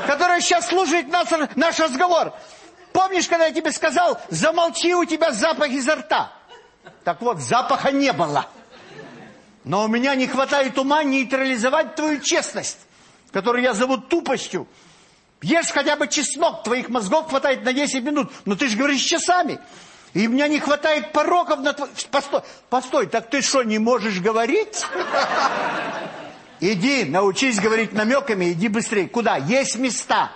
S4: Которая сейчас слушает нас, наш разговор. Помнишь, когда я тебе сказал, замолчи, у тебя запах изо рта? Так вот, запаха не было. Но у меня не хватает ума нейтрализовать твою честность, которую я зову тупостью. Ешь хотя бы чеснок, твоих мозгов хватает на 10 минут, но ты же говоришь часами. И у меня не хватает пороков на твой... Постой, постой, так ты что, не можешь говорить? Иди, научись говорить намеками, иди быстрее. Куда? Есть места.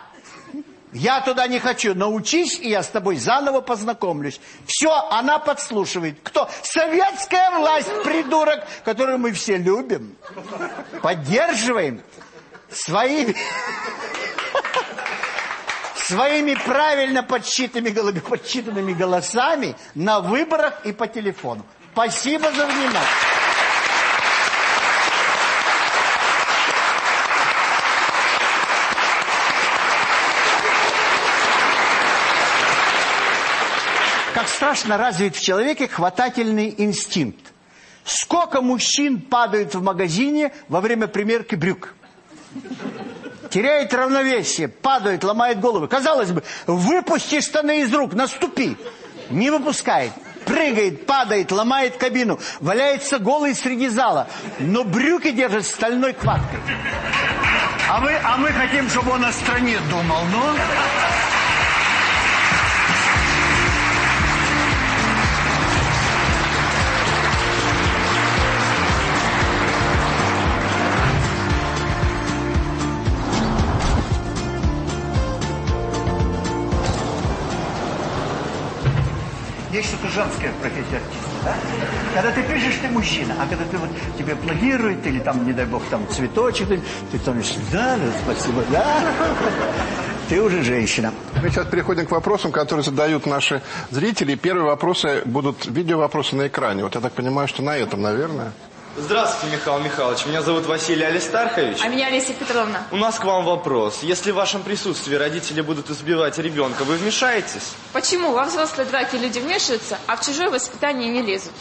S4: Я туда не хочу. Научись, и я с тобой заново познакомлюсь. Все, она подслушивает. Кто? Советская власть, придурок, которую мы все любим. Поддерживаем. Своими... Своими правильно подсчитанными, подсчитанными голосами на выборах и по телефону. Спасибо за внимание. Как страшно развит в человеке хватательный инстинкт. Сколько мужчин падают в магазине во время примерки брюк? Теряет равновесие, падает, ломает голову. Казалось бы, выпусти штаны из рук, наступи. Не выпускает. Прыгает, падает, ломает кабину. Валяется голый среди зала. Но брюки держит стальной хваткой. А мы, а мы хотим, чтобы он о стране думал. Ну... В профессии артиста, да? Когда ты пишешь, ты мужчина, а когда ты вот тебе плагируют, или там, не дай бог, там цветочек, ты, ты там да, да, спасибо, да, ты уже женщина.
S1: Мы сейчас переходим к вопросам, которые задают наши зрители. Первые вопросы будут видео-вопросы на экране. Вот я так понимаю, что на этом, наверное.
S12: Здравствуйте, Михаил Михайлович. Меня зовут Василий Алистархович.
S13: А меня Олеся Петровна.
S12: У нас к вам вопрос. Если в вашем присутствии родители будут избивать ребенка, вы вмешаетесь?
S13: Почему во взрослые драки люди вмешиваются, а в чужое воспитание не лезут?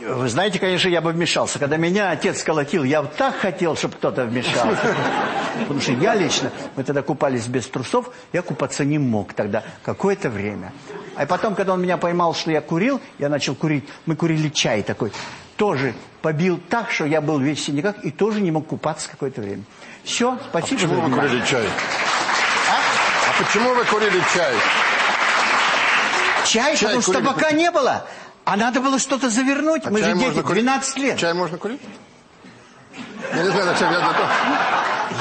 S4: Вы знаете, конечно, я бы вмешался. Когда меня отец колотил, я так хотел, чтобы кто-то вмешался. Потому что я лично, мы тогда купались без трусов, я купаться не мог тогда какое-то время. А потом, когда он меня поймал, что я курил, я начал курить, мы курили чай такой, тоже побил так, что я был весь синяках и тоже не мог купаться какое-то время. Все, спасибо.
S1: А почему вы курили чай? А? а почему вы курили чай?
S4: Чай, чай потому курили. что табака не было. А надо было что-то завернуть. А Мы же дети, 12 лет.
S1: Чай можно курить? Я не знаю, зачем я готов.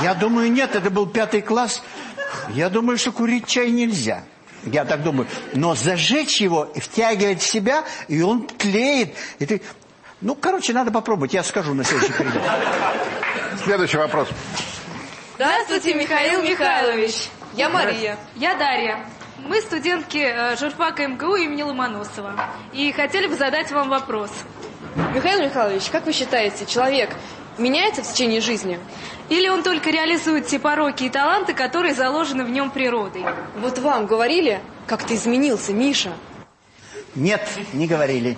S4: Я думаю, нет, это был пятый класс. Я думаю, что курить чай нельзя. Я так думаю. Но зажечь его, втягивать в себя, и он тлеет. И ты... Ну, короче, надо попробовать. Я скажу на следующий передаче.
S1: Следующий вопрос.
S15: Здравствуйте, Михаил Михайлович. Я Мария.
S14: Я Дарья. Мы студентки э, журфака МГУ имени Ломоносова. И хотели бы задать вам вопрос.
S15: Михаил Михайлович, как вы считаете, человек меняется в течение жизни?
S14: Или он только реализует те пороки и таланты, которые заложены в нем природой?
S15: Вот вам говорили, как ты изменился, Миша.
S4: Нет, не говорили.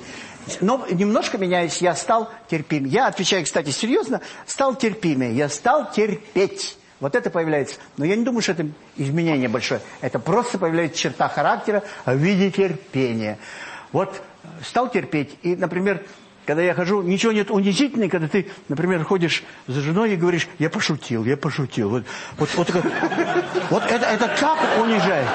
S4: Но немножко меняюсь, я стал терпим. Я отвечаю, кстати, серьезно, стал терпимее, я стал терпеть. Вот это появляется. Но я не думаю, что это изменение большое. Это просто появляется черта характера в виде терпения. Вот стал терпеть. И, например, когда я хожу, ничего нет унизительного, когда ты, например, ходишь за женой и говоришь, я пошутил, я пошутил. Вот, вот, вот, вот это, это так унижает.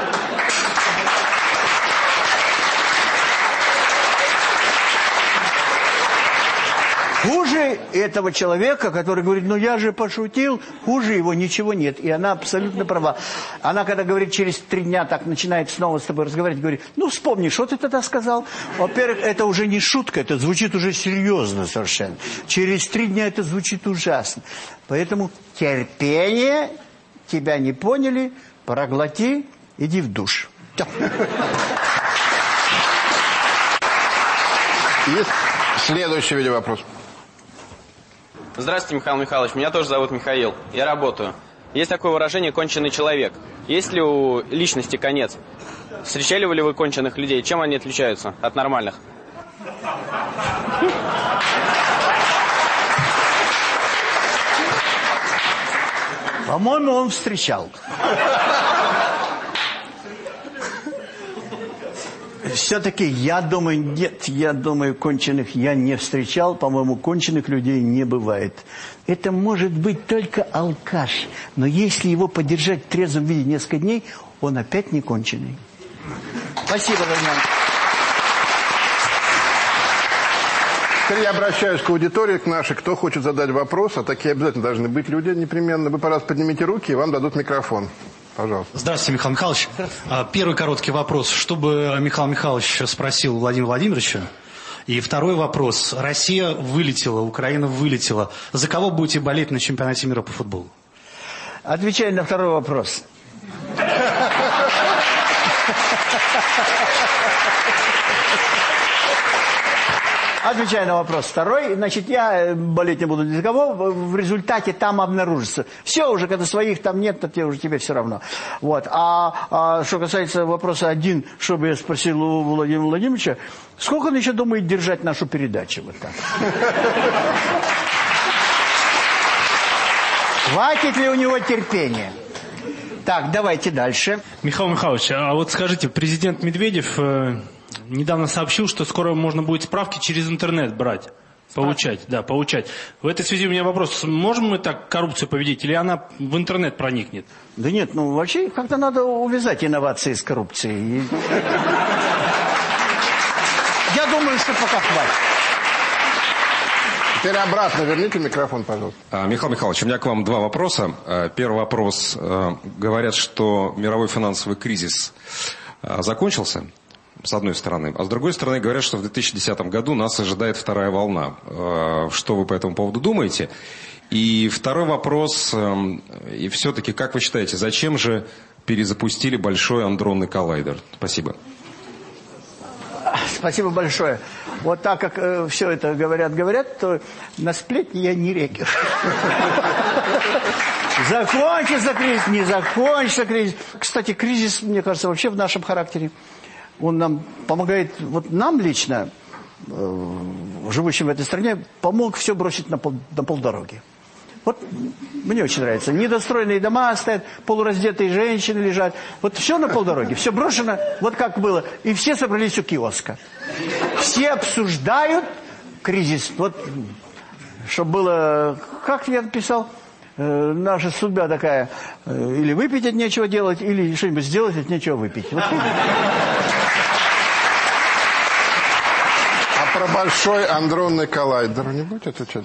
S4: Хуже этого человека, который говорит, ну я же пошутил, хуже его ничего нет. И она абсолютно права. Она, когда говорит, через три дня так начинает снова с тобой разговаривать, говорит, ну вспомни, что ты тогда сказал? Во-первых, это уже не шутка, это звучит уже серьезно совершенно. Через три дня это звучит ужасно. Поэтому терпение, тебя не поняли, проглоти, иди в душ.
S1: Следующий видеовопрос. вопрос.
S19: Здравствуйте, Михаил Михайлович. Меня тоже зовут Михаил. Я работаю. Есть такое выражение «конченый человек». Есть ли у личности конец? Встречали ли вы конченых людей? Чем они отличаются от нормальных?
S4: По-моему, он встречал. Все-таки я думаю, нет, я думаю, конченых я не встречал. По-моему, конченых людей не бывает. Это может быть только алкаш. Но если его подержать в трезвом виде несколько дней, он опять не конченый. Спасибо, Дамьян.
S1: Теперь я обращаюсь к аудитории, к нашей. Кто хочет задать вопрос, а такие обязательно должны быть люди непременно. Вы, пожалуйста, поднимите руки, и вам дадут микрофон. Пожалуйста.
S16: Здравствуйте, Михаил Михайлович. А, Первый короткий вопрос. Что бы Михаил Михайлович спросил Владимира Владимировича? И второй вопрос. Россия вылетела, Украина вылетела. За кого будете болеть на чемпионате мира по футболу?
S4: Отвечаю на второй вопрос. Отвечаю на вопрос второй. Значит, я э, болеть не буду ни за кого. В результате там обнаружится. Все уже, когда своих там нет, то тебе уже тебе все равно. Вот. А, а что касается вопроса один, что бы я спросил у Владимира Владимировича, сколько он еще думает держать нашу передачу вот так? Хватит ли у него терпения? Так, давайте дальше.
S17: Михаил Михайлович, а вот скажите, президент Медведев э, недавно сообщил, что скоро можно будет справки через интернет брать. Получать, да, получать. В этой связи у меня вопрос. Можем мы так коррупцию победить, или она в интернет проникнет?
S4: Да нет, ну вообще как-то надо увязать инновации с коррупцией. Я думаю, что пока хватит.
S1: Теперь обратно верните микрофон, пожалуйста.
S18: А, Михаил Михайлович, у меня к вам два вопроса. А, Первый вопрос. А, Говорят, что мировой финансовый кризис а, закончился, с одной стороны. А с другой стороны, говорят, что в 2010 году нас ожидает вторая волна. А, Что вы по этому поводу думаете? И второй вопрос. эм, И все-таки, как вы считаете, зачем же перезапустили большой андронный коллайдер? Спасибо.
S4: Спасибо большое. Вот так как все это говорят, говорят, то на сплетни я не реагирую. Закончится кризис, не закончится кризис. Кстати, кризис, мне кажется, вообще в нашем характере. Он нам помогает, вот нам лично, э, живущим в этой стране, помог все бросить на, пол, на полдороги. Вот мне очень нравится. Недостроенные дома стоят, полураздетые женщины лежат. Вот все на полдороге, все брошено, вот как было. И все собрались у киоска. Все обсуждают кризис. Вот, чтобы было, как я написал, э, наша судьба такая, э, или выпить от нечего делать, или что-нибудь сделать от нечего выпить. Вот.
S1: А про большой андронный коллайдер не будете отвечать?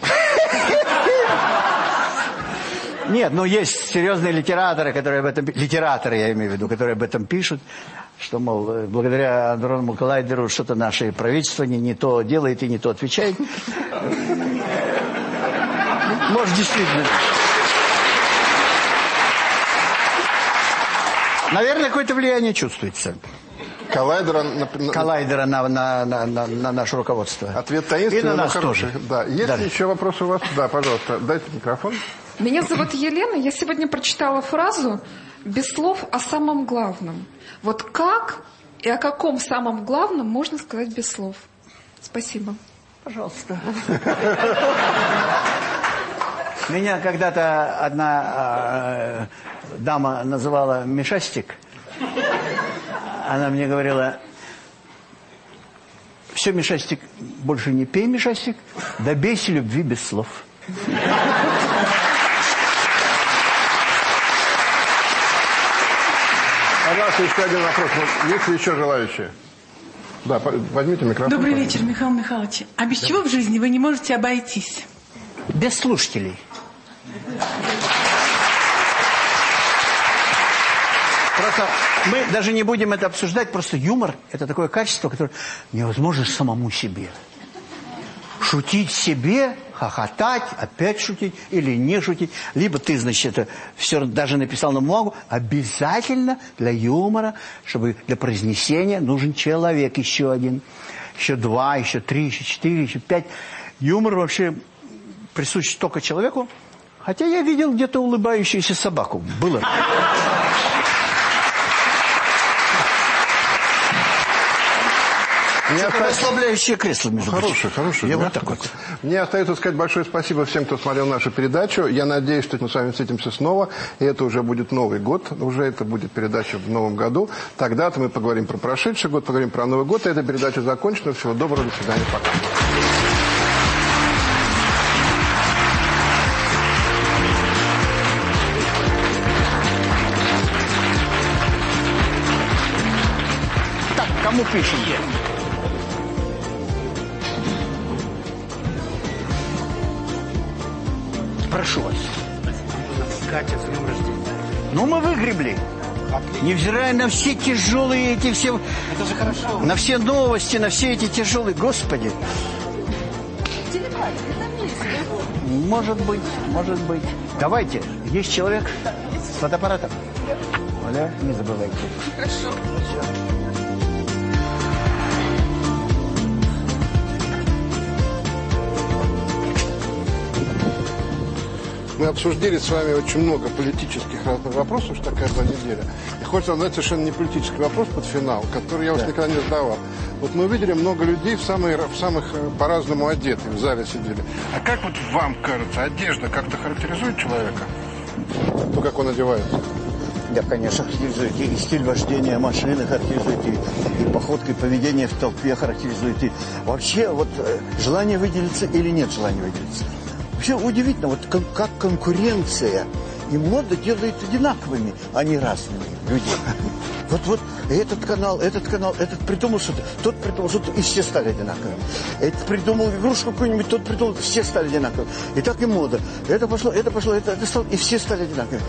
S4: Нет, ну есть серьезные литераторы, которые об этом... Литераторы, я имею в виду, которые об этом пишут, что, мол, э, благодаря андронному коллайдеру что-то наше правительство не, не то делает и не то отвечает. Может, действительно. Наверное, какое-то влияние чувствуется.
S1: Коллайдера на,
S4: Коллайдера на, на, на, на, на наше руководство.
S1: Ответ
S4: И
S1: таинственный,
S4: на
S1: но
S4: нас
S1: хороший.
S4: тоже.
S1: Да. Есть
S4: Да.
S1: ли еще вопросы у вас? Да, пожалуйста, дайте микрофон.
S20: Меня зовут Елена. Я сегодня прочитала фразу «без слов о самом главном». Вот как и о каком самом главном можно сказать без слов? Спасибо.
S4: Пожалуйста. Меня когда-то одна э, дама называла Мишастик. Она мне говорила, все, Мишастик, больше не пей, Мишастик, добейся любви без слов.
S1: Пожалуйста, еще один вопрос. Есть ли еще желающие? Да, возьмите микрофон.
S11: Добрый
S1: пожалуйста.
S11: вечер, Михаил Михайлович. А без чего в жизни вы не можете обойтись?
S4: Без слушателей. Просто мы даже не будем это обсуждать, просто юмор – это такое качество, которое невозможно самому себе. Шутить себе, хохотать, опять шутить или не шутить. Либо ты, значит, это все даже написал на бумагу. Обязательно для юмора, чтобы для произнесения нужен человек еще один. Еще два, еще три, еще четыре, еще пять. Юмор вообще присущ только человеку. Хотя я видел где-то улыбающуюся собаку. Было.
S1: Мне
S4: Это
S1: оста-
S4: расслабляющее кресло, между прочим.
S1: Хорошее, хорошее.
S4: Я вот так вот.
S1: Мне остается сказать большое спасибо всем, кто смотрел нашу передачу. Я надеюсь, что мы с вами встретимся снова. И это уже будет Новый год. Уже это будет передача в Новом году. Тогда-то мы поговорим про прошедший год, поговорим про Новый год. И эта передача закончена. Всего доброго. До свидания. Пока.
S4: Так,
S21: ему пишем. Прошу вас.
S16: Катя, с днем рождения.
S21: Ну, мы выгребли. Невзирая на все тяжелые эти все...
S16: Это же хорошо.
S21: На все новости, на все эти тяжелые... Господи. Может быть, может быть. Давайте. Есть человек с фотоаппаратом? Оля, не забывайте.
S22: Хорошо.
S1: Мы обсудили с вами очень много политических разных вопросов, что такая была неделя. И хочется задать совершенно не политический вопрос под финал, который я уж никогда не задавал. Вот мы увидели много людей в, самые, в самых э, по-разному одетых, в зале сидели. А как вот вам кажется, одежда как-то характеризует человека? То, как он одевается?
S4: Да, конечно, характеризует. И стиль вождения машины характеризует, и, и походка, и поведение в толпе характеризует. И вообще, вот э, желание выделиться или нет желания выделиться. Вообще удивительно, вот как, как конкуренция и мода делает одинаковыми, а не разными людей. Вот, вот этот канал, этот канал, этот придумал что-то, тот придумал что-то, и все стали одинаковыми. Этот придумал игрушку какую-нибудь, тот придумал, все стали одинаковыми. И так и мода. Это пошло, это пошло, это, это стало, и все стали одинаковыми.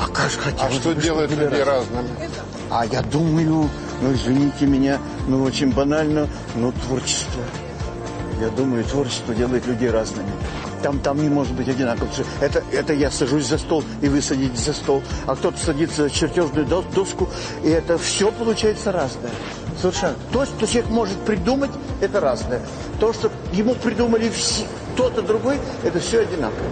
S4: А как же хотелось
S1: А что
S4: бы,
S1: делает людей
S4: разными?
S1: разными?
S4: А я думаю, ну извините меня, ну очень банально, ну творчество. Я думаю, творчество делает людей разными. Там, там не может быть одинаково. Это, это я сажусь за стол, и вы садитесь за стол, а кто-то садится за чертежную дос- доску, и это все получается разное. Совершенно. То, что человек может придумать, это разное. То, что ему придумали кто-то другой, это все одинаково.